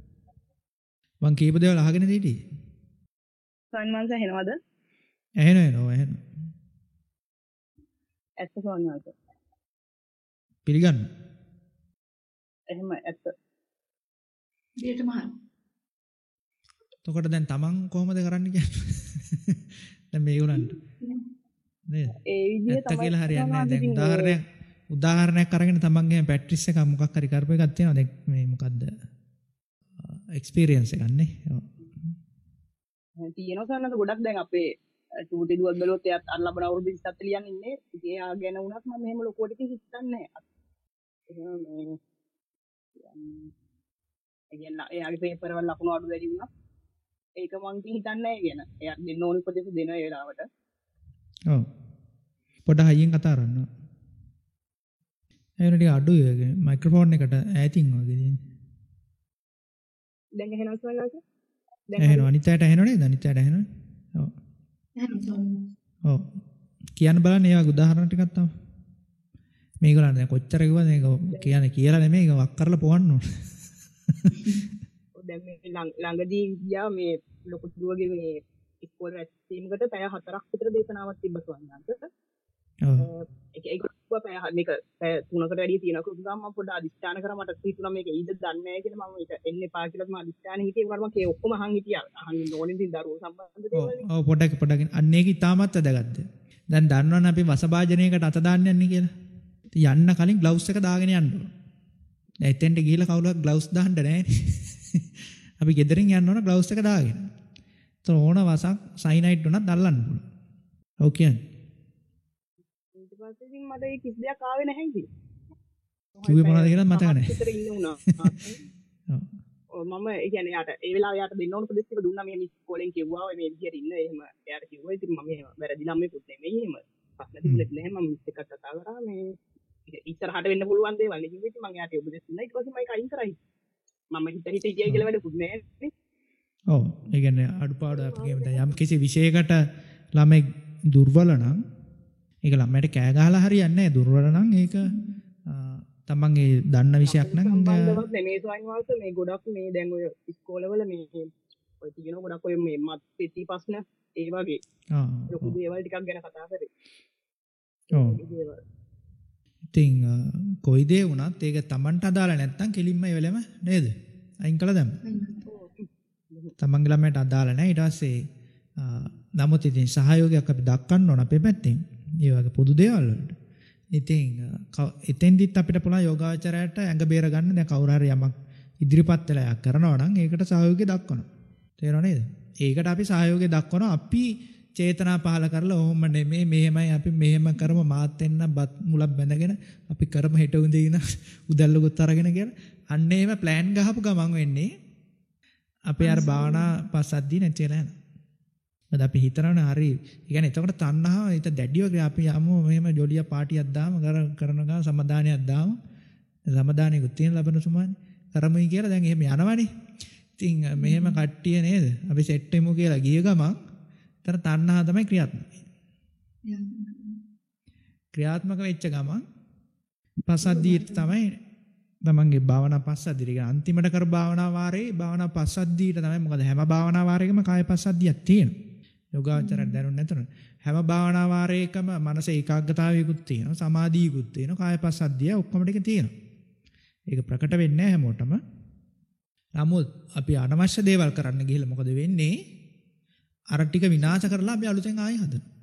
මං කියපු දේවල් අහගෙන හිටියේ.
සන්වංශ හෙනවද
ඇහෙනවා ඇහෙනවා ඇහෙනවා.
ඇත්ත සන්වංශ
පිළිගන්න.
එහෙම ඇත්ත.
දෙයට මහන්
එතකොට දැන් තමන් කොහොමද කරන්න කියන්නේ? *laughs* දැන් මේගොල්ලන්ට නේද?
ඒ විදිහ
ඇත්ත කියලා හරියන්නේ නැහැ. දැන් උදාහරණයක් උදාහරණයක් අරගෙන තමන්ගේ පැට්‍රිස් එක මොකක් හරි කරපු එකක් තියෙනවා දැන් මේ මොකද්ද? එක්ස්පීරියන්ස් එකක් නේ.
තියෙනවා සන්නත ගොඩක් දැන් අපේ චූටි දුවත් බැලුවොත් එයාත් අර ලබන අවුරුදු 27 ලියන් ඉන්නේ ඉතින් එයා ගැන වුණත් මම මෙහෙම ලොකුවට ඉතින් හිතන්නේ නැහැ. එහෙනම් එයාගේ පේපර් වල ලකුණු අඩු වැඩි වුණා ඒක මං ඉතින් හිතන්නේ නැහැ කියන. එයා දෙන්න ඕනි උපදෙස් දෙන ඒ වෙලාවට.
ඔව්. පොඩ හයියෙන් කතා කරන්න එනටි අඩුයි මයික්‍රොෆෝන් එකට ඈතින් වගේ තියෙන්නේ
දැන් එහෙනම් සන්නත
ඇහෙනවා. අනිත් අයට ඇහෙනව නේද? අනිත් අයට ඇහෙනවනේ ඔව් ඔව්. කියන්න බලන්න ඒ වගේ උදාහරණ ටිකක් තමයි. මේගොල්ලන් දැන් කොච්චර කිව්වද මේක කියන්නේ කියලා නෙමෙයි. ඒක වක් කරලා පොවන්න ඕන.
දැන් මේ ළඟදී ගියා මේ ලොකු දුවගේ මේ ඉස්කෝල රැස්වීමකට පැය හතරක් විතර දේශනාවක් තිබ්බ සවන්නන්ට
ඔව්.
ඒක ඒක පැය මේක පැය තුනකට වැඩි තියෙනක උදාම මම පොඩ්ඩක් අදිස්ථාන කරා මට හිතුණා මේක ඊද දන්නේ නැහැ කියලා මම ඒක එන්න එපා කියලා මම අදිස්ථාන හිටියේ වරම කේ ඔක්කොම අහන් හිටියා. අහන් ඕනේ ඉතින් දරුවෝ සම්බන්ධ දේවල්
ඔව්. පොඩ්ඩක් පොඩ්ඩක් අන්න ඒක ඉතාමත් වැදගත්ද දැන් දන්නවනේ අපි වසභාජනයකට අත දාන්න යන්නේ කියලා. යන්න කලින් ග්ලව්ස් එක දාගෙන යන්න ඕන. දැන් එතෙන්ට ගිහිල්ලා කවුරුත් ග්ලව්ස් දාන්න නැහැ *laughs* අපි ගෙදරින් යන්න ඕන ග්ලව්ස් එක දාගෙන. ඒතර ඕන වසක් සයිනයිඩ් උනත් අල්ලන්න පුළුවන්. ඔව් කියන්නේ
පස්සේ ඉතින් මට ඒ කිසි දෙයක් ආවේ නැහැ ඉතින්
කිව්වේ මොනවද කියලා මතක නැහැ.
විතර ඉන්න වුණා. *laughs* මම ඒ කියන්නේ යාට ඒ වෙලාව යාට දෙන්න ඕන උපදෙස් ටික දුන්නා මේ මිස් කෝලෙන් කිව්වා ඔය මේ විදියට ඉන්න. එහෙම එයාට කිව්වා ඉතින් මම එහෙම වැරදි ළමයෙකුත් නෙමෙයි එහෙම ප්‍රශ්න තිබුණෙත් නැහැ. මම මිස් එකක් කතා කරා. මේ ඉස්සරහට වෙන්න පුළුවන් දේවල් ඉතින් මම යාට උපදෙස් දුන්නා. ඊට පස්සේ මම ඒක අයින් කරා මම හිත හිත හිටියයි කියලා වැඩකුත් නැහැ නේ.
ඔව්. ඒ කියන්නේ අඩුපාඩු අපි කියමු දැන් යම් කිසි විෂයකට ළමයි දුර්වල නම් ඒක ළමයට කෑ ගහලා හරියන්නේ නැහැ. දුර්වල නම් ඒක තමන්ගේ දන්න විෂයක් නම්
සම්බන්ධවත් නෙමේ ස්වයංවාස මේ ගොඩක් මේ දැන් ඔය ඉස්කෝලවල මේ ඔය තියෙන ගොඩක් ඔය මේ මත් පෙති ප්‍රශ්න ඒ වගේ.
ආ,
ලොකු. දේවල් ටිකක් ගැන කතා කරේ.
ඔව්. ඉතින් කොයි දේ වුණත් ඒක තමන්ට අදාළ නැත්නම් කෙලින්ම ඒ වෙලෙම නේද? අයින් කළා දැම්ම තමන්ගේ ළමයට අදාළ නැහැ. ඊට පස්සේ නමුත් ඉතින් සහයෝගයක් අපි දක්වන්න ඕන අපේ පැත්තෙන් ඒ වගේ පොදු දේවල් වලට. ඉතින් ආ, කව- එතෙන්දිත් අපිට පුළුවන් යෝගාචරයට ඇඟ බේර ගන්න. දැන් කවුරු හරි යමක් ඉදිරිපත් වෙලා යක් කරනවා නම් ඒකට සහයෝගය දක්වනවා. තේරෙනව නේද? ඒකට අපි සහයෝගය දක්වනවා. අපි චේතනා පහල කරලා ඔහොම නෙමේ. මෙහෙමයි අපි මෙහෙම කරමු. මාත් එන්න බත් මුලක් බැඳගෙන අපි කරමු හෙට උදේ ඉඳන් *laughs* උදැල්ලකුත් අරගෙන කියලා. අන්න එහෙම ප්ලෑන් ගහපු ගමන් වෙන්නේ අපේ අර භාවනා පස්සද්දී නැති වෙලා යනවා. මොකද අපි හිතනවනේ හරි. ඒ කියන්නේ එතකොට තණ්හාව හිත දැඩිව අපි යමු මෙහෙම ජොලිය පාටියක් දාම කරන ගමන් සමාදානියක් දාම. සමාදානියකුත් තියෙන ලබන සුමානේ. කරමුයි කියලා දැන් එහෙම යනවනේ. ඉතින් මෙහෙම කට්ටිය නේද? අපි සෙට් වෙමු කියලා ගිය ගමන් තර තණ්හා තමයි ක්‍රියාත්මක ක්‍රියාත්මක වෙච්ච ගමන් පසද්දීට තමයි තමන්ගේ භාවනා පස්සද්දිය. ඒ අන්තිමට කර භාවනා වාරේ භාවනා පස්සද්දීට තමයි මොකද හැම භාවනා වාරයකම කාය පස්සද්දියක් තියෙනවා. යෝගාචරයට දැනුනේ නැතුන හැම භාවනා වාරයකම මනස ඒකාග්‍රතාවයකුත් තියෙනවා සමාධියකුත් තියෙනවා කාය පස්සද්දිය ඔක්කොම ටික තියෙනවා. ඒක ප්‍රකට වෙන්නේ නැහැ හැමෝටම. නමුත් අපි අනවශ්‍ය දේවල් කරන්න ගිහලා මොකද වෙන්නේ? අර ටික විනාශ කරලා අපි අලුතෙන් ආයෙ හදනවා.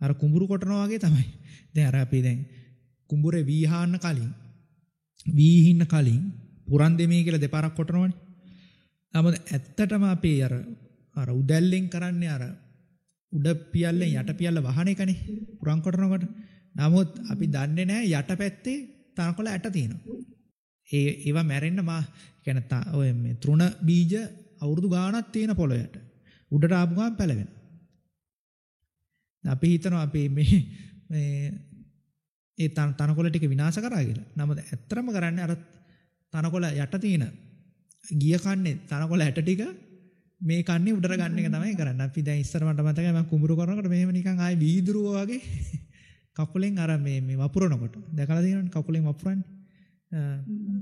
අර කුඹුරු කොටනවා වගේ තමයි. දැන් අර අපි දැන් කුඹුරේ වීහාන්න කලින් වීහින්න කලින් පුරන් දෙමී කියලා දෙපාරක් කොටනවනේ. නමුත් ඇත්තටම අපි අර අර උදැල්ලෙන් කරන්නේ අර උඩ පියල්ලෙන් යට පියල්ල වහන එකනේ පුරන් කොටනකොට. නමුත් අපි දන්නේ නැහැ යට පැත්තේ තනකොළ ඇට තියෙනවා. ඒ ඒවා මැරෙන්න මා කියන්නේ ඔය මේ තෘණ බීජ අවුරුදු ගාණක් තියෙන පොළොයට. උඩට ආපු ගමන් පැලවෙනවා. අපි හිතනවා අපි මේ මේ ඒ තනකොළ ටික විනාශ කරා කියලා. නමුත් ඇත්තරම කරන්නේ අර තනකොළ යට තියෙන ගිය කන්නේ තනකොළ ඇට ටික මේ කන්නේ උඩට ගන්න එක තමයි කරන්නේ. අපි දැන් ඉස්සර මට මතකයි මම කුඹුරු කරනකොට මෙහෙම නිකන් ආයි වීදුරුව වගේ *laughs* කකුලෙන් අර මේ මේ වපුරනකොට දැකලා තියෙනවනේ කකුලෙන් වපුරන්නේ.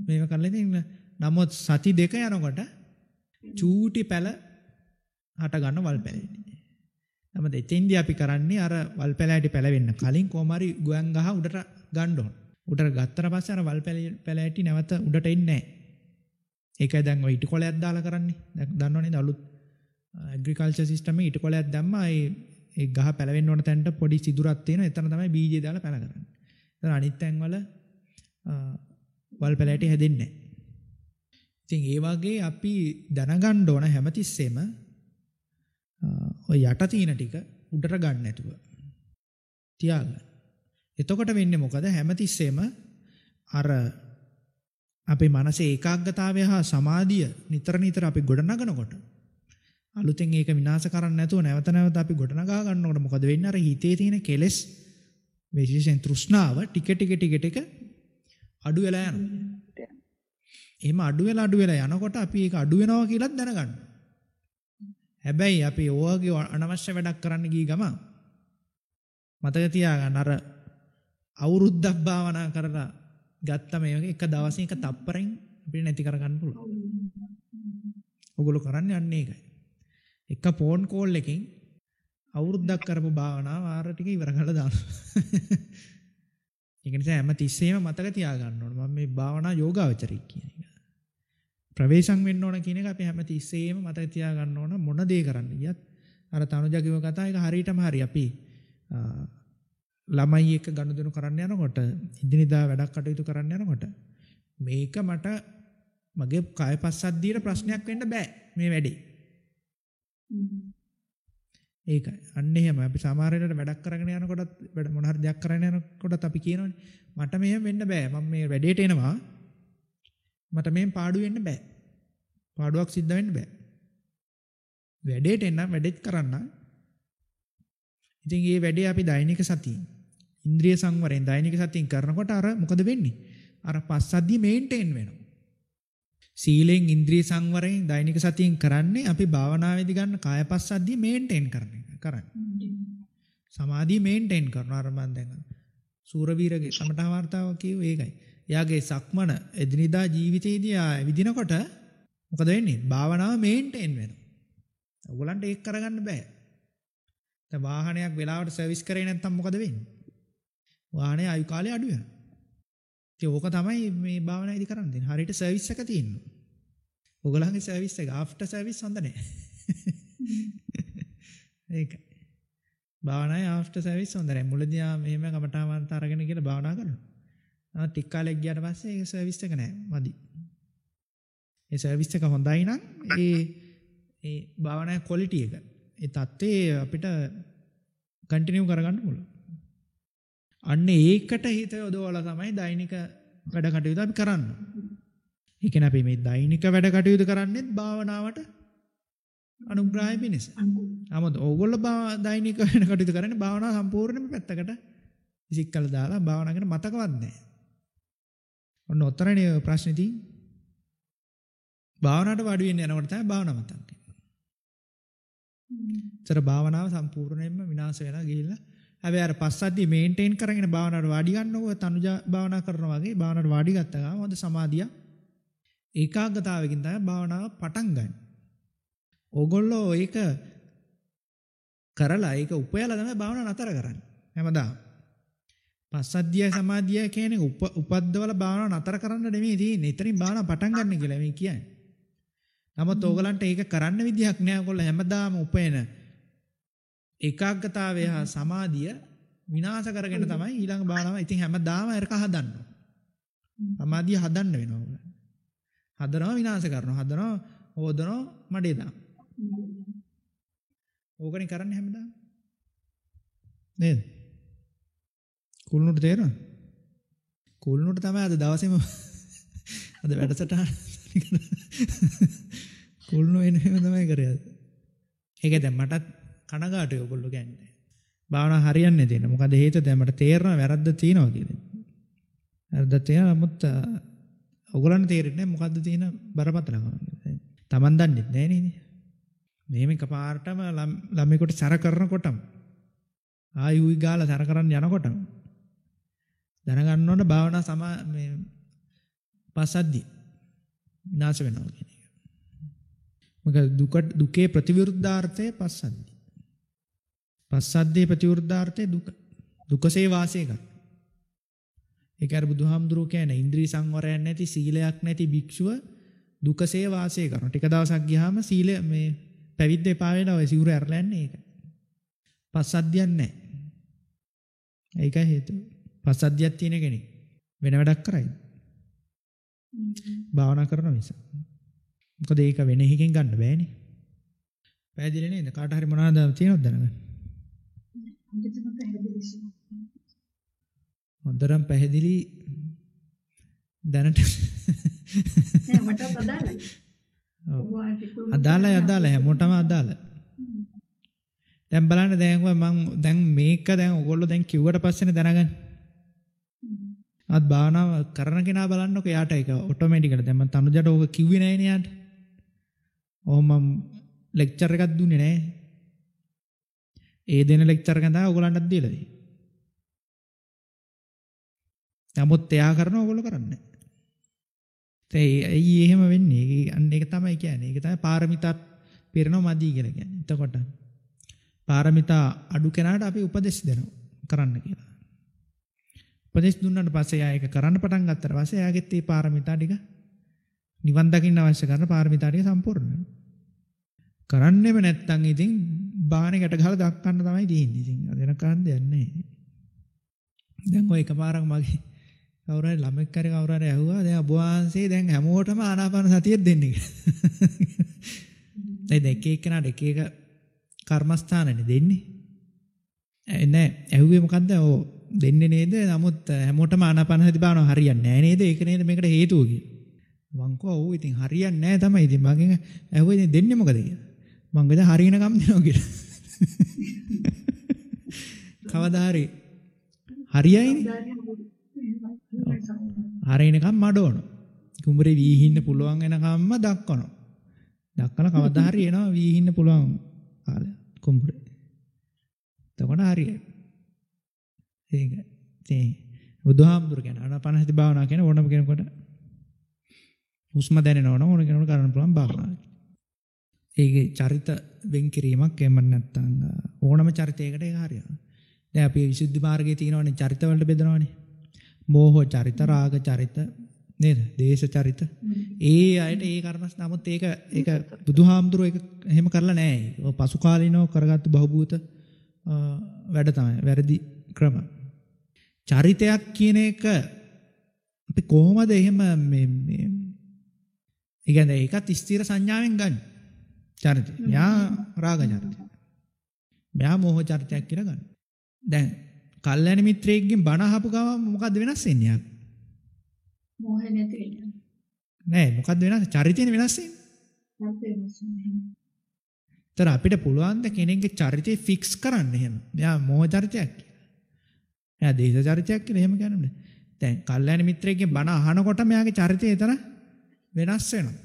මේව කරලා ඉතින් නමුත් සති දෙක යනකොට චූටි පැල හට ගන්න වල් පැලෙන්නේ. නමුත් එතෙන්දී අපි කරන්නේ අර වල් පැලෑටි පැලවෙන්න කලින් කොහොම හරි ගුවන් ගහ උඩට ගන්න ඕන. උඩට ගත්තට පස්සේ අර වල් පැලෑටි නැවත උඩට එන්නේ නැහැ. ඒකයි දැන් ඔය ඉටිකොලයක් දාලා කරන්නේ. දැන් දන්නවනේ අලුත් ඇග්‍රිකල්චර් සිස්ටම් එකේ ඉටිකොලයක් දැම්මා ඒ ඒ ගහ පැලවෙන්න ඕන තැනට පොඩි සිදුරක් තියෙනවා. එතන තමයි බීජය දාලා පැල කරන්නේ. එතන අනිත් තැන් වල වල් පැලෑටි හැදෙන්නේ නැහැ. ඉතින් ඒ වගේ අපි දැනගන්න ඕන හැමතිස්සෙම ඔය යට තියෙන ටික උඩට ගන්න නැතුව තියාගන්න. එතකොට වෙන්නේ මොකද හැමතිස්සෙම අර අපේ මනසේ ඒකාග්‍රතාවය හා සමාධිය නිතර නිතර අපි ගොඩනගනකොට අලුතෙන් ඒක විනාශ කරන්න නැතුව නැවත නැවත අපි ගොඩනගා ගන්නකොට මොකද වෙන්නේ අර හිතේ තියෙන කෙලෙස් විශේෂයෙන් තෘෂ්ණාව ටික ටික ටික ටික අඩු වෙලා යනවා. එහෙම අඩු වෙලා අඩු වෙලා යනකොට අපි ඒක අඩු වෙනවා කියලාත් දැනගන්න. හැබැයි අපි ඕවගේ අනවශ්‍ය වැඩක් කරන්න ගිය ගම මතක තියාගන්න අර අවුරුද්දක් භාවනා කරලා ගත්ත මේ වගේ එක දවසින් එක තප්පරෙන් අපිට නැති කරගන්න පුළුවන්. ඔගොල්ලෝ කරන්නේ අන්න ඒකයි. එක ෆෝන් කෝල් එකකින් අවුරුද්දක් කරපු භාවනාව ආර ටික ඉවර කරලා දානවා. *laughs* ඒක නිසා හැම තිස්සෙම මතක තියාගන්න ඕන මම මේ භාවනා යෝගාවචරයක් කියන එක. ප්‍රවේශම් වෙන්න ඕන කියන එක අපි හැම තිස්සෙම මතක තියාගන්න ඕන මොන දේ කරන්න ගියත් අර තනුජගිව කතා එක හරියටම හරි අපි ළමයි එක්ක ගනුදෙනු කරන්න යනකොට ඉදිනදා වැඩක් කටයුතු කරන්න යනකොට මේක මට මගේ කාය පස්සද්ධියට ප්‍රශ්නයක් වෙන්න බෑ මේ වැඩේ. ඒක. අන්න එහෙම අපි සමහර වෙලාවට වැඩක් කරගෙන යනකොටත් වැඩ මොන හරි දෙයක් කරගෙන යනකොටත් අපි කියනවනේ මට මෙහෙම වෙන්න බෑ. මම මේ වැඩේට එනවා. මට මෙහෙම පාඩු වෙන්න බෑ. පාඩුවක් සිද්ධ වෙන්න බෑ. වැඩේට එන්න වැඩෙත් කරන්න ඉතින් මේ වැඩේ අපි දෛනික සතිය ඉන්ද්‍රිය සංවරයෙන් දෛනික සතියෙන් කරනකොට අර මොකද වෙන්නේ? අර පස්සද්ධිය මේන්ටේන් වෙනවා. සීලෙන් ඉන්ද්‍රිය සංවරයෙන් දෛනික සතියෙන් කරන්නේ අපි භාවනාවේදී ගන්න කාය පස්සද්ධිය මේන්ටේන් කරන එක කරන්නේ. සමාධිය මේන්ටේන් කරනවා අර මම දැන් සූරවීරගේ සමටා වார்த்தාව කියුවේ ඒකයි. එයාගේ සක්මන එදිනෙදා ජීවිතයේදී විදිනකොට මොකද වෙන්නේ? භාවනාව මේන්ටේන් වෙනවා. ඔයගලන්ට ඒක කරගන්න බෑ. දැන් වාහනයක් වෙලාවට සර්විස් කරේ නැත්නම් මොකද වෙන්නේ? වාහනේ ආයු කාලය අඩු වෙනවා. ඉතින් ඕක තමයි මේ භාවනාවේදී කරන්න දෙන්නේ. හරියට සර්විස් එක තියෙනවා. ඔයගලන්ගේ සර්විස් එක ආෆ්ටර් සර්විස් හොඳ නැහැ. *laughs* ඒකයි. භාවනාවේ ආෆ්ටර් සර්විස් හොඳ නැහැ. මුලදී ආ මෙහෙම කමටාවන්ත අරගෙන කියලා භාවනා කරනවා. ආ ටික කාලයක් ගියාට පස්සේ ඒ සර්විස් එක නැහැ. මදි. ඒ සර්විස් එක හොඳයි නම් ඒ ඒ භාවනාවේ ක්වොලිටි එක ඒ தත්ත්වයේ අපිට කන්ටිනියු කරගන්න පුළුවන්. අන්න ඒකට හිත යොදවලා තමයි දෛනික වැඩ කටයුතු අපි කරන්නේ. ඒ කියන්නේ අපි මේ දෛනික වැඩ කටයුතු කරන්නේත් භාවනාවට අනුග්‍රහය පිණිස.
අනුකූල.
නමුත් ඕගොල්ලෝ භා- දෛනික වෙන කටයුතු කරන්නේ භාවනාව සම්පූර්ණයෙන්ම පැත්තකට ඉසික් කළ දාලා භාවනා කරන මතකවත් නැහැ. ඔන්න ඔතරනේ ඔය ප්‍රශ්නේ තියෙන්නේ. භාවනාවට වාඩි වෙන්න යනකොට තමයි භාවනාව මතක් වෙන්නේ. ඒතර භාවනාව සම්පූර්ණයෙන්ම විනාශ වෙලා ගිහිල්ලා හැබැයි අර පස්සද්දි මේන්ටේන් කරගෙන භාවනාවට වාඩි ගන්නකො තනුජා භාවනා කරනවා වගේ භාවනාවට වාඩි ගත්තා ගමන් හොඳ සමාධිය ඒකාග්‍රතාවකින් තමයි භාවනාව පටන් ගන්න. ඕගොල්ලෝ ඒක කරලා ඒක උපයලා තමයි භාවනාව නතර කරන්නේ. හැමදාම. පස්සද්ධිය සමාධිය කියන්නේ උප උපද්දවල භාවනාව නතර කරන්න නෙමෙයි තියෙන්නේ. එතනින් භාවනාව පටන් ගන්න කියලා මේ කියන්නේ. නමුත් ඕගලන්ට ඒක කරන්න විදිහක් නෑ. ඕගොල්ලෝ හැමදාම උපයන ඒකාග්‍රතාවය හා සමාධිය විනාශ කරගෙන තමයි ඊළඟ භාවනාව. ඉතින් හැමදාම අරක හදන්න. සමාධිය හදන්න වෙනවා ඕගලන්ට. හදනවා විනාශ කරනවා. හදනවා හොදනවා මඩේ දානවා. ඕකනේ කරන්නේ හැමදාම. නේද? කුළුණුට තේරෙනවද? කුළුණුට තමයි අද දවසේම *laughs* අද වැඩසටහන *laughs* කුළුණු එන හැම තමයි කරේ අද. ඒක දැන් මටත් කනගාටුයි ඔයගොල්ලෝ කියන්නේ. භාවනා හරියන්නේ නැති වෙන. මොකද හේතුව දැන් මට තේරෙනවා වැරද්ද තියෙනවා කියලා. වැරද්ද තියෙනවා නමුත් ඔයගොල්ලන්ට තේරෙන්නේ නැහැ මොකද්ද තියෙන බරපතලකම. Taman දන්නේ නැහැ නේද? මෙහෙම එකපාරටම ළමයෙකුට සැර කරනකොටම ආයි උයි ගාලා සැර කරන්න යනකොටම දැනගන්න ඕන භාවනා සමා මේ පසද්දි විනාශ වෙනවා කියන එක. මොකද දුක දුකේ ප්‍රතිවිරුද්ධාර්ථය පස්සද්දි. පස්සද්දේ ප්‍රතිවිරුද්ධාර්ථය දුක. දුකසේ වාසය කරන. ඒක අර බුදුහාමුදුරුවෝ කියන්නේ ඉන්ද්‍රිය සංවරයක් නැති සීලයක් නැති භික්ෂුව දුකසේ වාසය කරන. ටික දවසක් ගියාම සීල මේ පැවිද්ද එපා වෙනවා ඔය සිවුර ඇරලා යන්නේ ඒක. පස්සද්ධියක් නැහැ. ඒකයි හේතුව. පස්සද්ධියක් තියෙන කෙනෙක් වෙන වැඩක් කරයි. භාවනා කරන නිසා. මොකද ඒක වෙන එකකින් ගන්න බෑනේ. පැහැදිලි නේද? කාට හරි මොනවද තියෙනවද දැනගන්න? හොඳටම පැහැදිලි දැනට
නෑ මට අදාළයි.
ඔව්. අදාළයි අදාළයි හැමෝටම අදාළයි. දැන් බලන්න දැන් මම දැන් මේක දැන් ඔයගොල්ලෝ දැන් කිව්වට පස්සේනේ දැනගන්නේ. අත් භාවනාව කරන කෙනා බලන්නකො යාට ඒක ඔටෝමැටිකලි දැන් මම තනුජට ඕක කිව්වේ නෑනේ යාට. ඔහොම මම ලෙක්චර් එකක් දුන්නේ නෑ. ඒ දෙන ලෙක්චර් එක තමයි ඔයගොල්ලන්ටත් දීලා තියෙන්නේ. නමුත් එයා කරන ඕගොල්ලෝ කරන්නේ නෑ. ඒ ඇයි එහෙම වෙන්නේ? ඒ අන්න ඒක තමයි කියන්නේ. ඒක තමයි පාරමිතා පිරෙනව මදි කියලා කියන්නේ. එතකොට පාරමිතා අඩු කෙනාට අපි උපදෙස් දෙනවා කරන්න කියලා. උපදෙස් දුන්නාට පස්සේ එයා ඒක කරන්න පටන් ගත්තාට පස්සේ එයාගෙත් මේ පාරමිතා ටික නිවන් දකින්න අවශ්‍ය කරන පාරමිතා ටික සම්පූර්ණ වෙනවා. කරන්නෙම නැත්තම් ඉතින් බාහනකට ගහලා දක්වන්න තමයි තියෙන්නේ. ඉතින් අදන කාන් දෙයක් නැහැ. දැන් ඔය එකපාරක් මගේ කවුරු හරි ළමෙක් හරි කවුරු හරි ඇහුවා දැන් ඔබ වහන්සේ දැන් හැමෝටම ආනාපාන සතිය දෙන්නේ කියලා. දැන් එක එක්කෙනාට එක එක කර්මස්ථානනේ දෙන්නේ. ඒ නෑ ඇහුවේ මොකද්ද? ඔව් දෙන්නේ නේද? නමුත් හැමෝටම ආනාපාන සති භාවනාව හරියන්නේ නෑ නේද? ඒක නේද මේකට හේතුව කියලා. මං කෝ ඔව් ඉතින් හරියන්නේ නෑ තමයි. ඉතින් මගෙන් ඇහුවේ ඉතින් දෙන්නේ මොකද කියලා. මං ගිහලා හරියන කම් දෙනවා කියලා. *laughs* කවදා හරි හරියයිනේ. හරිනකම් මඩෝන. කුඹරේ වීහින්න පුළුවන් වෙනකම්ම දක්වනවා. දක්වලා කවදා හරි එනවා වීහින්න පුළුවන් කාලය කුඹරේ. එතකොට හරියයි. ඒක. ඉතින් බුදුහාමුදුර කියන ආනාපාන සති භාවනාව කියන ඕනම කෙනෙකුට හුස්ම දැනෙනවනම් ඕන කෙනෙකුට කරන්න පුළුවන් භාවනාවක්. ඒකේ චරිත වෙන් කිරීමක් එහෙම නැත්නම් ඕනම චරිතයකට ඒක හරියනවා. දැන් අපි විසුද්ධි මාර්ගයේ තියෙනවනේ චරිත වලට බෙදනවනේ. මෝහ චරිත, රාග චරිත නේද? දේශ චරිත. ඒ අයට ඒ කර්මස් නමුත් ඒක ඒක බුදුහාමුදුරුවෝ ඒක එහෙම කරලා නැහැ. පසු කාලිනව කරගත්තු බහූත වැඩ තමයි. වැරදි ක්‍රම. චරිතයක් කියන එක අපි කොහොමද එහෙම මේ මේ කියන්නේ ඒකත් ස්ථිර සංඥාවෙන් ගන්න. චරිතය. යා රාග චරිතය. මෙයා මෝහ චරිතයක් කියලා ගන්න. දැන් කල්යන මිත්‍රයෙක්ගෙන් බණ අහපු ගමන් මොකද්ද වෙනස් වෙන්නේ යා?
මොහේ නැති වෙනවා.
නෑ මොකද්ද වෙනස්? චරිතේනේ වෙනස් වෙන්නේ. අපිට පුළුවන්ද කෙනෙක්ගේ චරිතය ෆික්ස් කරන්න එහෙම. මෙයා මෝහ චරිතයක් කියලා. එයා දේශ චරිතයක් කියලා එහෙම කියන්නේ. දැන් කල්යාණ මිත්‍රයෙක්ගේ බණ අහනකොට මෙයාගේ චරිතය එතන වෙනස් වෙනවා.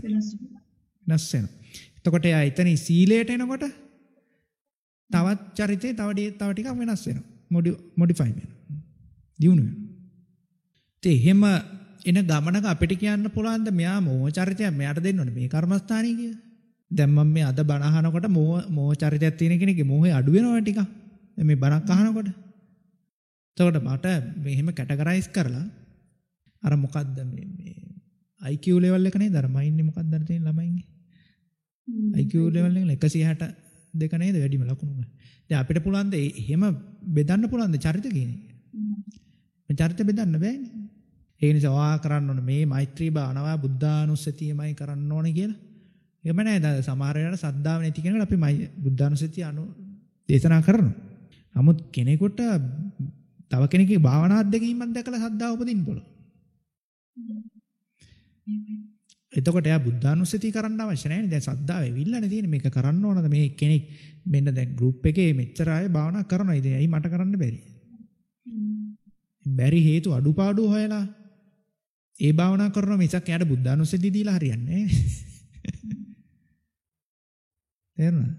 වෙනස්
වෙනවා. එතකොට එයා එතන සීලයට එනකොට තවත් චරිතේ තව තව ටිකක් වෙනස් වෙනවා. මොඩි මොඩිෆයි වෙනවා. දියුණු වෙනවා. එන ගමනක අපිට කියන්න පුළුවන්ද මෙයා මෝහ චරිතයක් මෙයාට දෙන්න ඕනේ මේ කර්මස්ථානයේ කියලා. දැන් මම මේ අද බණ අහනකොට මෝහ මෝහ චරිතයක් තියෙන කෙනෙක්ගේ මෝහය අඩු වෙනවා ටිකක්. මේ බණක් අහනකොට. එතකොට මට මෙහෙම කැටගරයිස් කරලා අර මොකද්ද මේ මේ IQ level එක නේද අර මයින්නේ මොකක්ද අර තියෙන ළමයින්ගේ IQ level එක 160 දෙක නේද වැඩිම ලකුණු. දැන් අපිට පුළුවන් ද එහෙම බෙදන්න පුළුවන් ද චරිත කියන එක. මේ චරිත බෙදන්න බෑනේ. ඒ නිසා වා කරන්න ඕන මේ මෛත්‍රී භාවනාව බුද්ධානුස්සතියමයි කරන්න ඕනේ කියලා. එහෙම නෑ දැන් සමහර වෙලාවට සද්ධාව නැති කෙනෙකුට අපි බුද්ධානුස්සතිය අනු දේශනා කරනවා. නමුත් කෙනෙකුට තව කෙනෙක්ගේ භාවනා අධ්‍යක්ීමක් දැකලා සද්ධාව උපදින්න පුළුවන්. එතකොට එයා බුද්ධානුස්සතිය කරන්න අවශ්‍ය නැහැ නේ. දැන් සද්ධාව ඇවිල්ලානේ තියෙන්නේ. මේක කරන්න ඕනද මේ කෙනෙක් මෙන්න දැන් ගෲප් එකේ මෙච්චර අය භාවනා කරනවා. ඉතින් ඇයි මට කරන්න බැරි? බැරි හේතු අඩුපාඩු හොයලා ඒ භාවනා කරනවා මිසක් එයාට බුද්ධානුස්සතිය දීලා හරියන්නේ නැහැ. තේරුණාද?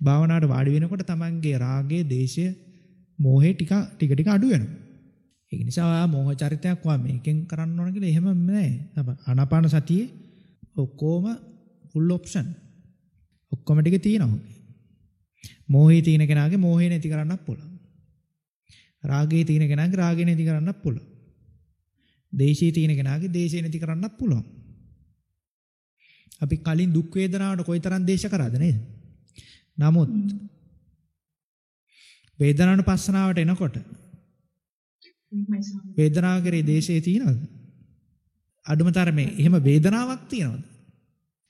භාවනාවට වාඩි වෙනකොට තමන්ගේ රාගය, දේශය, මෝහය ටික ටික ටික අඩු වෙනවා. ඒක නිසා ඔයා මෝහ චරිතයක් වා මේකෙන් කරන්න ඕන කියලා එහෙම නෑ. ආනාපාන සතියේ ඔක්කොම ෆුල් ඔප්ෂන්. ඔක්කොම ටික තියෙනවා. මෝහේ තියෙන කෙනාගේ මෝහය නැති කරන්නත් පුළුවන්. රාගයේ තියෙන කෙනාගේ රාගය නැති කරන්නත් පුළුවන්. දේශයේ තියෙන කෙනාගේ දේශය නැති කරන්නත් පුළුවන්. අපි කලින් දුක් වේදනාවට කොයිතරම් දේශ කරාද නේද? නමුත් වේදනාවන පස්සනාවට එනකොට වේදනාව කරේ දේශයේ තියෙනවද? අඩුම තරමේ එහෙම වේදනාවක් තියෙනවද?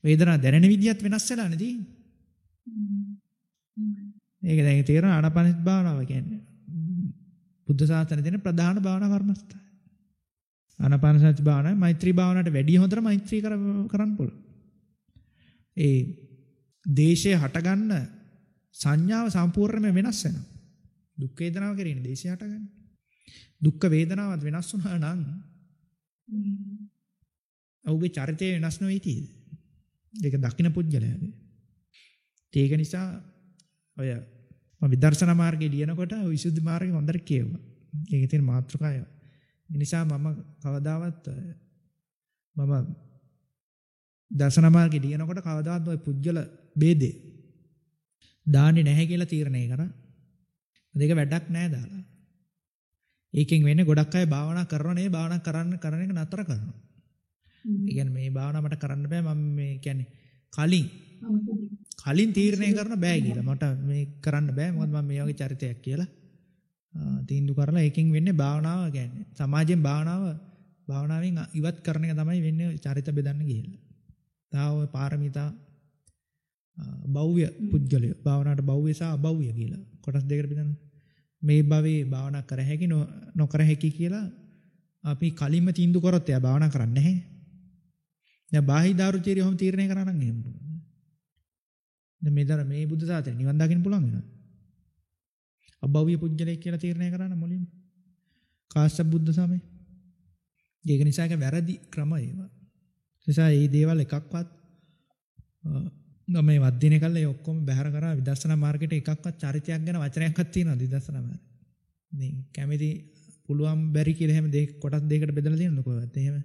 වේදනාව දැනෙන විදියත් වෙනස් වෙලා නේද? ඒක දැන් තේරෙන ආනාපානසති භාවනාව කියන්නේ. බුද්ධ ශාසනයේ තියෙන ප්‍රධාන භාවනා කර්මස්ථාන. ආනාපානසති භාවනාව මෛත්‍රී භාවනාවට වැඩිය හොඳට මෛත්‍රී කරන්න පුළුවන්. ඒ දේශය හටගන්න සංඥාව සම්පූර්ණයෙන්ම වෙනස් වෙනවා. දුක් වේදනාව කෙරෙන දේශය හටගන්න. දුක්ඛ වේදනාවත් වෙනස් වුණා නම් ඔහුගේ චරිතය වෙනස් නොවී තියෙද? ඒක දකින්න පුජ්‍යලයාගේ. ඒක නිසා ඔය මම විදර්ශනා මාර්ගයේ ලියනකොට විසුද්ධි මාර්ගය හොඳට කියුවා. ඒකේ තියෙන මාතෘකාව. ඒ නිසා මම කවදාවත් මම දර්ශනා මාර්ගයේ ලියනකොට කවදාවත් ඔය පුජ්‍යල ભેදේ දාන්නේ නැහැ කියලා තීරණය කරා. දෙක වැඩක් නැහැ දාලා. ඒකෙන් වෙන්නේ ගොඩක් අය භාවනා කරනවා නේ භාවනා කරන්න කරන එක නතර කරනවා. ඒ කියන්නේ මේ භාවනාව මට කරන්න බෑ මම මේ කියන්නේ කලින් කලින් තීරණය කරන්න බෑ කියලා. මට මේ කරන්න බෑ මොකද මම මේ වගේ චරිතයක් කියලා තීන්දුව කරලා ඒකෙන් වෙන්නේ භාවනාව කියන්නේ සමාජයෙන් භාවනාව භාවනාවෙන් ඉවත් කරන එක තමයි වෙන්නේ චරිත බෙදන්න ගිහිල්ලා. තාව පාරමිතා බෞව්‍ය පුද්ගලය භාවනාවට බෞව්‍ය සහ අබෞව්‍ය කියලා කොටස් දෙකකට බෙදන්න. මේ භවයේ භාවනා කර හැකි නොකර හැකි කියලා අපි කලින්ම තීන්දුව කරොත් එයා භාවනා කරන්නේ නැහැ. දැන් බාහි දාරුචීරිය ඔහොම තීරණය කරා නම් එහෙම. දැන් මේ දර මේ බුද්ධ සාසනය නිවන් දකින්න පුළුවන් වෙනවා. අභව්‍ය පුජ්‍යලයක් කියලා තීරණය කරා නම් මුලින්ම. කාශ්‍යප බුද්ධ සමය. ඒක නිසා ඒක වැරදි ක්‍රම ඒවා. නිසා මේ දේවල් එකක්වත් මේ වද්දින කල්ලා ඒ ඔක්කොම බැහැර කරා විදර්ශනා මාර්ගයට එකක්වත් චරිතයක් ගැන වචනයක්වත් තියෙනවද විදර්ශනා මාර්ගය? මේ කැමති පුළුවන් බැරි කියලා එහෙම දෙක කොටස් දෙකකට බෙදලා තියෙනවද කොහොමද? එහෙම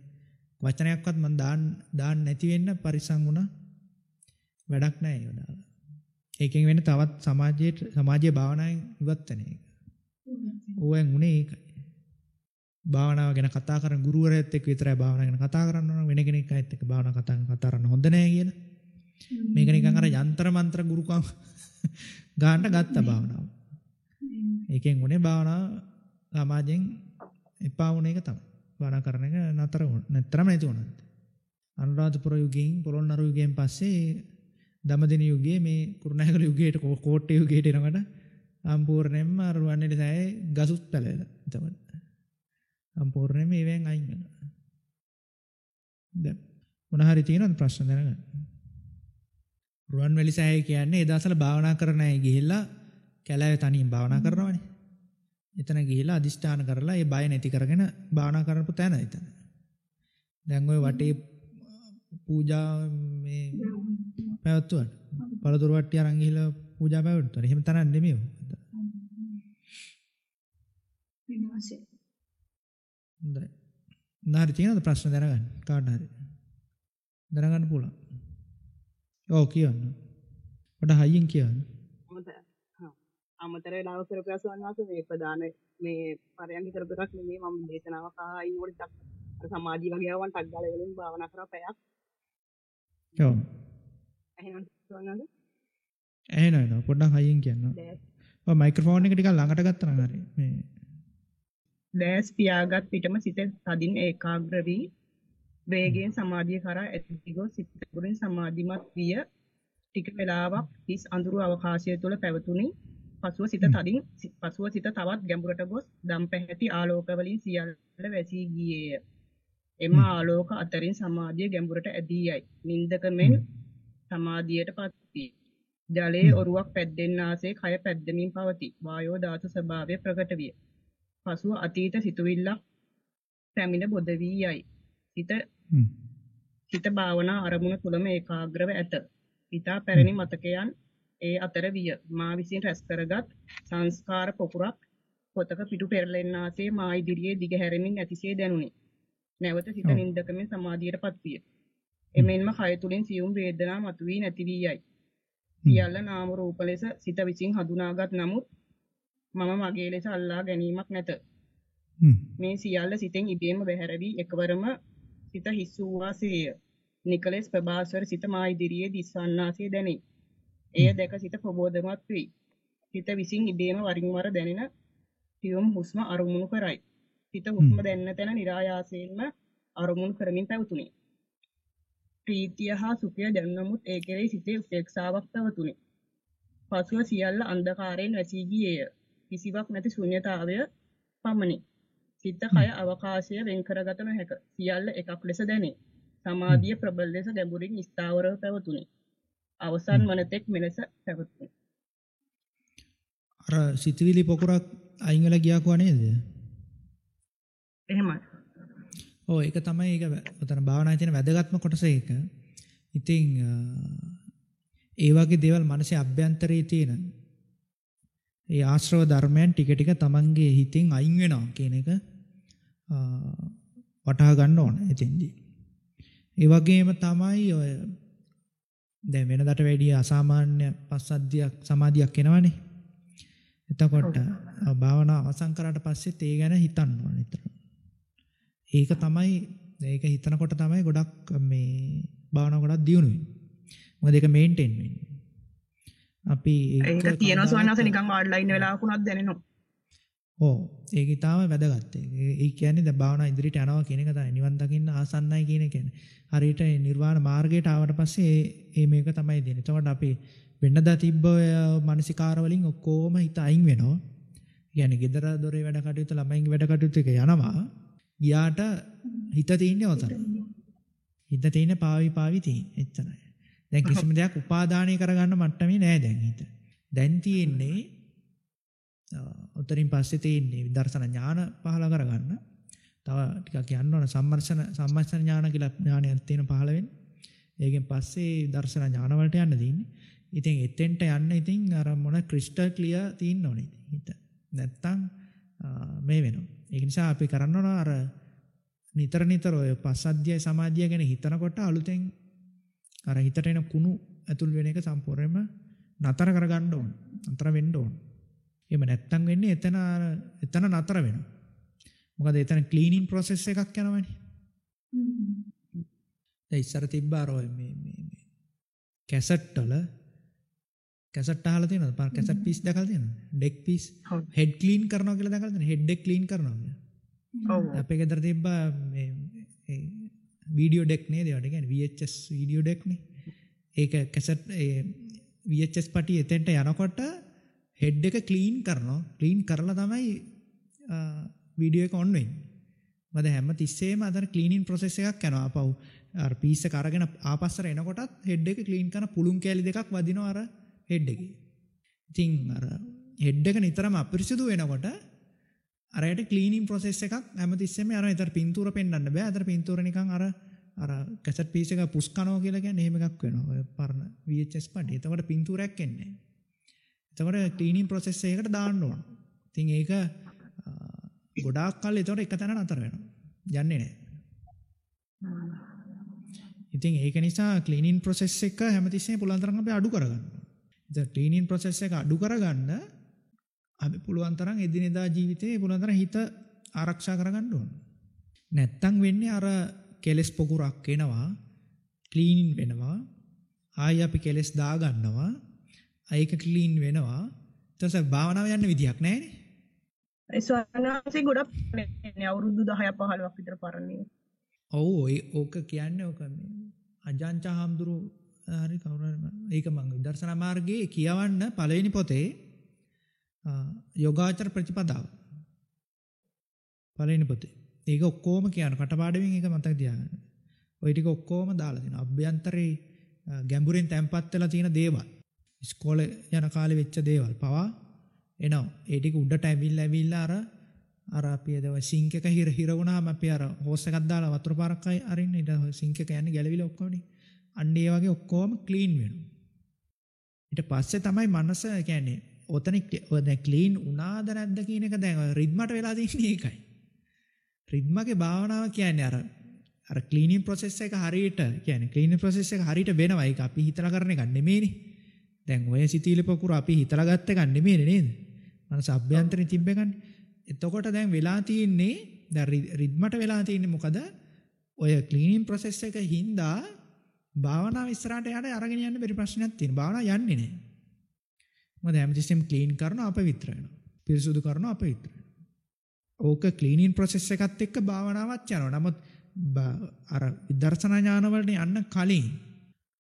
වචනයක්වත් මම දාන්න දාන්න නැති වෙන්න පරිසම් වුණා. වැඩක් නැහැ ඒව දාලා. ඒකෙන් වෙන්නේ තවත් සමාජයේ සමාජීය භාවනාවෙන් ඉවත් වෙන එක. ඕවෙන් උනේ ඒකයි. භාවනාව ගැන කතා කරන ගුරුවරයෙක් එක්ක විතරයි භාවනාව ගැන කතා කරන්න ඕන වෙන කෙනෙක් අයත් එක්ක භාවනාව කතා කතා කරන්න හොඳ නැහැ කියලා. මේක නිකන් අර යంత్ర මන්ත්‍ර ගුරුකම් *laughs* ගන්න ගත්ත භාවනාව. ඒකෙන් උනේ භාවනාව සමාජයෙන් එපා වුණ එක තමයි. භාවනා කරන එක නතර වුණා. නැත්තරම නැති වුණා. අනුරාධපුර යුගයෙන් පොළොන්නරු යුගයෙන් පස්සේ දමදින යුගයේ මේ කුරුණෑගල යුගයට කෝට්ටේ යුගයට එනකොට සම්පූර්ණයෙන්ම අර රුවන්වැලි සෑයේ ගසුත් පැලෙලා. එතකොට සම්පූර්ණයෙන්ම ඒවෙන් අයින් වෙනවා. දැන් මොන හරි තියෙනවද ප්‍රශ්න දැනගන්න? රුවන් වැලි සෑය කියන්නේ එදසල භාවනා කරන අය ගිහිල්ලා කැලෑව තනින් භාවනා කරනවනේ. එතන ගිහිලා අධිෂ්ඨාන කරලා ඒ බය නැති කරගෙන භාවනා කරපු තැන එතන. දැන් ඔය වටේ පූජා මේ පැවැත්වුවා. පළතුරු වට්ටිය අරන් ගිහිල්ලා පූජා පැවැත්වුවා. එහෙම තනක් නෙමෙයි.
විනාශය.
හොඳයි. හරි තියෙනවද ප්‍රශ්න දැනගන්න කාට හරි? දැනගන්න පුළුවන්. ඔව් කියන්න. පොඩ හයියෙන් කියන්න.
අමතර වෙලාව කරපු අසවන්වාස මේ ප්‍රධාන මේ පරයන්ක කරපු එකක් නෙමෙයි මම දේශනාවක් ආයි උඩ ටක් අර සමාධිය වගේ ආවන් ටක් ගාලා වලින් භාවනා කරා පැයක්
ඔව්.
එහෙනම් සවන්වාස
ඇහෙනව එනවා. පොඩ්ඩක් හයියෙන් කියන්න.
දැස්
ඔව් මයික්‍රොෆෝන් එක ටිකක් ළඟට ගත්තා නම් හරි. මේ
දැස් පියාගත් පිටම සිත තදින් ඒකාග්‍ර වී වේගයෙන් සමාධිය කරා ඇති ගොස් සිත පුරින් සමාධිමත් විය. ටික වේලාවක් හිස් අඳුරු අවකාශය තුළ පැවතුණි. පසුව සිත තදින් පසුව සිත තවත් ගැඹුරට ගොස් දම් පැහැති ආලෝක වලින් සියල්ල වැසී ගියේය. එම ආලෝක අතරින් සමාධිය ගැඹුරට ඇදී යයි. නින්දක මෙන් සමාධියට පත් වී ජලයේ ඔරුවක් පැද්දෙන්නාසේ කය පැද්දමින් පවතී. වායෝ ධාතු ස්වභාවය ප්‍රකට විය. පසුව අතීත සිතුවිල්ලක් පැමිණ බොද වී යයි. සිත
හ්ම්.
සිත භාවනා අරමුණ තුළම ඒකාග්‍රව ඇත. ඉතා පැරණි මතකයන් ඒ අතර විය. මා විසින් රැස් කරගත් සංස්කාර පොකුරක් පොතක පිටු පෙරලෙන්නාසේ මා ඉදිරියේ දිගහැරෙමින් ඇතිසේ දැනුනි. නැවත සිත. නින්දකමෙන් සමාධියට පත්විය. එමෙන්ම කය තුලින් සියුම් වේදනා මතුවී නැති වී යයි. සියල්ල නාම රූප ලෙස සිත විසින් හඳුනාගත් නමුත් මම මගේ ලෙස අල්ලා ගැනීමක් නැත. මේ සියල්ල සිතෙන් ඉබේම බැහැර වී එකවරම සිත හිස් වූවාසේය. නිකලෙස් ප්‍රභාස්වර සිත මා ඉදිරියේ දිස්වන්නාසේ දැනේ. එය දැක සිත ප්‍රබෝධමත් වෙයි. සිත විසින් ඉබේම වරින් වර දැනෙන සියුම් හුස්ම අරමුණු කරයි. සිත හුස්ම දැන්න තැන નિરાයාසයෙන්ම අරමුණු කරමින් පැවතුණි. ප්‍රීතිය හා සුඛය දැනුන නමුත් ඒ කෙරෙහි සිතේ උපේක්ෂාවක් පැවතුණි. පසුව සියල්ල අන්ධකාරයෙන් වැසී ගියේය. කිසිවක් නැති ශුන්‍යතාවය පමණි. සිත කය අවකාශය වෙන් කරගත නොහැක. සියල්ල එකක් ලෙස දැනේ. සමාධිය ප්‍රබල ලෙස ගැඹුරින් ස්ථාවරව පැවතුණි. අවසන් වන තෙක් මෙලෙස පැවතුණි.
අර සිතවිලි පොකුරක් අයින් වෙලා ගියාකුවා නේද?
එහෙමයි.
ඔව් ඒක තමයි ඒක උතන භාවනාවේ තියෙන වැදගත්ම කොටස ඒක. ඉතින් ඒ වගේ දේවල් මනසේ අභ්‍යන්තරයේ තියෙන ඒ ආශ්‍රව ධර්මයන් ටික ටික තමන්ගේ හිතින් අයින් වෙනවා කියන එක වටහා ගන්න ඕන එතෙන්දී. ඒ වගේම තමයි ඔය දැන් වෙනදාට වැඩිය අසාමාන්‍ය පස්සද්ධියක් සමාධියක් එනවනේ. එතකොට අ, භාවනාව අවසන් කරාට පස්සෙත් ඒ ගැන හිතන්න ඕන නිතරම. ඒක තමයි ඒක හිතනකොට තමයි ගොඩක් මේ භාවනාව ගොඩක් දියුණු වෙන්නේ. මොකද ඒක මේන්ටේන් වෙන්නේ. අපි
ඒක තියෙනවා සවන්නාස නිකන් ඔන්ලයින් වෙලාවක උනත් දැනෙනවා.
ඔව් ඒක ඊටාම වැදගත්. ඒ- ඒ කියන්නේ දැන් භාවනා ඉදිරියට යනවා කියන එක තමයි නිවන් දකින්න ආසන්නයි කියන එක කියන්නේ. හරියට ඒ නිර්වාණ මාර්ගයට ආවට පස්සේ ඒ- ඒ මේක තමයි දෙන්නේ. එතකොට අපි වෙනදා තිබ්බ ඔය මානසිකාර වලින් ඔක්කොම හිත අයින් වෙනවා. කියන්නේ gedara dore වැඩ කටයුතු ළමයින්ගේ වැඩ කටයුතු එක යනවා. ගියාට හිත තියෙන්නේ ඔතන. හිත තියෙන්නේ පාවි පාවි තියෙන්නේ. එච්චරයි. දැන් කිසිම දෙයක් උපාදානය කරගන්න මට්ටමේ නෑ දැන් හිත. දැන් තියෙන්නේ උතරින් පස්සේ තියෙන්නේ විදර්ශන ඥාන පහල කරගන්න. තව ටිකක් යන්න ඕන සම්මර්ෂණ සම්මර්ෂණ ඥාන කියලා ඥානයක් තියෙන පහල වෙන්නේ. ඒකෙන් පස්සේ දර්ශන ඥාන වලට යන්න දෙන්නේ. ඉතින් එතෙන්ට යන්න ඉතින් අර මොන ක්‍රිස්ටල් ක්ලියර් තියෙන්න ඕනේ හිත. නැත්තම් ආ, මේ වෙනවා. ඒක නිසා අපි කරන්න ඕන අර නිතර නිතර ඔය පස්සද්ධිය සමාධිය ගැන හිතනකොට අලුතෙන් අර හිතට එන කුණු ඇතුල් වෙන එක සම්පූර්ණයෙන්ම නතර කරගන්න ඕන. නතර වෙන්න ඕන. එහෙම නැත්තම් වෙන්නේ එතන එතන නතර වෙනවා. මොකද එතන ක්ලීනින් ප්‍රොසෙස් එකක් යනවනේ. දැන් ඉස්සර තිබ්බා ඔය මේ මේ මේ කැසට් වල කැසට් අහලා තියෙනවද? පාර කැසට් පීස් දැකලා තියෙනවද? Deck piece. හෙඩ් ක්ලීන් කරනවා කියලා දැකලා තියෙනවද? හෙඩ් එක ක්ලීන් කරනවා කියලා.
ඔව්.
අපේ ගෙදර තිබ්බා මේ වීඩියෝ ඩෙක් නේද ඒවට කියන්නේ VHS වීඩියෝ ඩෙක් නේ. ඒක කැසට් ඒ VHS පටි එතෙන්ට යනකොට හෙඩ් එක ක්ලීන් කරනවා. ක්ලීන් කරලා තමයි වීඩියෝ එක ඔන් වෙන්නේ. මොකද හැම තිස්සෙම අතර ක්ලීනින් ප්‍රොසෙස් එකක් යනවා. අපව අර පීස් එක අරගෙන ආපස්සට එනකොටත් හෙඩ් එක ක්ලීන් කරන පුළුන් කෑලි දෙකක් වදිනවා අර හෙඩ් එකේ. ඉතින් අර හෙඩ් එක නිතරම අපිරිසිදු වෙනකොට අරයට ක්ලීනින් ප්‍රොසෙස් එකක් හැමතිස්සෙම යනවා. ඒතර පින්තූර පෙන්වන්න බෑ. අතර පින්තූර නිකන් අර අර කැසට් පීස් එක පුස් කනවා කියලා කියන්නේ එහෙම එකක් වෙනවා. ඔය පරණ VHS පඩේ. එතකොට පින්තූරයක් එන්නේ නැහැ. එතකොට ක්ලීනින් ප්‍රොසෙස් එකකට දාන්න ඕන. ඉතින් ඒක ගොඩාක් කල් එතකොට එක තැන නතර වෙනවා. යන්නේ නැහැ. ඉතින් ඒක නිසා ක්ලීනින් ප්‍රොසෙස් එක හැමතිස්සෙම පුළුවන් තරම් අපි අඩු කරගන්න ඕන. ඉතින් ක්ලීනින් ප්‍රොසෙස් එක අඩු කරගන්න අපි පුළුවන් තරම් එදිනෙදා ජීවිතේ පුළුවන් තරම් හිත ආරක්ෂා කරගන්න ඕන. නැත්තම් වෙන්නේ අර කෙලස් පොකුරක් එනවා ක්ලීන් වෙනවා ආයි අපි කෙලස් දා ගන්නවා ඒක ක්ලීන් වෙනවා ඊට පස්සේ භාවනාව යන්න විදියක් නැහැ
ඒ ස්වාමීන් ගොඩක් නේ අවුරුදු 10ක් 15ක් විතර පරණේ.
ඔව් ඔය ඕක කියන්නේ ඕක මේ අජාන්චා හාමුදුරු හරි කවුරු හරි ඒක මම විදර්ශනා මාර්ගයේ කියවන්න පළවෙනි පොතේ යෝගාචර ප්‍රතිපදාව පළවෙනි පොතේ ඒක ඔක්කොම කියන කටපාඩමින් ඒක මතක තියාගන්න. ওই ටික ඔක්කොම දාලා තියෙනවා. අභ්‍යන්තරේ ගැඹුරින් තැම්පත් වෙලා තියෙන දේවල්. ඉස්කෝලේ යන කාලේ වෙච්ච දේවල් පවා එනවා. ඒ ටික උඩට ඇවිල්ලා ඇවිල්ලා අර අර අපි ඒව සිංක් එක හිර හිර වුණාම අපි අර හෝස් එකක් දාලා වතුර පාරක් අරින්න ඊට සිංක් එක යන්නේ ගැලවිලා ඔක්කොමනේ. අන්න ඒ වගේ ඔක්කොම ක්ලීන් වෙනවා. ඊට පස්සේ තමයි මනස කියන්නේ ඔතන දැන් ක්ලීන් වුණාද නැද්ද කියන එක දැන් රිද්මට වෙලා තියෙන්නේ ඒකයි. රිද්මගේ භාවනාව කියන්නේ අර අර ක්ලීනින් ප්‍රොසෙස් එක හරියට කියන්නේ ක්ලීනින් ප්‍රොසෙස් එක හරියට වෙනවා ඒක අපි හිතලා කරන එක නෙමෙයිනේ. දැන් ඔය සිතීල පකුර අපි හිතලා ගත්ත එක නෙමෙයිනේ නේද? මනස අභ්‍යන්තරේ තිබ්බ එකනේ. එතකොට දැන් වෙලා තියෙන්නේ දැන් රිද්මට වෙලා තියෙන්නේ මොකද? ඔය ක්ලීනින් ප්‍රොසෙස් එක හින්දා භාවනාව ඉස්සරහට යන්න අරගෙන යන්න බැරි ප්‍රශ්නයක් තියෙනවා. භාවනාව යන්නේ නැහැ. මොකද හැමතිස්සෙම ක්ලීන් කරනවා අපවිත්‍ර වෙනවා. පිරිසුදු කරනවා අපවිත්‍ර වෙනවා. ඕක ක්ලීනින් ප්‍රොසෙස් එකත් එක්ක භාවනාවත් යනවා. නමුත් අර විදර්ශනා ඥාන වලට යන්න කලින්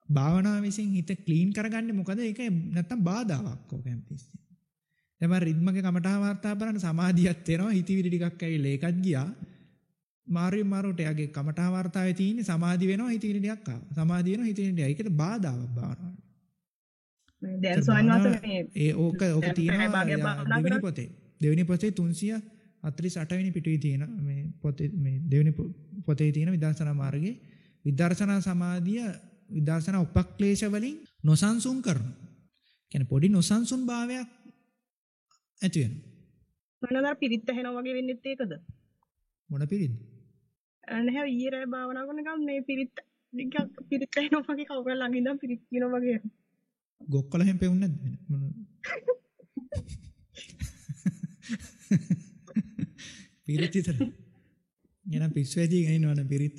භාවනාව විසින් හිත ක්ලීන් කරගන්නේ මොකද? ඒක නැත්තම් බාධාවක් ඕක හැමතිස්සෙම. දැන් මම රිද්මගේ කමඨා වාර්තා බලන්න සමාධියක් එනවා හිතවිලි ටිකක් ඇවිල්ලා ඒකත් ගියා. මාරු මාරුට එයාගේ කමඨා වාර්තාවේ තියෙන්නේ සමාධි වෙනවා හිතවිලි ටිකක් ආවා. සමාධි වෙනවා හිතවිලි ටිකක්. ඒකට බාධාවක් භාවනාවට.
දැන් වහන්සේ මේ
ඒ ඕක ඕක තියෙනවා දෙවෙනි පොතේ. දෙවෙනි පොතේ 348 වෙනි පිටුවේ තියෙන මේ පොතේ මේ දෙවෙනි පොතේ තියෙන විදර්ශනා මාර්ගයේ විදර්ශනා සමාධිය විදර්ශනා උපක්ලේශ වලින් නොසන්සුන් කරනවා. කියන්නේ පොඩි නොසන්සුන් භාවයක් ඇති වෙනවා.
මොනවාද පිරිත් ඇහෙනවා වගේ වෙන්නේත් ඒකද?
මොන පිරිත්ද?
නැහැ ඊයේ රෑ භාවනා කරනකම් මේ පිරිත් නිකන් පිරිත් ඇහෙනවා වගේ කවුරු ළඟ ඉඳන් පිරිත් කියනවා වගේ.
ගොක්කල හැම පෙවුන්නේ නැද්ද පිරිත් විතර එනම් පිස්සු ඇදී ගනිනවනේ පිරිත්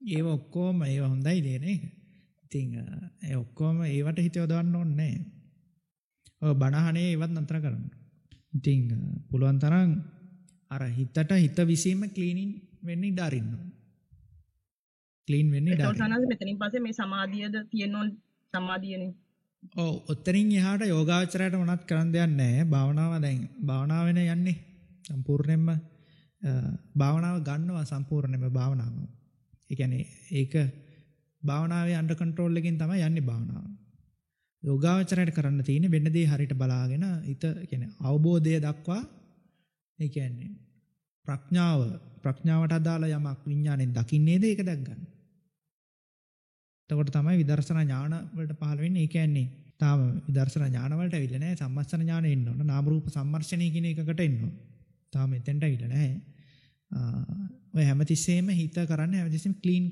ඒව ඔක්කොම ඒව හොඳයි දේනේ ඉතින් ඒ ඔක්කොම ඒවට හිත යොදවන්න ඕනේ. නැහැ ඔය බණහනේ ඒවත් නතර කරන්න. ඉතින් පුළුවන් තරම් අර හිතට හිත විසීම ක්ලීනින් වෙන්න ඉඩ අරින්න ක්ලීන් වෙන්න ඉඩ
අරින්න සනස් මෙතනින් පස්සේ මේ සමාධියද තියෙන ඕන සමාධියනේ.
ඔව් ඔතනින් එහාට යෝගාචරයට මොනවත් කරන්න දෙයක් නැහැ. භාවනාව දැන් භාවනාව වෙන යන්නේ සම්පූර්ණයෙන්ම භාවනාව ගන්නවා සම්පූර්ණයෙන්ම භාවනාව. ඒ කියන්නේ ඒක භාවනාවේ අන්ඩර් කන්ට්‍රෝල් එකකින් තමයි යන්නේ භාවනාව. යෝගාවචරයට කරන්න තියෙන්නේ වෙන දේ හරියට බලාගෙන හිත කියන්නේ අවබෝධය දක්වා ඒ කියන්නේ ප්‍රඥාව ප්‍රඥාවට අදාළ යමක් විඥාණයෙන් දකින්නේද ඒක දැක් ගන්න. එතකොට තමයි විදර්ශනා ඥාන වලට පහළ වෙන්නේ. ඒ කියන්නේ තාම විදර්ශනා ඥාන වලට ඇවිල්ලා නැහැ. සම්මස්සන ඥානෙ එන්න ඕන. නාම රූප සම්මර්ෂණය කියන එකකට එන්න ඕන. තාම එතෙන්ට ඇවිල්ලා නැහැ. ඔය හැමතිස්සෙම හිත කරන්නේ හැමතිස්සෙම ක්ලීන්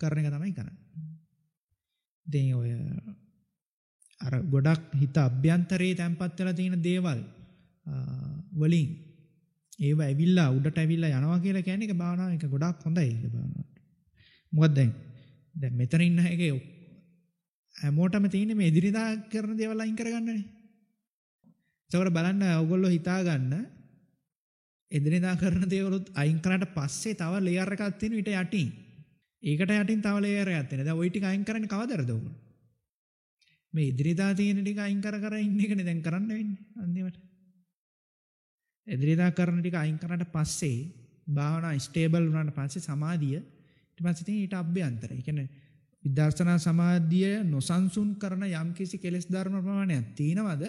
කරන එක තමයි කරන්නේ. දැන් ඔය අර ගොඩක් හිත අභ්‍යන්තරයේ තැම්පත් වෙලා තියෙන දේවල් වලින් ඒව ඇවිල්ලා උඩට ඇවිල්ලා යනවා කියලා කියන්නේ ඒක භාවනාව එක ගොඩක් හොඳයි ඒක භාවනාව. මොකද දැන් දැන් මෙතන ඉන්න එකේ හැමෝටම තියෙන්නේ මේ එදිරිදා කරන දේවල් අයින් කරගන්නනේ. ඒකවල බලන්න ඔයගොල්ලෝ හිතා ගන්න එදිරිදා කරන දේවලුත් අයින් කරාට පස්සේ තව ලේයර් එකක් තියෙන ඊට යටින්. ඒකට යටින් තව ලේයර් එකක් තියෙනවා. දැන් ওই ටික අයින් කරන්නේ කවදාද ඔයගොල්ලෝ? මේ ඉදිරියදා තියෙන ටික අයින් කර කර ඉන්න එකනේ දැන් කරන්න වෙන්නේ අන්තිමට. ඉදිරියදා කරන ටික අයින් කරාට පස්සේ භාවනා ස්ටේබල් වුණාට පස්සේ සමාධිය ඊට පස්සේ ඉතින් ඊට අභ්‍යන්තරය. ඒ කියන්නේ විදර්ශනා සමාධිය නොසන්සුන් කරන යම්කිසි කෙලෙස් ධර්ම ප්‍රමාණයක් තියෙනවද?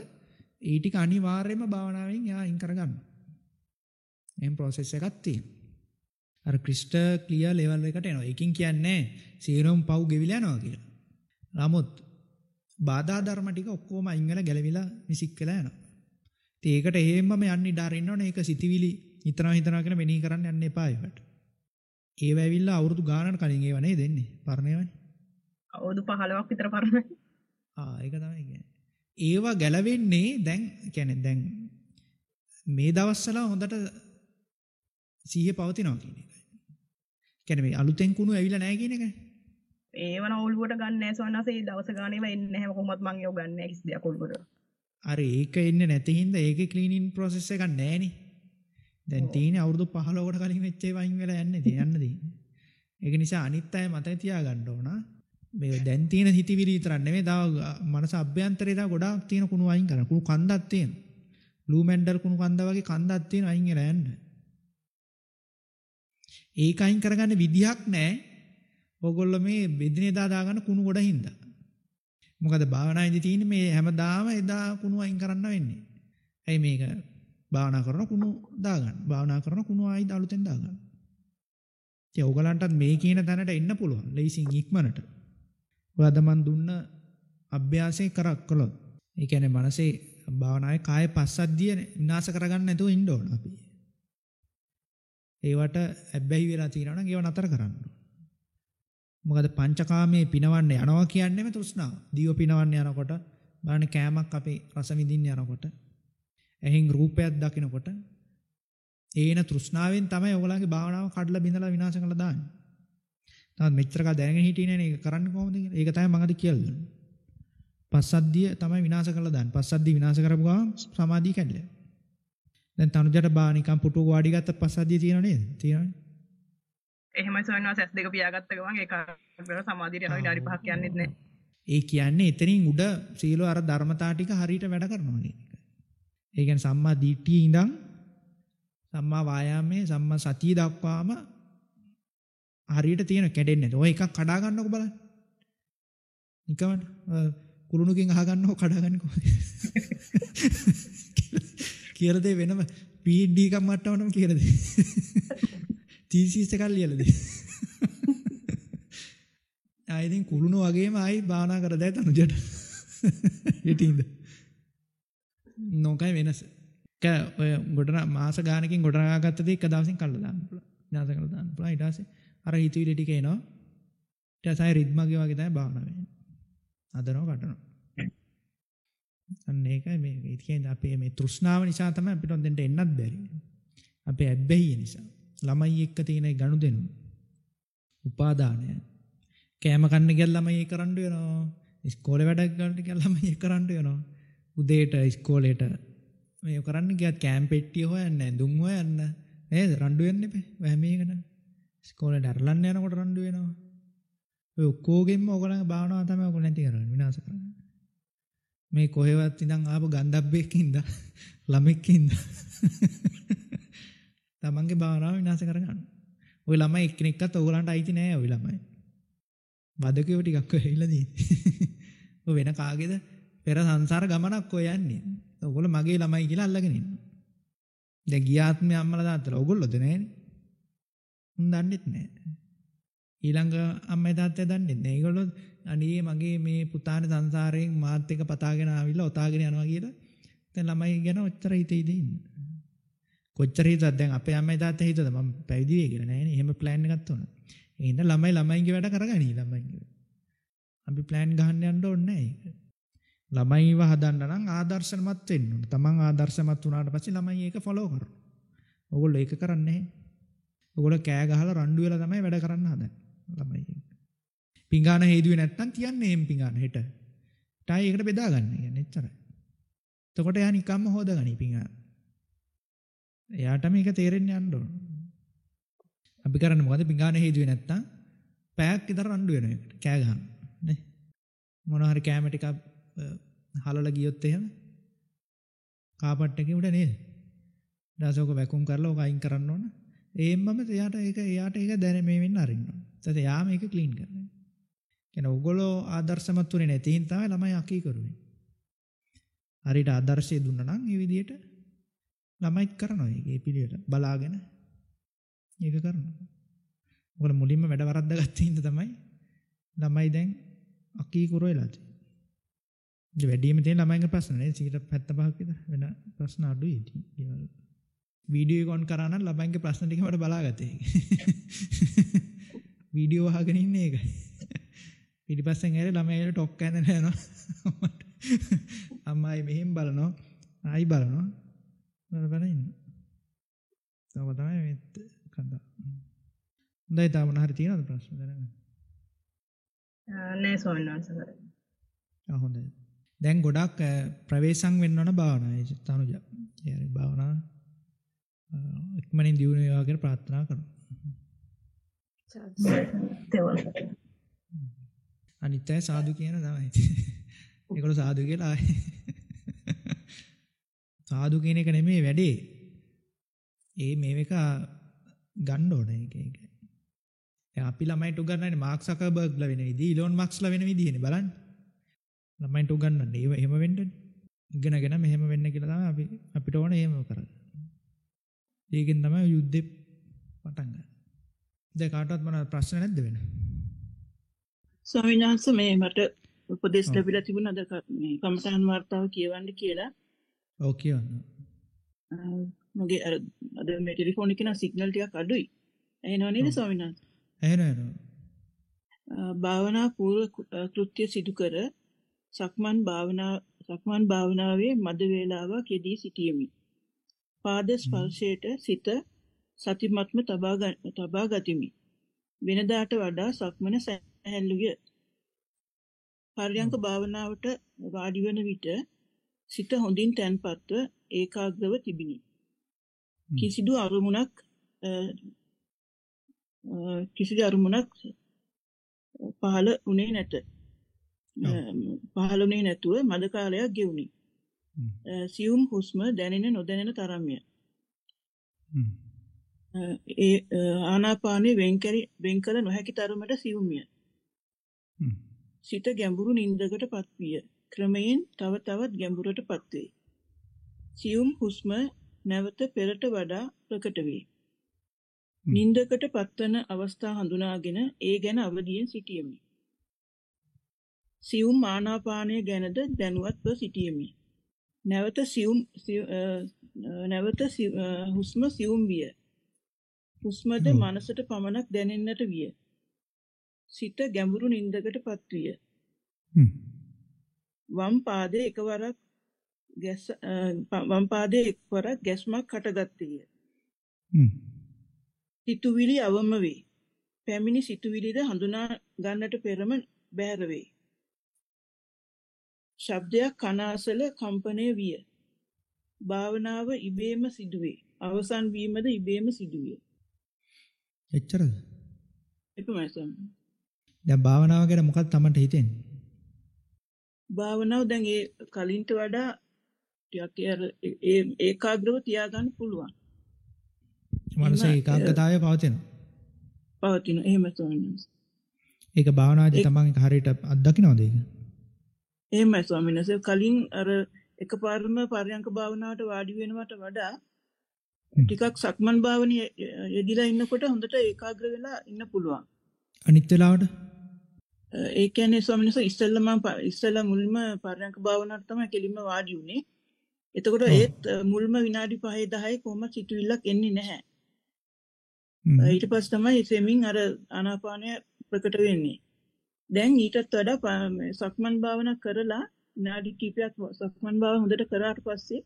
ඒ ටික අනිවාර්යයෙන්ම භාවනාවෙන් යා අයින් කරගන්න. එම් process එකක් තියෙනවා. අර ක්‍රිස්ටල් ක්ලියර් ලෙවල් එකට එනවා. ඒකින් කියන්නේ සීරම් පව් ගෙවිලා යනවා කියලා. නමුත් බාධා ධර්ම ටික ඔක්කොම අයින් වෙලා ගැලවිලා මිසික් වෙලා යනවා. ඉතින් ඒකට එහෙම්මම යන්න ඉඩ අරින්න ඕනේ. ඒක සිතිවිලි හිතනවා හිතනවා කියන මෙනෙහි කරන්න යන්න එපා ඒකට. ඒව ඇවිල්ලා අවුරුදු ගානකට කලින් ඒව නේ දෙන්නේ. පරණේවනේ.
අවුරුදු 15ක් විතර පරණ
ආ ඒක තමයි කියන්නේ. ඒවා ගැලවෙන්නේ දැන් කියන්නේ දැන් මේ දවස්වල හොඳට සිහිය පවතිනවා කියන එකයි. කියන්නේ මේ අලුතෙන් කුණු ඇවිල්ලා නැහැ කියන එකයි.
ඒවන ඔළුවට ගන්න නෑ සවන්නසේ දවස ගානේම එන්නේ නැහැ කොහොමත් මං ඒව ගන්න නැහැ කිසි දෙයක් ඔළුවට
අර ඒක එන්නේ නැති හින්දා ඒකේ ක්ලීනින් ප්‍රොසෙස් එකක් නැහැනේ. දැන් තියෙන්නේ අවුරුදු 15කට කලින් වෙච්ච ඒවා අයින් වෙලා යන්නේ තියන්න තියෙන්නේ. ඒක නිසා අනිත් අය මතක තියාගන්න ඕන. මේ දැන් තියෙන හිතවිලි විතරක් නෙමෙයි තව මනස අභ්‍යන්තරේ තව ගොඩාක් තියෙන කුණු අයින් කරන්න. කුණු කන්දක් තියෙනවා. බ්ලූ මැන්ඩල් කුණු කන්ද වගේ කන්දක් තියෙන අයින් වෙලා යන්න. ඒක අයින් කරගන්න විදිහක් නැහැ. ඕගොල්ලෝ මේ බෙදිනේදා දාගන්න කුණු ගොඩ හින්දා. මොකද භාවනාවේදී තියෙන්නේ මේ හැමදාම එදා කුණු අයින් කරන්න වෙන්නේ. ඇයි මේක භාවනා කරන කුණු දාගන්න. භාවනා කරන කුණු ආයිද අලුතෙන් දාගන්න. ඉතින් ඕගලන්ටත් මේ කියන තැනට එන්න පුළුවන්. ලේසින් ඉක්මනට. ඔය අද මන් දුන්න අභ්‍යාසය කරක් කළොත්. ඒ කියන්නේ මනසේ භාවනාවේ කාය පස්සද්ධිය විනාශ කරගන්න නැතුව ඉන්න ඕන අපි. ඒවට ඇබ්බැහි වෙලා තියෙනවා නම් ඒව නතර කරන්න ඕන. මොකද පංචකාමයේ පිනවන්න යනවා කියන්නේම තෘෂ්ණාව. දිව පිනවන්න යනකොට බලන්න කෑමක් අපේ රස විඳින්න යනකොට එහෙන් රූපයක් දකිනකොට ඒන තෘෂ්ණාවෙන් තමයි ඔයගලගේ භාවනාව කඩලා බිඳලා විනාශ කරලා දාන්නේ. තාත් මෙච්චර කල් දැනගෙන හිටියේ නේ ඒක කරන්නේ කොහොමද කියලා. ඒක තමයි මම අද කියලා දුන්නේ. පස්සද්ධිය තමයි විනාශ කරලා දාන්නේ. පස්සද්ධිය විනාශ කරපු ගමන් සමාධිය කැඩලා. දැන් තනුජට බා නිකන් පුටුව වාඩි ගත්ත පස්සද්ධිය තියෙනව නේද? තියෙනවනේ.
එහෙමයි සවන්නවා සැස් දෙක පියාගත්ත ගමන් ඒක කරලා සමාධියට යනවා විනාඩි 5ක් යන්නෙත් නැහැ
ඒ කියන්නේ එතනින් උඩ සීල අර ධර්මතා ටික හරියට වැඩ කරනවා එක. ඒ කියන්නේ සම්මා දිට්ඨිය ඉඳන් සම්මා වායාමයේ සම්මා සතිය දක්වාම හරියට තියෙන කැඩෙන්නේ නැහැ. ඔය එකක් කඩා ගන්නකො බලන්න. නිකමන කුළුණුකින් අහගන්නකො කඩාගන්නේ කොහොමද? කියලා දෙ වෙනම PhD එකක් මට්ටමටම කියලා දෙ. තීසිස් එකක් ලියලා දෙ. ආයෙදින් කුළුණු වගේම ආයි භාවනා කර දැයි තනුජට. හිටින්ද. නොකයි වෙනස. ක ඔය ගොඩන මාස ගානකින් ගොඩනගා ගත්ත දේ එක දවසින් කල්ලා දාන්න පුළුවන්. විනාශ කරලා දාන්න පුළුවන්. ඊට පස්සේ අර හිතවිලි ටික එනවා. ඊට පස්සේ රිද්මගේ වගේ තමයි භාවනා වෙන්නේ. අදනවා කටනවා. අන්න ඒකයි මේ ඒ කියන්නේ අපේ මේ තෘෂ්ණාව නිසා තමයි අපිට දෙන්න එන්නත් බැරි. අපේ ඇබ්බැහිය නිසා. ළමයි එක්ක තියෙන ගනුදෙනු. උපාදානය. කෑම කන්න ගියල් ළමයි ඒ කරන්න වෙනවා. ඉස්කෝලේ වැඩ ගන්න ගියල් ළමයි ඒ කරන්න වෙනවා. උදේට ඉස්කෝලේට මේ කරන්න ගියත් කෑම් පෙට්ටිය හොයන්න දුම් හොයන්න නේද රණ්ඩු වෙන්න එපේ. වැහමීගෙන. ඉස්කෝලේට අරලන්න යනකොට රණ්ඩු වෙනවා. ඔය ඔක්කොගෙම ඔයගොල්ලන්ගේ භාවනාව තමයි ඔයගොල්ලෝ නැති කරන්නේ විනාශ කරන්නේ. මේ කොහෙවත් ඉඳන් ආපු ගන්ධබ්බෙකින්ද ළමෙක්කින්ද තමන්ගේ භාවනාව විනාශ කරගන්න. ওই ළමයි එක්කෙනෙක්වත් ඕගලන්ට අයිති නෑ ওই ළමයි. වදකයෝ ටිකක් වෙයිලා තියෙන්නේ. ඔය වෙන කාගේද පෙර සංසාර ගමනක් ඔය යන්නේ. ඔයගොල්ලෝ මගේ ළමයි කියලා අල්ලගෙන ඉන්නවා. දැන් ගියාත්මේ අම්මලා තාත්තලා ඔයගොල්ලෝද නෑනේ. උන් දන්නෙත් නෑ. ඊළඟ අම්මයි තාත්තයි දන්නෙත් නෑ. ඒගොල්ලෝ අනේ මගේ මේ පුතානේ සංසාරයෙන් මාත් එක්ක පතාගෙන ආවිල්ලා ඔතාගෙන යනවා කියලා දැන් ළමයි ගැන ඔච්චර හිතේද ඉන්නේ. කොච්චර හිතුවත් දැන් අපේ අම්මයි තාත්තා හිතුවද මම පැවිදි වෙයි කියලා නෑනේ. එහෙම ප්ලෑන් එකක් තුන. ඒ හින්දා ළමයි ළමයින්ගේ වැඩ කරගනි ළමයින්ගේ. අපි ප්ලෑන් ගහන්න යන්න ඕනේ නෑ ඒක. ළමයිව හදන්න නම් ආදර්ශමත් වෙන්න ඕනේ. Taman ආදර්ශමත් වුණාට පස්සේ ළමයි ඒක ෆලෝ කරනවා. ඕගොල්ලෝ ඒක කරන්නේ නැහැ. ඕගොල්ලෝ කෑ ගහලා රණ්ඩු වෙලා තමයි වැඩ කරන්න හදන්නේ. ළමයි. පිඟාන හේදුවේ නැත්තම් තියන්නේ එහෙම පිඟාන හෙට. ටයි එකට බෙදා ගන්න කියන්නේ එච්චරයි. එතකොට යා නිකම්ම හොදගනි පිඟාන. එයාට මේක තේරෙන්න යන්න ඕන. අපි කරන්නේ මොකද පිඟාන හේදුවේ නැත්තම් පැයක් විතර රණ්ඩු වෙන එකට කෑ ගහන නේ. මොනවා හරි කැම ටිකක් හලලා ගියොත් එහෙම කාපට් එකේ උඩ නේද? ඊට ඔක වැකුම් කරලා ඔක අයින් කරන්න ඕන. ඒම්මම එයාට ඒක එයාට ඒක දැන මේ වෙන්න අරින්න. තද යාම ඒක ක්ලීන් කරන්න. කෙන ඔගොලෝ ආදර්ශමත් වනේ නැතිහින් තමයි ළමයි අකී කරුවේ. හරිට ආදර්ශය දුන්න නම් ඒ විදියට ළමයිත් කරනවා ඒ පිළියට බලාගෙන ඒක කරනවා. ඔකල මුලින්ම වැඩ වරද්ද ගත්ත හින්ද තමයි ළමයි දැන් අකී කුරෝ වෙලා තියෙන්නේ. වැඩිම තියෙන ළමයින්ගේ ප්‍රශ්න නේ 75ක් විතර වෙන ප්‍රශ්න අඩුයි ඉතින්. වීඩියෝ එක ඔන් කරා නම් ළමයින්ගේ ප්‍රශ්න ටික මට බලාගත්තේ. *laughs* වීඩියෝ අහගෙන ඉන්නේ ඒකයි. පිටිපස්සෙන් ඇරේ ළමයිට ටොක් ඇඳලා යනවා. අම්මයි මෙහෙම බලනවා. ආයි බලනවා. බල බල ඉන්න. තව තමයි මේ කන්දා. හොඳයි තාම මොන හරි තියෙනවද ප්‍රශ්න දැනගන්න?
නෑ ස්වාමීන් වහන්සේ.
ආ හොඳයි. දැන් ගොඩක් ප්‍රවේශම් වෙන්න ඕන භාවනාව. තනුජ. ඒ හරි භාවනාව ඉක්මනින් දියුණු වේවා කියලා ප්‍රාර්ථනා කරනවා. අනිත් අය සාදු කියන තමයි. ඒගොල්ලෝ සාදු කියලා ආයේ සාදු කියන එක නෙමෙයි වැඩේ. ඒ මේක ගන්න ඕනේ ඒක ඒක. අපි ළමයිට උගන්වන්නේ මාක් සකර්බර්ග්ලා වෙන විදිහ, ඉලෝන් මාක්ස්ලා වෙන විදිහනේ බලන්න. ළමයින්ට උගන්වන්නේ ඒව එහෙම වෙන්නනේ. ඉගෙනගෙන මෙහෙම වෙන්න කියලා තමයි අපි අපිට ඕනේ එහෙම කරගන්න. ඒකෙන් තමයි යුද්ධේ පටන් ගන්න. දැන් කාටවත් මොන ප්‍රශ්න නැද්ද වෙන?
ස්වාමිනාස මේ මට උපදෙස් ලැබිලා තිබුණා අද මේ කමසහන් වර්තාව කියවන්න කියලා.
ඔව් කියවන්න.
මගේ අර අද මේ ටෙලිෆෝන් එකේ නා සිග්නල් ටිකක් අඩුයි. ඇහෙනව නේද ස්වාමිනාස?
ඇහෙනවා ඇහෙනවා.
භාවනා පූර්ව කෘත්‍ය සිදු කර සක්මන් භාවනා සක්මන් භාවනාවේ මද වේලාවක් යෙදී සිටියෙමි. පාද ස්පර්ශයට සිත සතිමත්ම තබා තබා ගතිමි. වෙනදාට වඩා සක්මන සැහැල්ලුය. පර්යංක භාවනාවට වාඩි වන විට සිත හොඳින් තැන්පත්ව ඒකාග්‍රව තිබිනි. කිසිදු අරමුණක් කිසිදු අරමුණක් පහළ උනේ නැත. පහළ උනේ නැතුව මද කාලයක් ගෙවුනි. සියුම් හුස්ම දැනෙන නොදැනෙන තරම්ය. ඒ වෙන්කරි වෙන් කළ නොහැකි තරමට සියුම්ය. සිත ගැඹුරු නින්දකට පත්විය. ක්‍රමයෙන් තව තවත් ගැඹුරට පත්වේ. සියුම් හුස්ම නැවත පෙරට වඩා ප්‍රකට වේ. නින්දකට පත්වන අවස්ථා හඳුනාගෙන ඒ ගැන අවදියෙන් සිටියමි. සියුම් ආනාපානය ගැනද දැනුවත්ව සිටියමි. නැවත සියුම් නැවත හුස්ම සියුම් විය. හුස්මද මනසට පමණක් දැනෙන්නට විය. සිත ගැඹුරු නින්දකට පත්විය. වම් පාදයේ එකවරක් ගැස් වම් පාදයේ එක්වරක් ගැස්මක් හටගත්තේය. සිතුවිලි අවම වේ. පැමිණි සිතුවිලිද හඳුනා ගන්නට පෙරම බැහැර වේ. ශබ්දයක් කන අසල කම්පණය විය. භාවනාව ඉබේම සිදුවේ. අවසන් වීමද ඉබේම සිදුවේ.
එච්චරද?
එපමණයි සම්.
දැන් භාවනාව ගැන මොකක්ද Tamanට හිතෙන්නේ?
භාවනාව දැන් ඒ කලින්ට වඩා ටිකක් ඒ ඒකාග්‍රව තියාගන්න පුළුවන්.
මනස ඒකාග්‍රතාවය පවතිනවා.
පවතින එහෙම ස්වාමීන්
ඒක භාවනාදී තමන් හරියට අත්දකින්නවද ඒක?
එහෙමයි ස්වාමීන් වහන්සේ කලින් අර එකපාරම පරයන්ක භාවනාවට වාඩි වෙනවට වඩා ටිකක් සක්මන් භාවනිය යෙදිලා ඉන්නකොට හොඳට ඒකාග්‍ර වෙලා ඉන්න පුළුවන්.
අනිත් වෙලාවට
ඒ කියන්නේ ස්වාමීන් වහන්සේ ඉස්සෙල්ලා මුල්ම පරයන්ක භාවනාවට තමයි කෙලින්ම වාඩි වුනේ. එතකොට ඒත් මුල්ම විනාඩි 5 10 කොහොම සිතුවිල්ලක් එන්නේ නැහැ. ඊට පස්සේ තමයි සෙමින් අර ආනාපානය ප්‍රකට වෙන්නේ. දැන් ඊටත් වඩා සක්මන් භාවනා කරලා විනාඩි කිහිපයක් සක්මන් භාවනාව හොඳට කරාට පස්සේ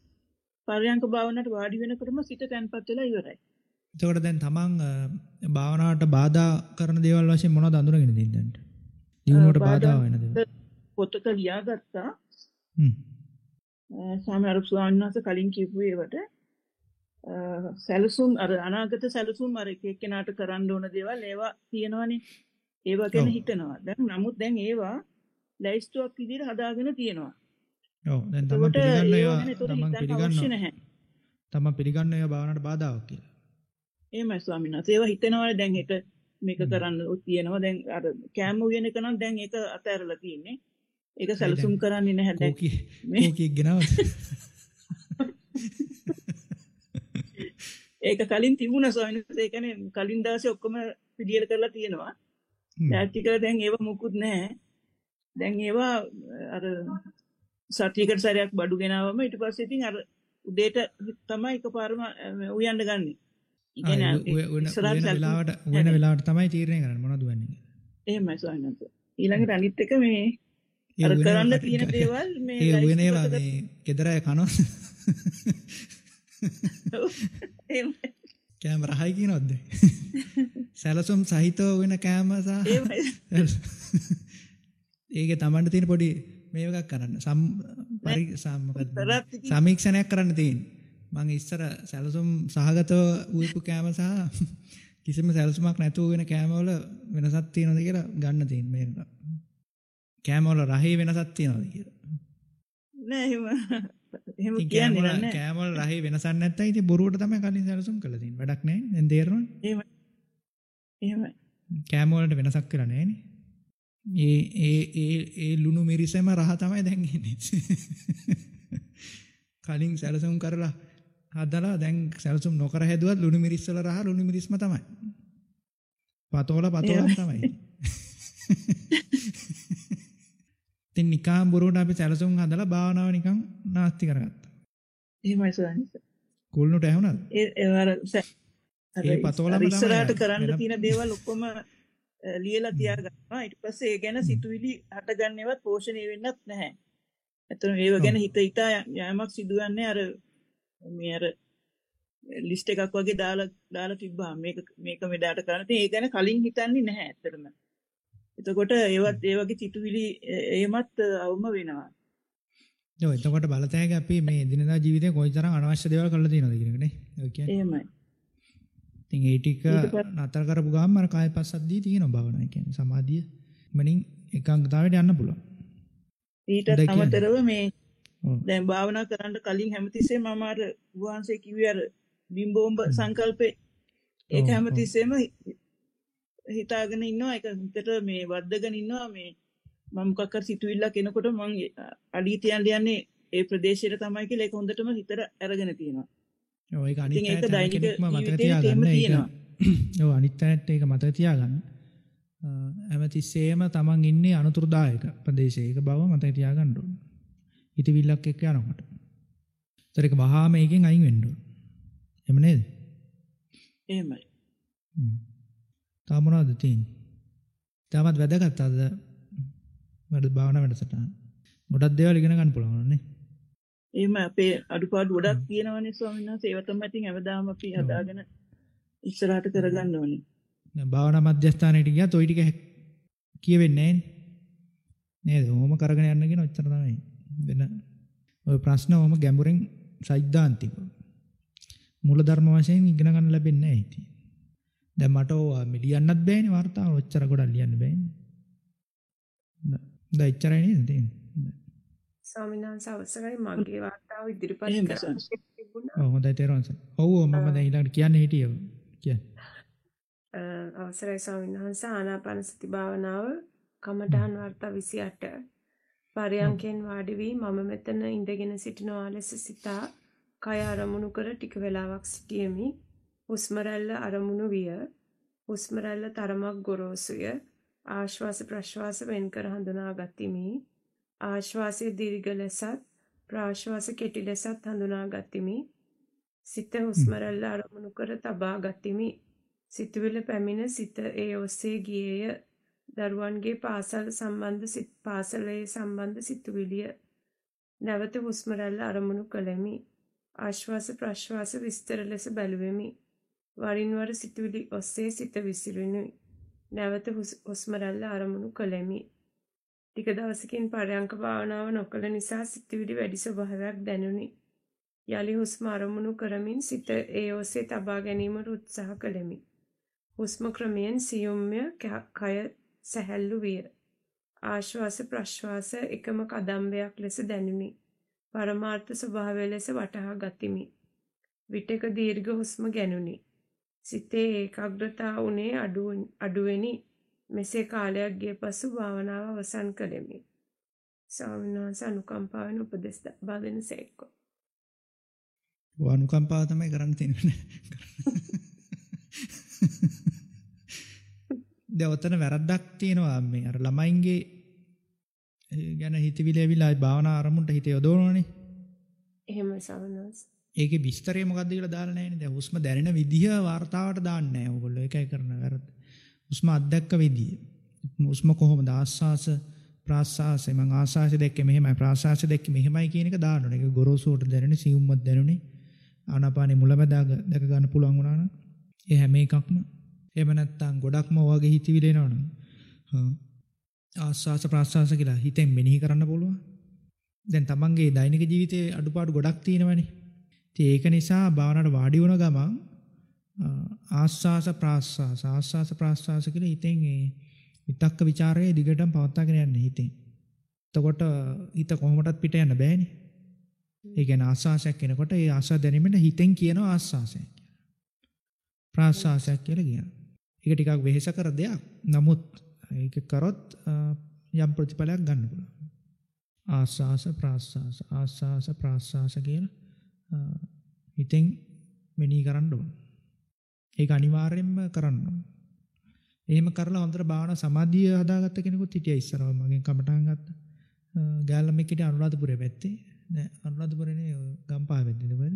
පරයන්ක භාවනාවට වාඩි වෙනකොටම සිත තැන්පත් වෙලා ඉවරයි.
එතකොට දැන් තමන් භාවනාවට බාධා කරන දේවල් වශයෙන් මොනවද අඳුනගෙන ඉන්නේ දැන්? දිනුවට බාධා වෙන දේවල්.
පොතක ලියාගත්තා. සාමාන්‍ය ස්වාමීන් වහන්සේ කලින් කියපු ඒවට සැලසුම් අර අනාගත සැලසුම් අර එක එක්කෙනාට කරන්න ඕන දේවල් ඒවා තියෙනවනේ. ඒවා ගැන හිතනවා. දැන් නමුත් දැන් ඒවා ලයිස්ට්ුවක් විදිහට හදාගෙන තියෙනවා.
ඔව් දැන් තමන් පිළිගන්න ඒවා තමන් පිළිගන්න තමන් පිළිගන්න ඒවා භාවනාවට බාධාවක් කියලා.
එහෙමයි ස්වාමීන් වහන්සේ. ඒවා හිතෙනවානේ දැන් හෙට මේක කරන්න තියෙනවා. දැන් අර කෑම උයන එක නම් දැන් ඒක අතහැරලා තියෙන්නේ. ඒක සැලසුම් කරන්නේ නැහැ දැන්.
කෝකියෙක් ගෙනවද *laughs*
ඒක කලින් තිබුණා වහන්සේ. ඒ කියන්නේ කලින් දවසේ ඔක්කොම පිළියෙල කරලා තියෙනවා. ටැච්චි කරලා දැන් ඒව මුකුත් නැහැ. දැන් ඒවා අර සතියකට සැරයක් බඩු ගෙනාවම ඊට පස්සේ ඉතින් අර උදේට තමයි එකපාරම උයන්න ගන්නෙ.
වෙන වෙලාවට වෙන වෙලාවට තමයි තීරණය කරන්න. මොනවද වෙන්නේ.
එහෙමයි ස්වාමීන්. ඊළඟට අනිත් එක මේ අර කරන්න තියෙන දේවල් මේ
ඒ උයන ඒවා මේ කනවද *laughs*
එහෙමයි.
කෑම රහයි කියනවද? *laughs* සැලසුම් සහිතව වෙන කෑම සහ. *laughs* ඒක තමන්ට තියෙන පොඩි මේ එකක් කරන්න. සම් පරි සම්මකද සමීක්ෂණයක් කරන්න තියෙන මං ඉස්සර සැලසුම් සහගතව උයපු කෑම සහ *laughs* කිසිම සැලසුමක් නැතුව වෙන කෑමවල වෙනසක් තියෙනවද කියලා ගන්න තියෙන මේක කෑමවල රහේ වෙනසක් තියෙනවද කියලා
නෑ එහෙම එහෙම කියන්නේ නැහැ.
කෑමවල රහේ වෙනසක් නැත්නම් ඉතින් බොරුවට තමයි කලින් සැලසුම් කළා තියෙන්නේ වැඩක් නැහැ දැන් තේරෙනවද
එහෙමයි. එහෙමයි.
කෑම වලට වෙනසක් වෙලා නැහැනේ. ඒ ඒ ඒ ඒ ලුණු මිරිසෙම රහ තමයි දැන් එන්නේ. *laughs* කලින් සැලසුම් කරලා හදලා දැන් සැලසුම් නොකර හැදුවත් ලුණු මිරිස් වල රහ ලුණු මිරිස්ම තමයි. පතෝල පතෝලම තමයි. ඉතින් නිකාම් බොරුවට අපි සැලසුම් හදලා භාවනාව නිකන් නාස්ති කරගත්තා.
එහෙමයි වහන්සේ.
කුල්නුට ඇහුණාද?
ඒ
තමයි
ඉස්සරහට කරන්න තියෙන දේවල් ඔක්කොම ලියලා තියාගන්නවා ඊට පස්සේ ඒ ගැන සිතුවිලි හටගන්නේවත් පෝෂණය වෙන්නත් නැහැ. ඇත්තටම ඒව ගැන හිත හිතා යෑමක් සිදුවන්නේ අර මේ අර ලිස්ට් එකක් වගේ දාලා දාලා තිබ්බා මේක මේක මෙදාට කරන්න. ඉතින් ඒ ගැන කලින් හිතන්නේ නැහැ ඇත්තටම. එතකොට ඒවත් ඒ වගේ සිතුවිලි එ- ඒමත් අවම වෙනවා.
ඔව් එතකොට බලතෑග අපි මේ එදිනදා ජීවිතේ කොයිතරම් අනවශ්‍ය දේවල් කරලා තියෙනවද කියන එක නේ. ඔය කියන්නේ
එහෙමයි.
ඉතින් ඒ ටික
ඊට
නතර කරපු ගාම අර කාය පස්සද්ධිය තියෙනවා භාවනාව කියන්නේ සමාධිය මනින් එකඟතාවයට යන්න පුළුවන්. කියන්නේ.
අමතරව මේ. දැන් භාවනා කරන්න කලින් හැමතිස්සෙම මම අර වහන්සේ කිව්වේ අර බිම්බෝම්බ සංකල්පේ ඒක හැමතිස්සෙම හිතාගෙන ඉන්නවා ඒක හිතට මේ වද්දගෙන ඉන්නවා මේ මම මොකක් හරි සිතුවිල්ලක් එනකොට මං අඩිය තියන්න යන්නේ ඒ ප්‍රදේශයට තමයි කියලා ඒක හොඳටම හිතට අරගෙන තියෙනවා.
ඔව් ඒක අනිත් කෙනෙක්ම මතක තියාගන්න ඒක. ඔව් අනිත් අයට ඒක මතක තියාගන්න. හැමතිස්සෙම තමන් ඉන්නේ අනුතුරුදායක ප්‍රදේශයක බව මතක තියාගන්න ඕන. හිතවිල්ලක් එක්ක යනකොට. ඒතර ඒක වහාම ඒකෙන් අයින් වෙන්න ඕන. එහෙම නේද?
එහෙමයි.
හ්ම්. තා මොනවද තියෙන්නේ? තාමත් වැදගත් අද වැඩ භාවනා වැඩසටහන. ගොඩක් දේවල් ඉගෙන ගන්න පුළුවන් නේ.
එහෙම අපේ අඩුපාඩු ගොඩක් තියෙනවනේ ස්වාමීන් වහන්සේ ඒව තමයි ඉතින් හැමදාම අපි. හදාගෙන ඉස්සරහට කරගන්න ඕනේ.
දැන් භාවනා මධ්‍යස්ථානයට ගියත් ওই ටික කියවෙන්නේ නෑනේ. නේද? ඔහොම කරගෙන යන්න කියන ඔච්චර තමයි. වෙන ඔය ප්‍රශ්න ඔහම ගැඹුරෙන් සයිද්ධාන්තික මූලධර්ම වශයෙන් ඉගෙන ගන්න ලැබෙන්නේ නැහැ ඉතින්. දැන් මට ඕවා ලියන්නත් බෑනේ වර්තාව ඔච්චර ගොඩක් ලියන්න බෑනේ. දැන් එච්චරයි නේද තියෙන්නේ.
ස්වාමීන් වහන්සේ අවසරයි මගේ වර්තාව ඉදිරිපත් කරන්න තිබුණා.
ඔව් හොඳයි තේරුණා සර්. ඔව් මම දැන් ඊළඟට කියන්න හිටියේ. කියන්න.
අවසරයි ස්වාමීන් වහන්සේ ආනාපාන සති භාවනාව කමඨාන් වර්තා 28 පරයන්කෙන් වාඩි වී මම මෙතන ඉඳගෙන සිටිනවා ලෙස සිතා කය අරමුණු කර ටික වේලාවක් සිටියෙමි. හුස්ම රැල්ල අරමුණු විය. හුස්ම රැල්ල තරමක් ගොරෝසුය. ආශ්වාස ප්‍රශ්වාස වෙන්කර හඳුනා ගතිමි. ආශ්වාසයේ දීර්ඝ ලෙසත් ප්‍රාශ්වාස කෙටි ලෙසත් හඳුනා ගතිමි. සිත හුස්ම රැල්ල අරමුණු කර තබා ගතිමි. සිතුවිල්ල පැමිණ සිත ඒ ඔස්සේ ගියේය. දරුවන්ගේ පාසල් සම්බන්ධ සිත් පාසලේ සම්බන්ධ සිතුවිලිය. නැවත හුස්ම රැල්ල අරමුණු කළෙමි. ආශ්වාස ප්‍රශ්වාස විස්තර ලෙස බැලුවෙමි. වරින් වර සිතුවිලි ඔස්සේ සිත විසිරුණි. නැවත හුස්- හුස්ම රැල්ල අරමුණු කළෙමි. ටික දවසකින් පරයන්ක භාවනාව නොකළ නිසා සිතුවිලි වැඩි ස්වභාවයක් දැනුනි. යලි හුස්ම අරමුණු කරමින් සිත ඒ ඔස්සේ තබා ගැනීමට උත්සාහ කළෙමි. හුස්ම ක්‍රමයෙන් සියුම්ය ක- කය සැහැල්ලු විය. ආශ්වාස ප්‍රශ්වාස එකම කදම්බයක් ලෙස දැනුනි. පරමාර්ථ ස්වභාවය ලෙස වටහා ගතිමි. විටක දීර්ඝ හුස්ම ගැනුනි. සිතේ ඒකාග්‍රතාව උනේ අඩුවෙනි. මෙසේ කාලයක් ගිය පසු භාවනාව අවසන් කළෙමි. ස්වාමීන් වහන්සේ අනුකම්පාවෙන් උපදෙස් ලබා දෙනසේක්වා.
අනුකම්පාව තමයි කරන්න තියෙන්නේ. *laughs* දැන් ඔතන වැරද්දක් තියෙනවා මේ අර ළමයින්ගේ ගැන හිතවිලි ඇවිලා භාවනා ආරමුණට හිත යොදවනෝනේ.
එහෙම සමනස්.
ඒකේ විස්තරය මොකද්ද කියලා දාලා නැහැනේ. දැන් හුස්ම දැනෙන විදිහ වார்த்தාවට දාන්නේ නැහැ. ඕගොල්ලෝ ඒකයි කරන වැරද්ද. හුස්ම අත්දැක්ක විදිය. හුස්ම කොහොමද ආස්වාස ප්‍රාසාසය මං ආසාසය දැක්කේ මෙහෙමයි ප්‍රාසාසය දැක්කේ මෙහෙමයි කියන එක දාන්න ඕනේ. ඒක ගොරෝසුට දැනුනේ සියුම්මත් දැනුනේ. ආනාපානේ මුලමදාග දැක ගන්න පුළුවන් වුණා නම් ඒ හැම එකක්ම එහෙම නැත්නම් ගොඩක්ම වගේ හිතවිලි එනවනම් ආස්වාස ප්‍රාස්වාස කියලා හිතෙන් මෙනෙහි කරන්න පුළුවන්. දැන් තමන්ගේ දෛනික ජීවිතයේ අඩුපාඩු ගොඩක් තියෙනවනේ. ඉතින් ඒක නිසා භාවනාවට වාඩි වුණ ගමන් ආස්වාස ප්‍රාස්වාස ආස්වාස ප්‍රාස්වාස කියලා හිතෙන් ඒ විතක්ක ਵਿਚාරයේ දිගටම පවත්වාගෙන යන්න හිතෙන්. එතකොට හිත කොහොමදත් පිට යන්න බෑනේ. ඒ කියන්නේ ආස්වාසයක් කෙනකොට ඒ ආස්වාද දැනීමෙන් හිතෙන් කියන ආස්වාසයක්. ප්‍රාස්වාසයක් කියලා කියනවා. ඒක ටිකක් වෙහෙස කර දෙයක්. නමුත් ඒක කරොත් යම් ප්‍රතිඵලයක් ගන්න පුළුවන්. ආස්වාස ප්‍රාස්වාස ආස්වාස ප්‍රාස්වාස කියලා හිතෙන් මෙනෙහි කරන්න ඕන. ඒක අනිවාර්යෙන්ම කරන්න ඕන. එහෙම කරලා හොඳට භාවනා සමාධිය හදාගත්ත කෙනෙකුත් හිටියා ඉස්සරව මගෙන් කමටහන් ගත්තා. ගෑල්ලම හිටිය අනුරාධපුරේ පැත්තේ. නෑ අනුරාධපුරනේ ගම්පහ පැත්තේ නේද?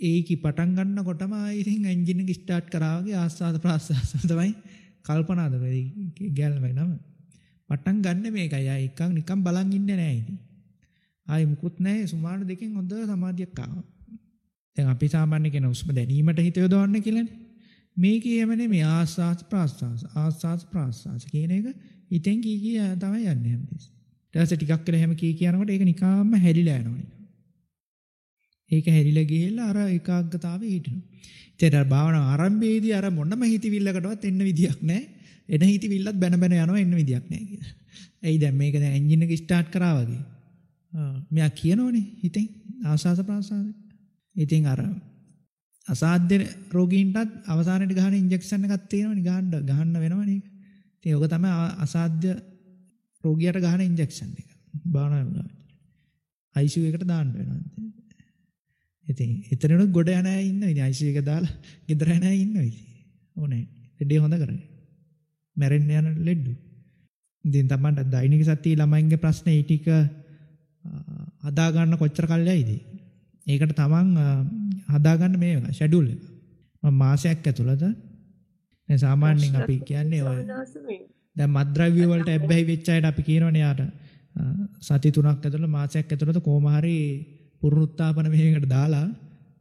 ඒකි පටන් ගන්නකොටම ඉතින් එන්ජින් එක ස්ටාර්ට් කරා වගේ ආස්වාද ප්‍රාස්වාද තමයි කල්පනාද වෙයි ගෑල්ලම නම. පටන් ගන්න මේකයි. ආ එකක් නිකන් බලන් ඉන්නේ නෑ ඉතින්. ආයි මුකුත් නෑ සුමාන දෙකෙන් හොඳ සමාධියක් ආවා. දැන් අපි සාමාන්‍ය කෙන උස්ම දැනීමට හිත යොදවන්න කියලානේ. මේකේ එහෙම නෙමෙයි ආස්වාස් ප්‍රාස්වාස් ආස්වාස් ප්‍රාස්වාස් කියන එක හිතෙන් කී කී තමයි යන්නේ හැමතිස්සෙම. ඊට පස්සේ ටිකක් කියලා එහෙම කී කියනකොට ඒක නිකාම්ම හැලිලා යනවා. ඒක හැරිලා ගිහිල්ලා අර ඒකාග්‍රතාවේ හිටිනවා. ඉතින් අර භාවනා ආරම්භයේදී අර මොනම හිතවිල්ලකටවත් එන්න විදියක් නැහැ. එන හිතවිල්ලත් බැන බැන යනවා එන්න විදියක් නැහැ කියලා. එයි දැන් මේක දැන් එන්ජින් එක ස්ටාර්ට් කරා වගේ. මෙයා කියනෝනේ හිතෙන් ආශාස ප්‍රාසාස. ඉතින් අර අසාධ්‍ය රෝගීන්ටත් අවසානයේ ගහන ඉන්ජෙක්ෂන් එකක් තියෙනවනේ ගහන්න ගහන්න වෙනවනේ ඒක. ඉතින් ඕක තමයි අසාධ්‍ය රෝගියට ගහන ඉන්ජෙක්ෂන් එක. බානවා. ICU එකට දාන්න වෙනවා. ඉතින් එතනනොත් ගොඩ යන අය ඉන්නවා. ඉතින් ICU එක දාලා ගෙදර යන අය ඉන්නවා ඉතින්. ඕනේ. ලෙඩේ හොඳ කරගන්න. මැරෙන්න යන ලෙඩු. ඉතින් තමන්ට දෛනික සතිය ළමයින්ගේ ප්‍රශ්නේ ඒ ටික හදා ගන්න කොච්චර කල්යයිද? ඒකට තමන් හදාගන්න මේ ෂෙඩියුල් එක. මම මාසයක් ඇතුළත දැන් සාමාන්‍යයෙන් අපි කියන්නේ ඔය දැන් මත්ද්‍රව්‍ය වලට ඇබ්බැහි වෙච්ච අයට අපි කියනවනේ යාට සති තුනක් ඇතුළත මාසයක් ඇතුළත කොහොම හරි පුනරුත්ථාපන මෙහෙයකට දාලා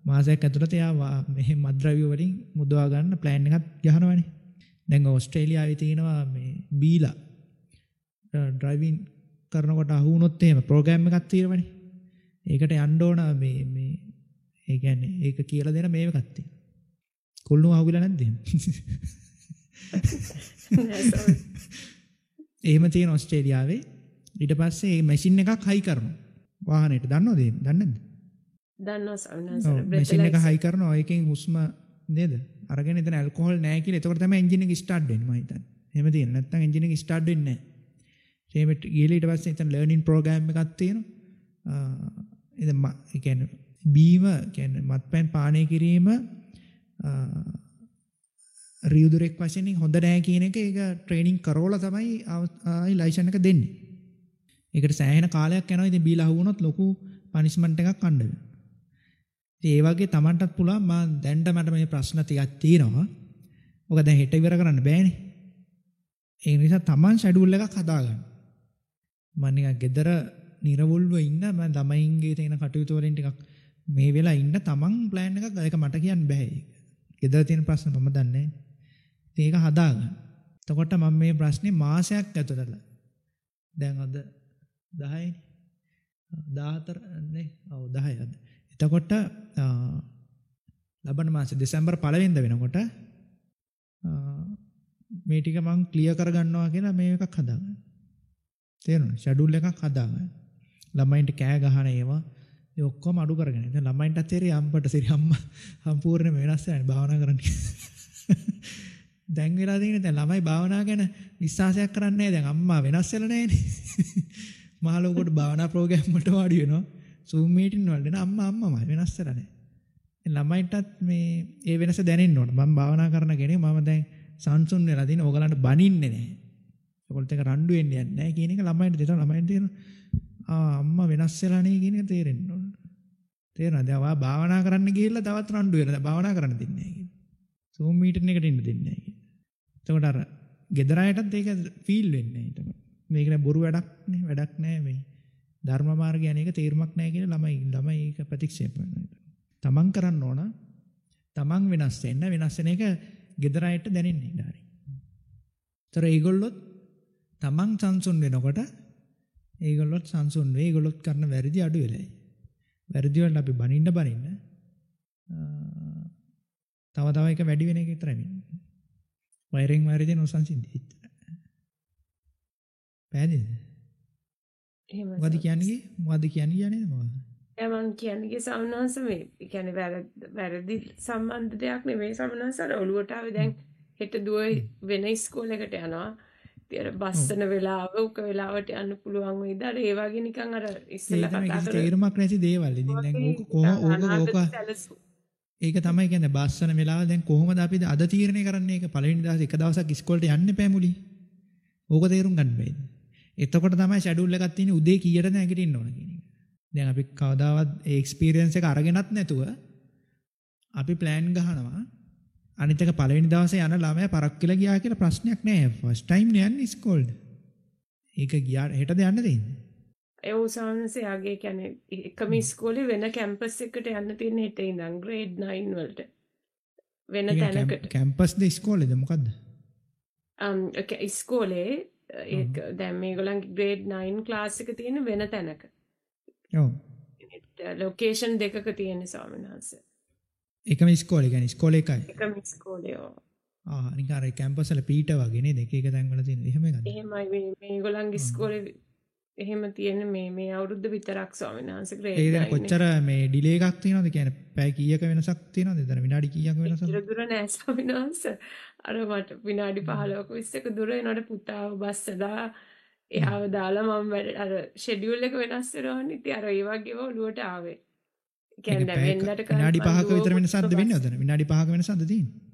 මාසයක් ඇතුළත එයා මෙහෙ මත්ද්‍රව්‍ය වලින් මුදවා ගන්න ප්ලෑන් එකක් ගහනවනේ. දැන් ඕස්ට්‍රේලියාවේ තියෙනවා මේ බීලා ඩ්‍රයිවිං කරනකොට අහු වුණොත් එහෙම ප්‍රෝග්‍රෑම් එකක් තියෙනවනේ. ඒකට යන්න ඕන මේ මේ ඒ කියන්නේ ඒක කියලා දෙන මේව එකක් තියෙනවා. කොල්ලෝ අහුවිලා නැද්ද එහෙම? එහෙම තියෙන ඕස්ට්‍රේලියාවේ ඊට පස්සේ මේ මැෂින් එකක් හයි කරනවා. වාහනයට දන්නවද? දන්නේ නැද්ද?
දන්නවා සවනසර
මැෂින් එක හයි කරනවා ඒකෙන් හුස්ම නේද? අරගෙන එතන ඇල්කොහොල් නැහැ කියලා. එතකොට තමයි එන්ජින් එක ස්ටාර්ට් වෙන්නේ මම හිතන්නේ. එහෙම තියෙන. නැත්නම් එන්ජින් එක ස්ටාර්ට් වෙන්නේ නැහැ. එහෙම ගිහලා ඊට පස්සේ එතන ලර්නින් ප්‍රෝග්‍රෑම් එකක් තියෙනවා. ඉතින් ඒ කියන්නේ බීම කියන්නේ මත්පැන් පානය කිරීම රියුදුරෙක් වශයෙන් හොඳ නැහැ කියන එක ඒක ට්‍රේනින් කරවලා තමයි ආයි ලයිසන් එක දෙන්නේ. ඒකට සෑහෙන කාලයක් යනවා. ඉතින් බීලා අහුවුනොත් ලොකු පනිෂ්මන්ට් එකක් කන්න වෙනවා. ඉතින් ඒ වගේ Tamanටත් පුළුවන් මම දැන්ට මට මේ ප්‍රශ්න ටිකක් තියෙනවා. ඔක දැන් හෙට ඉවර කරන්න බෑනේ. ඒ නිසා Taman ෂෙඩියුල් එකක් හදාගන්න. මම නිකන් ගෙදර නිරවුල්ව ඉන්න මම ළමයින්ගේ තියෙන කටයුතු වලින් ටිකක් මේ වෙලා ඉන්න Taman plan එකක් ඒක මට කියන්න බෑ ඒක. ගෙදර තියෙන ප්‍රශ්න මම දන්නේ නැහැ. ඒක හදාගන්න. එතකොට මම මේ ප්‍රශ්නේ මාසයක් ඇතුළත දැන් අද 10යි 14 නේ ඔව් 10යි අද. එතකොට ලබන මාසේ දෙසැම්බර් පළවෙනිද වෙනකොට මේ ටික මං ක්ලියර් කරගන්නවා කියලා මේ එකක් හදාගන්න. තේරුණා? ෂෙඩියුල් එකක් හදාගන්න. ළමයින්ට කෑ ගහන ඒවා ඒ ඔක්කොම අඩු කරගෙන. දැන් ළමයින්ටත් තේරෙයි අම්බට සිරි අම්මා සම්පූර්ණයෙන්ම වෙනස් වෙනවා භාවනා කරන්නේ. *laughs* දැන් වෙලා තියෙන්නේ දැන් ළමයි භාවනා ගැන විශ්වාසයක් කරන්නේ නැහැ. දැන් අම්මා වෙනස් වෙලා නැහැනේ. *laughs* මහලෝකෝට භාවනා ප්‍රෝග්‍රෑම් වලට වාඩි වෙනවා. Zoom meeting වලට න අම්මා අම්මමයි වෙනස් වෙලා නැහැ. ළමයින්ටත් මේ ඒ වෙනස දැනෙන්න ඕන. මම භාවනා කරන කෙනෙක් මම දැන් සංසුන් වෙලා දින ඕගලන්ට බනින්නේ නැහැ. ඒගොල්ලෝ එක රණ්ඩු වෙන්නේ නැහැ කියන එක ළමයින්ට දෙනවා ළමයින්ට දෙනවා. ආ අම්මා වෙනස් වෙලා නේ කියන එක තේරෙන්න ඕන. තේරෙනවද? දැන් ඔයා භාවනා කරන්න ගිහිල්ලා තවත් රණ්ඩු වෙනවා. දැන් භාවනා කරන්න දෙන්නේ නැහැ කියන. Zoom meeting එකට ඉන්න දෙන්නේ නැහැ කියන. එතකොට අර ගෙදර අයටත් ඒක ෆීල් වෙන්නේ නැහැ එතකොට. මේක නේ බොරු වැඩක් නේ වැඩක් නැහැ මේ. ධර්ම මාර්ගය අනේක තීරමක් නැහැ කියන ළමයි ළමයි ඒක ප්‍රතික්ෂේප කරනවා. තමන් කරන්න ඕන තමන් වෙනස් වෙන්න වෙනස් වෙන එක ගෙදර අයට දැනෙන්නේ ඉඳාරි. ତර ඒගොල්ලොත් තමන් සංසුන් වෙනකොට ඒගොල්ලොත් සංසුන් වෙයි ඒගොල්ලොත් කරන වැරදි අඩු වෙලයි. වැරදි වලට අපි බනින්න බනින්න තව තව එක වැඩි වෙන එක විතරයි වෙන්නේ. වයරින් වයරදී නොසන්සින්දී. පැහැදිලිද?
එහෙම
මොකද කියන්නේ? මොකද කියන්නේ යන්නේ මොකද?
මං කියන්නේ සමනහස මේ කියන්නේ වැරදි සම්බන්ධ දෙයක් නෙමෙයි සමනහස අර ඔළුවට ආවේ දැන් හෙට දුව වෙන ඉස්කෝලේකට යනවා. ඉතින් බස්සන වෙලාව උක වෙලාවට යන්න පුළුවන් වෙයිද? අර ඒ වගේ නිකන් අර ඉස්සෙල්ලා කතා
කරලා තේරුමක් නැති දේවල්. ඉතින් දැන් ඕක කොහොම ඕක ඕක ඒක තමයි කියන්නේ බස්සන වෙලාව දැන් කොහොමද අපි අද තීරණය කරන්නේ ඒක පළවෙනි දවසේ එක දවසක් ඉස්කෝලේට යන්න එපා මුලි. ඕක තේරුම් ගන්න බෑද? එතකොට තමයි ෂෙඩියුල් එකක් තියෙන්නේ උදේ කීයටද නැගිටින්න ඕන කියන එක. දැන් අපි කවදාවත් ඒ එක්ස්පීරියන්ස් එක අරගෙනත් නැතුව අපි ප්ලෑන් ගහනවා. අනිත් එක පළවෙනි දවසේ යන ළමයා පරක් කියලා ගියා කියලා ප්‍රශ්නයක් නෑ. ෆස්ට් ටයිම් නේ යන්නේ ඉස්කෝලේට ඒක ගියා හෙටද යන්න තියෙන්නේ
ඒ උසාවනසේ යාගේ කියන්නේ එකම ඉස්කෝලේ වෙන කැම්පස් එකකට යන්න තියෙන හෙට ඉඳන් ග්‍රේඩ් 9 වලට. වෙන තැනකට.
කැම්පස් ද ඉස්කෝලේද මොකද්ද?
Um ඉස්කෝලේ ඒක දැන් මේගොල්ලන්ගේ ග්‍රේඩ් 9 ක්ලාස් එක තියෙන වෙන තැනක
ඔව්.
ලොකේෂන් දෙකක තියෙන ස්වාමීන් වහන්සේ.
එකම ඉස්කෝලේ කියන්නේ ඉස්කෝලේ එකයි.
එකම ඉස්කෝලේ ඔව්.
ආ නිකන් අර කැම්පස් වල පීට වගේ නේද? එක එක තැන් වල තියෙන. එහෙම එකද?
එහෙමයි මේ මේගොල්ලන්ගේ ඉස්කෝලේ එහෙම තියෙන මේ මේ අවුරුද්ද විතරක් ස්වාමීන් වහන්සේ ග්‍රේඩ් 9.
ඒක කොච්චර මේ ඩිලේ එකක් තියෙනවද? කියන්නේ පැය කීයක වෙනසක් තියෙනවද? එතන විනාඩි කීයක වෙනසක්ද?
ඉතර දුර නෑ ස්වාමීන් වහන්සේ. අර මට විනාඩි 15ක 20ක දුර එනකොට පුතාව බස්සලා එයාව දාලා මම අර ෂෙඩියුල් එක වෙනස් වෙනවනේ. ඉතින් අර ඒ වගේම ඔළුවට ආවේ. කියන්නේ වෙන්නට
විනාඩි 5ක විතර වෙනසක්ද වෙන්නේ ඔතන? විනාඩි 5ක වෙනසක්ද තියෙන්නේ?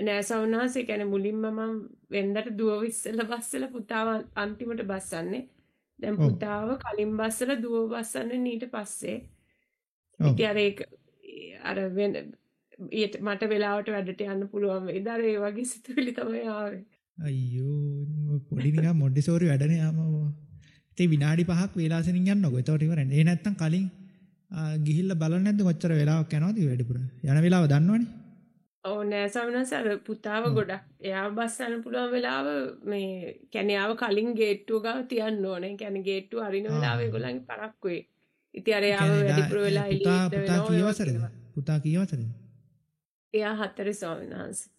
නෑ සවනාසේ කියන්නේ මුලින්ම මම වෙන්දට දුව ඉස්සෙල්ලා බස්සලා පුතාව අන්තිමට බස්සන්නේ. දැන් පුතාව කලින් බස්සලා දුව බස්සන්නේ ඊට පස්සේ. ඉතින් අර වෙන මට වෙලාවට වැඩට යන්න පුළුවන් වෙයිද අර ඒ වගේ සිතුවිලි තමයි ආවේ.
අයියෝ පොඩි නිකන් මොන්ටිසෝරි වැඩනේ ආම. ඉතින් විනාඩි 5ක් වේලාසනින් යන්නකො. ඒතකොට ඉවරයි. ඒ නැත්තම් කලින් ගිහිල්ලා බලන්නේ නැද්ද කොච්චර වෙලාවක් යනවද වැඩිපුර? යන වෙලාව දන්නවනේ.
ඔව් නෑ සමනස අර පුතාව ගොඩක් එයා බස්සන්න පුළුවන් වෙලාව මේ කියන්නේ ආව කලින් ගේට්ටුව ගාව තියන්න ඕනේ. කියන්නේ ගේට්ටුව අරින වෙලාව ඒගොල්ලන්ගේ පරක් වෙයි. ඉතින් අර යාව වැඩිපුර වෙලා එළියට
වෙනවා. පුතා කීවසරද? පුතා කීවසරද?
එයා හතරේ ස්වාමීන් වහන්සේ.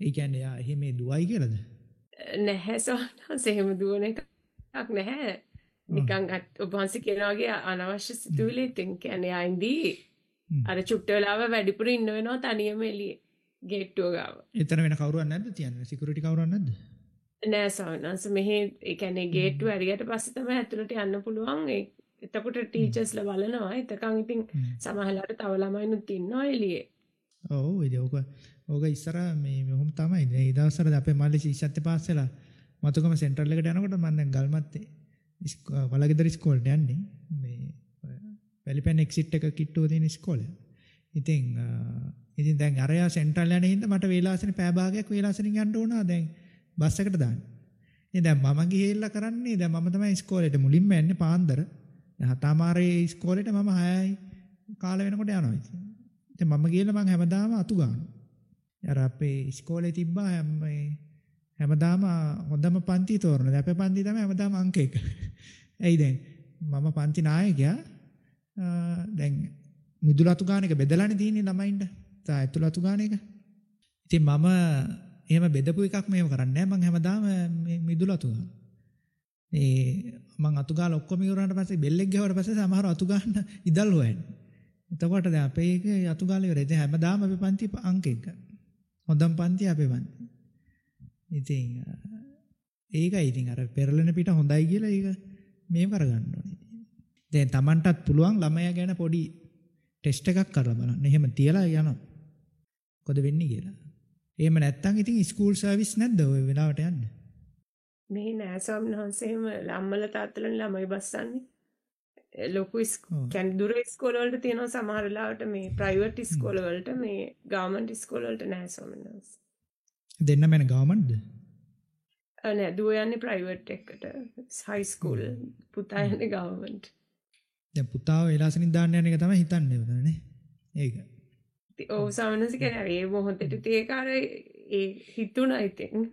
ඒ කියන්නේ යා එහෙම දුවයි කියලාද?
නැහැ ස්වාමීන් එහෙම දුවන එකක් නැහැ. නිකන් ඔබ වහන්සේ කියනවා වගේ අනවශ්‍ය සිතුවිලි ඉතින් කියන්නේ ආයින්දී අර චුට්ට වෙලාව වැඩිපුර ඉන්න වෙනවා තනියම එළියේ ගේට්ටුව ගාව.
එතන වෙන කවුරුවක් නැද්ද තියන්නේ? සිකියුරිටි කවුරුවක් නැද්ද?
නෑ ස්වාමීන් වහන්සේ මෙහි ඒ කියන්නේ ගේට්ටුව ඇරියට පස්සේ තමයි ඇතුළට යන්න පුළුවන්. ඒ එතකොට ටීචර්ස්ලා බලනවා. එතකන් ඉතින් සමහරලාට තව ළමයිනුත් ඉන්නවා එළියේ.
ඔව් ඉතින් ඕක ඕක ඉස්සර මේ මෙහොම තමයි. ඒ දවස්වල අපේ මල්ලි ශිෂ්‍යත්ව පාස් වෙලා මතුකම සෙන්ටරල් එකට යනකොට මම දැන් ගල්මත්තේ වලගෙදර ඉස්කෝලේට යන්නේ. මේ වැලිපැන් එක්සිට් එක කිට්ටුව තියෙන ඉස්කෝලේ. ඉතින් ඉතින් දැන් අරයා සෙන්ටරල් යන හින්දා මට වේලාසනේ පෑ භාගයක් වේලාසනින් යන්න ඕන දැන් බස් එකට දාන්න. ඉතින් දැන් මම ගිහිල්ලා කරන්නේ දැන් මම තමයි ඉස්කෝලේට මුලින්ම යන්නේ පාන්දර. දැන් හතමාරේ ඉස්කෝලේට මම 6යි කාල වෙනකොට යනවා ඉතින්. ඉතින් මම ගිහලා මම හැමදාම අතු ගන්නවා. අර අපේ ඉස්කෝලේ තිබ්බා මේ හැමදාම හොඳම පන්ති තෝරන. දැන් අපේ පන්ති තමයි හැමදාම අංක 1. ඇයි දැන් මම පන්ති නායකයා දැන් මිදුල අතු ගන්න එක බෙදලානේ තියෙන්නේ ළමයින්ට. තා ඇතුළ අතු ගන්න එක. ඉතින් මම එහෙම බෙදපු එකක් මේව කරන්නේ නැහැ. මම හැමදාම මේ මිදුල අතු ගන්නවා. ඒ මං අතුගාල ඔක්කොම ඉවරනට පස්සේ බෙල්ලෙක් ගහුවට පස්සේ සමහර අතු ගන්න ඉදල් හොයන්නේ. එතකොට දැන් අපේ එක අතුගාල ඉවරයි. ඉතින් හැමදාම අපි පන්ති අංක එක. හොඳම පන්ති අපේ පන්ති. ඉතින් ඒකයි ඉතින් අර පෙරලෙන පිට හොඳයි කියලා ඒක මේව කරගන්න ඕනේ. දැන් Tamanටත් පුළුවන් ළමයා ගැන පොඩි ටෙස්ට් එකක් කරලා බලන්න. එහෙම තියලා යනවා. මොකද වෙන්නේ කියලා. එහෙම නැත්තම් ඉතින් ස්කූල් සර්විස් නැද්ද ඔය වෙලාවට යන්න?
මේ නෑ ස්වාමීන් වහන්සේම ළම්මල තාත්තලන් ළමයි බස්සන්නේ. ලොකු. කැන් දුර ස්කෝල වලට තියෙනවා සමහර වෙලාවට මේ ප්‍රයිවට් ස්කෝල වලට මේ ගවර්න්මන්ට් ස්කෝල වලට නෑ ස්වාමීන් වහන්සේ.
දෙන්න මැන ගවමන්ද?
අ, නෑ දුව යන්නේ ප්‍රයිවට් එකට හයි ස්කූල් පුතා යන්නේ ගවර්න්මන්ට්.
දැන් පුතාව වෙලාසනින් දාන්න යන එක තමයි හිතන්නේ උදේ ඒක.
වහන්සේ කියන්නේ අර ඒ මොහොතේ තේ කාර ඒ හිතුණා ඉතින්.